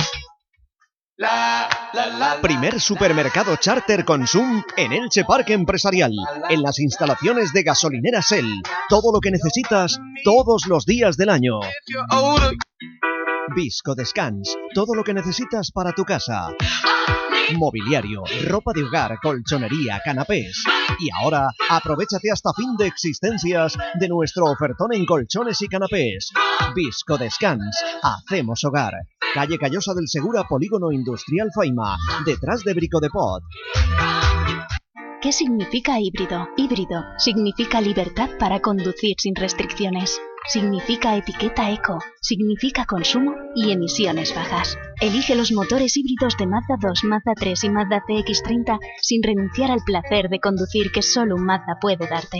Speaker 16: Primer supermercado charter Consum en Elche Parque Empresarial, en las instalaciones de gasolinera Shell. Todo lo que necesitas todos los días del año. Visco Descans, todo lo que necesitas para tu casa. Mobiliario, ropa de hogar, colchonería, canapés. Y ahora, aprovechate hasta fin de existencias de nuestro ofertón en colchones y canapés. Visco Descans, hacemos hogar. Calle Callosa del Segura, Polígono Industrial Faima, detrás de Brico de Pot.
Speaker 31: ¿Qué significa híbrido? Híbrido significa libertad para conducir sin restricciones. Significa etiqueta eco. Significa consumo y emisiones bajas. Elige los motores híbridos de Mazda 2, Mazda 3 y Mazda CX-30 sin renunciar al placer de conducir que solo un Mazda puede darte.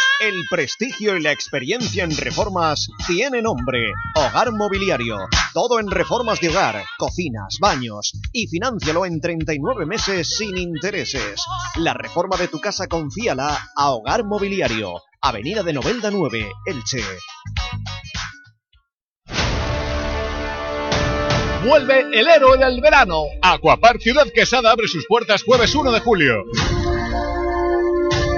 Speaker 16: El prestigio y la experiencia en reformas tiene nombre. Hogar Mobiliario. Todo en reformas de hogar, cocinas, baños. Y financialo en 39 meses sin intereses. La reforma de tu casa confíala a Hogar Mobiliario. Avenida de Novelda 9, Elche.
Speaker 29: Vuelve el héroe del verano. Aquapar Ciudad Quesada abre sus puertas jueves 1 de julio.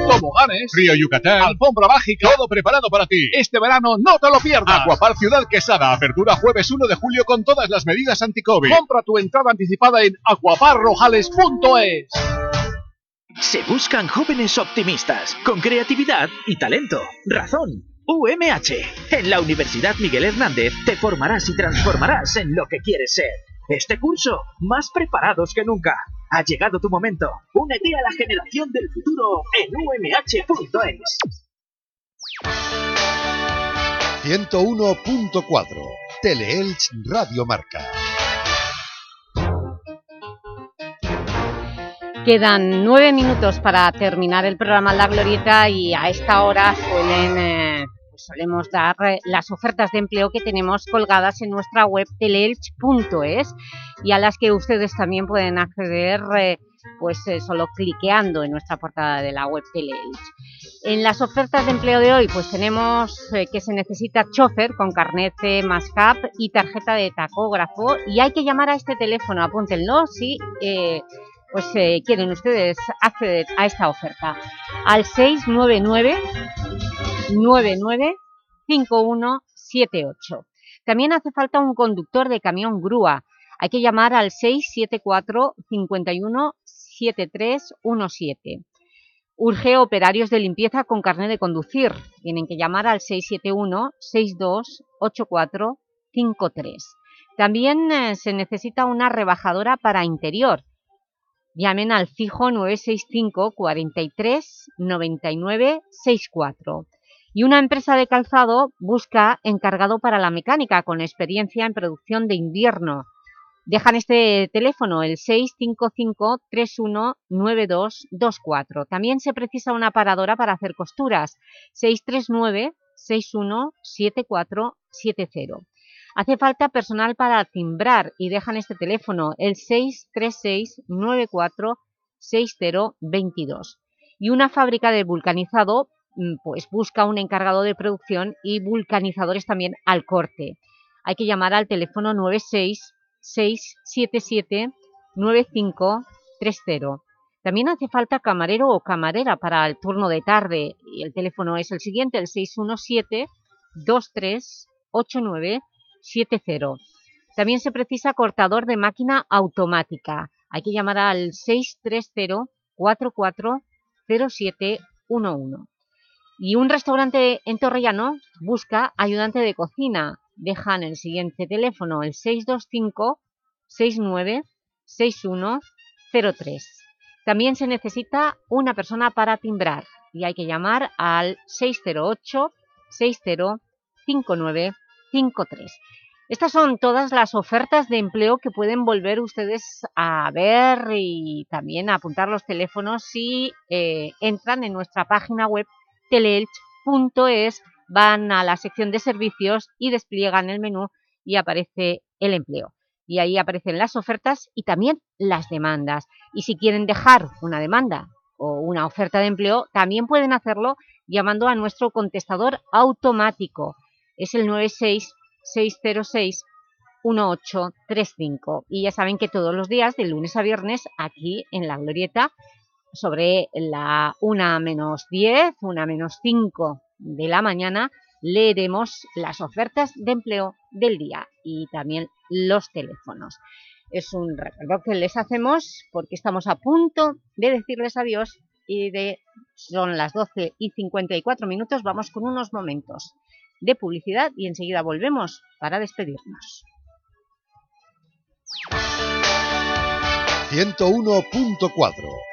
Speaker 29: Toboganes, Río Yucatán, alfombra mágica, todo preparado para ti. Este verano no te lo pierdas. Aquapar Ciudad Quesada, apertura jueves 1 de julio con todas las medidas anti-COVID. Compra tu entrada anticipada en aquaparrojales.es.
Speaker 44: Se buscan jóvenes optimistas, con creatividad y talento. Razón. UMH. En la Universidad Miguel Hernández te formarás y transformarás en lo que quieres ser. Este curso, más preparados que nunca. Ha llegado tu momento. Únete a la generación del futuro en umh.es.
Speaker 1: 101.4 Teleelch Radio Marca.
Speaker 3: Quedan nueve minutos para terminar el programa La Glorieta y a esta hora suelen, eh, solemos dar eh, las ofertas de empleo que tenemos colgadas en nuestra web teleelch.es y a las que ustedes también pueden acceder eh, pues eh, solo cliqueando en nuestra portada de la web Teleelch. En las ofertas de empleo de hoy pues tenemos que se necesita chofer con carnet más CAP y tarjeta de tacógrafo y hay que llamar a este teléfono, apúntenlo si pues quieren ustedes acceder a esta oferta al 699 99 5178. También hace falta un conductor de camión grúa. Hay que llamar al 674 51 7317. Urge operarios de limpieza con carnet de conducir. Tienen que llamar al 671 62 84 53. También eh, se necesita una rebajadora para interior. Llamen al fijo 965 43 99 64. Y una empresa de calzado busca encargado para la mecánica con experiencia en producción de invierno. Dejan este teléfono, el 655-319224. También se precisa una paradora para hacer costuras, 639-617470. Hace falta personal para timbrar y dejan este teléfono, el 636-946022. Y una fábrica de vulcanizado, pues busca un encargado de producción y vulcanizadores también al corte. Hay que llamar al teléfono 96 677-9530. También hace falta camarero o camarera para el turno de tarde y el teléfono es el siguiente, el 617-238970. También se precisa cortador de máquina automática. Hay que llamar al 630-440711. Y un restaurante en Torrellano busca ayudante de cocina dejan el siguiente teléfono, el 625-69-6103. También se necesita una persona para timbrar y hay que llamar al 608 60 5953. Estas son todas las ofertas de empleo que pueden volver ustedes a ver y también a apuntar los teléfonos si eh, entran en nuestra página web teleelch.es, van a la sección de servicios y despliegan el menú y aparece el empleo. Y ahí aparecen las ofertas y también las demandas. Y si quieren dejar una demanda o una oferta de empleo, también pueden hacerlo llamando a nuestro contestador automático. Es el 966061835. Y ya saben que todos los días, de lunes a viernes, aquí en La Glorieta, sobre la 1 menos 10, 1 menos 5 de la mañana, leeremos las ofertas de empleo del día y también los teléfonos. Es un recuerdo que les hacemos porque estamos a punto de decirles adiós y son las 12 y 54 minutos, vamos con unos momentos de publicidad y enseguida volvemos para despedirnos.
Speaker 1: 101.4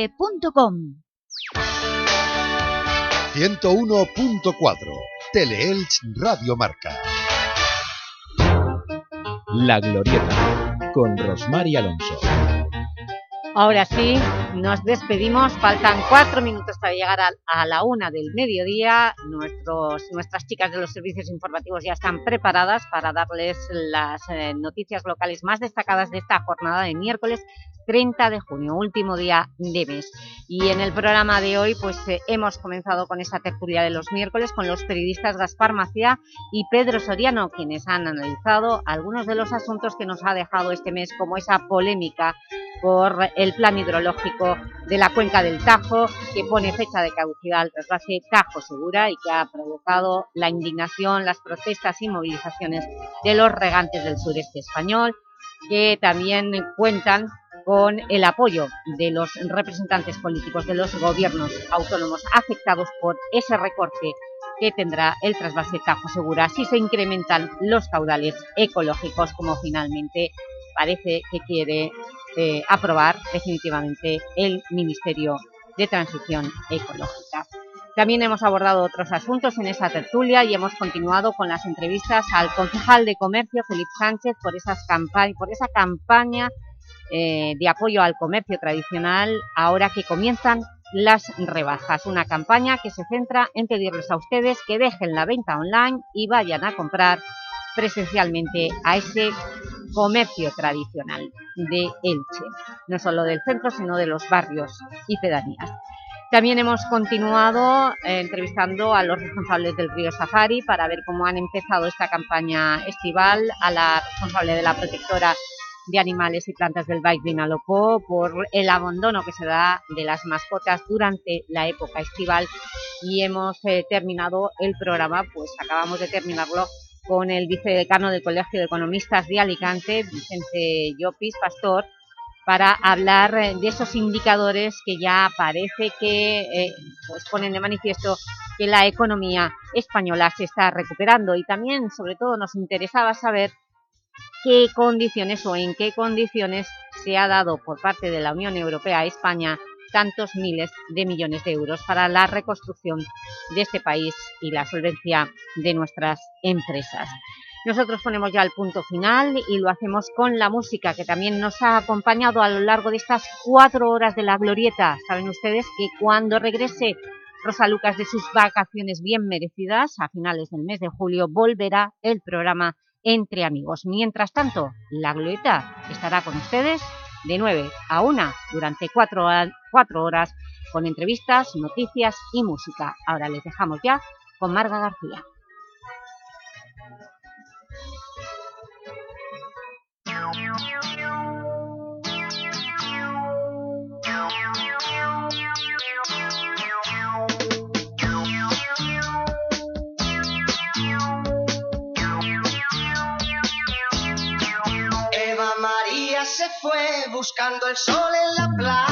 Speaker 1: 101.4 Teleelch Radio Marca.
Speaker 2: La Glorieta, con Rosmar y Alonso.
Speaker 3: Ahora sí, nos despedimos. Faltan cuatro minutos para llegar a, la una del mediodía. Nuestras chicas de los servicios informativos ya están preparadas para darles las eh, noticias locales más destacadas de esta jornada de miércoles 30 de junio, último día de mes. Y en el programa de hoy pues eh, hemos comenzado con esta tertulia de los miércoles con los periodistas Gaspar Macía y Pedro Soriano, quienes han analizado algunos de los asuntos que nos ha dejado este mes, como esa polémica por el plan hidrológico de la cuenca del Tajo, que pone fecha de caducidad al trasvase Tajo Segura y que ha provocado la indignación, las protestas y movilizaciones de los regantes del sureste español, que también cuentan con el apoyo de los representantes políticos de los gobiernos autónomos afectados por ese recorte que tendrá el trasvase Tajo Segura si se incrementan los caudales ecológicos, como finalmente parece que quiere eh, aprobar definitivamente el Ministerio de Transición Ecológica. También hemos abordado otros asuntos en esa tertulia y hemos continuado con las entrevistas al concejal de Comercio, Felipe Sánchez, por, esas por esa campaña eh, de apoyo al comercio tradicional ahora que comienzan las rebajas. Una campaña que se centra en pedirles a ustedes que dejen la venta online y vayan a comprar presencialmente a ese comercio tradicional de Elche, no solo del centro, sino de los barrios y pedanías. También hemos continuado eh, entrevistando a los responsables del Río Safari para ver cómo han empezado esta campaña estival, a la responsable de la protectora de animales y plantas del Baix Vinalopó por el abandono que se da de las mascotas durante la época estival. Y hemos eh, terminado el programa, pues acabamos de terminarlo con el vicedecano del Colegio de Economistas de Alicante, Vicente Llopis Pastor, para hablar eh, de esos indicadores que ya parece que eh, pues ponen de manifiesto que la economía española se está recuperando. Y también, sobre todo, nos interesaba saber qué condiciones o en qué condiciones se ha dado por parte de la Unión Europea a España tantos miles de millones de euros para la reconstrucción de este país y la solvencia de nuestras empresas. Nosotros ponemos ya el punto final y lo hacemos con la música que también nos ha acompañado a lo largo de estas cuatro horas de la glorieta. Saben ustedes que cuando regrese Rosa Lucas de sus vacaciones bien merecidas a finales del mes de julio volverá el programa Entre Amigos. Mientras tanto, la glorieta estará con ustedes de 9 a 1 durante cuatro, cuatro horas con entrevistas, noticias y música. Ahora les dejamos ya con Marga García.
Speaker 40: Buscando el sol en la playa.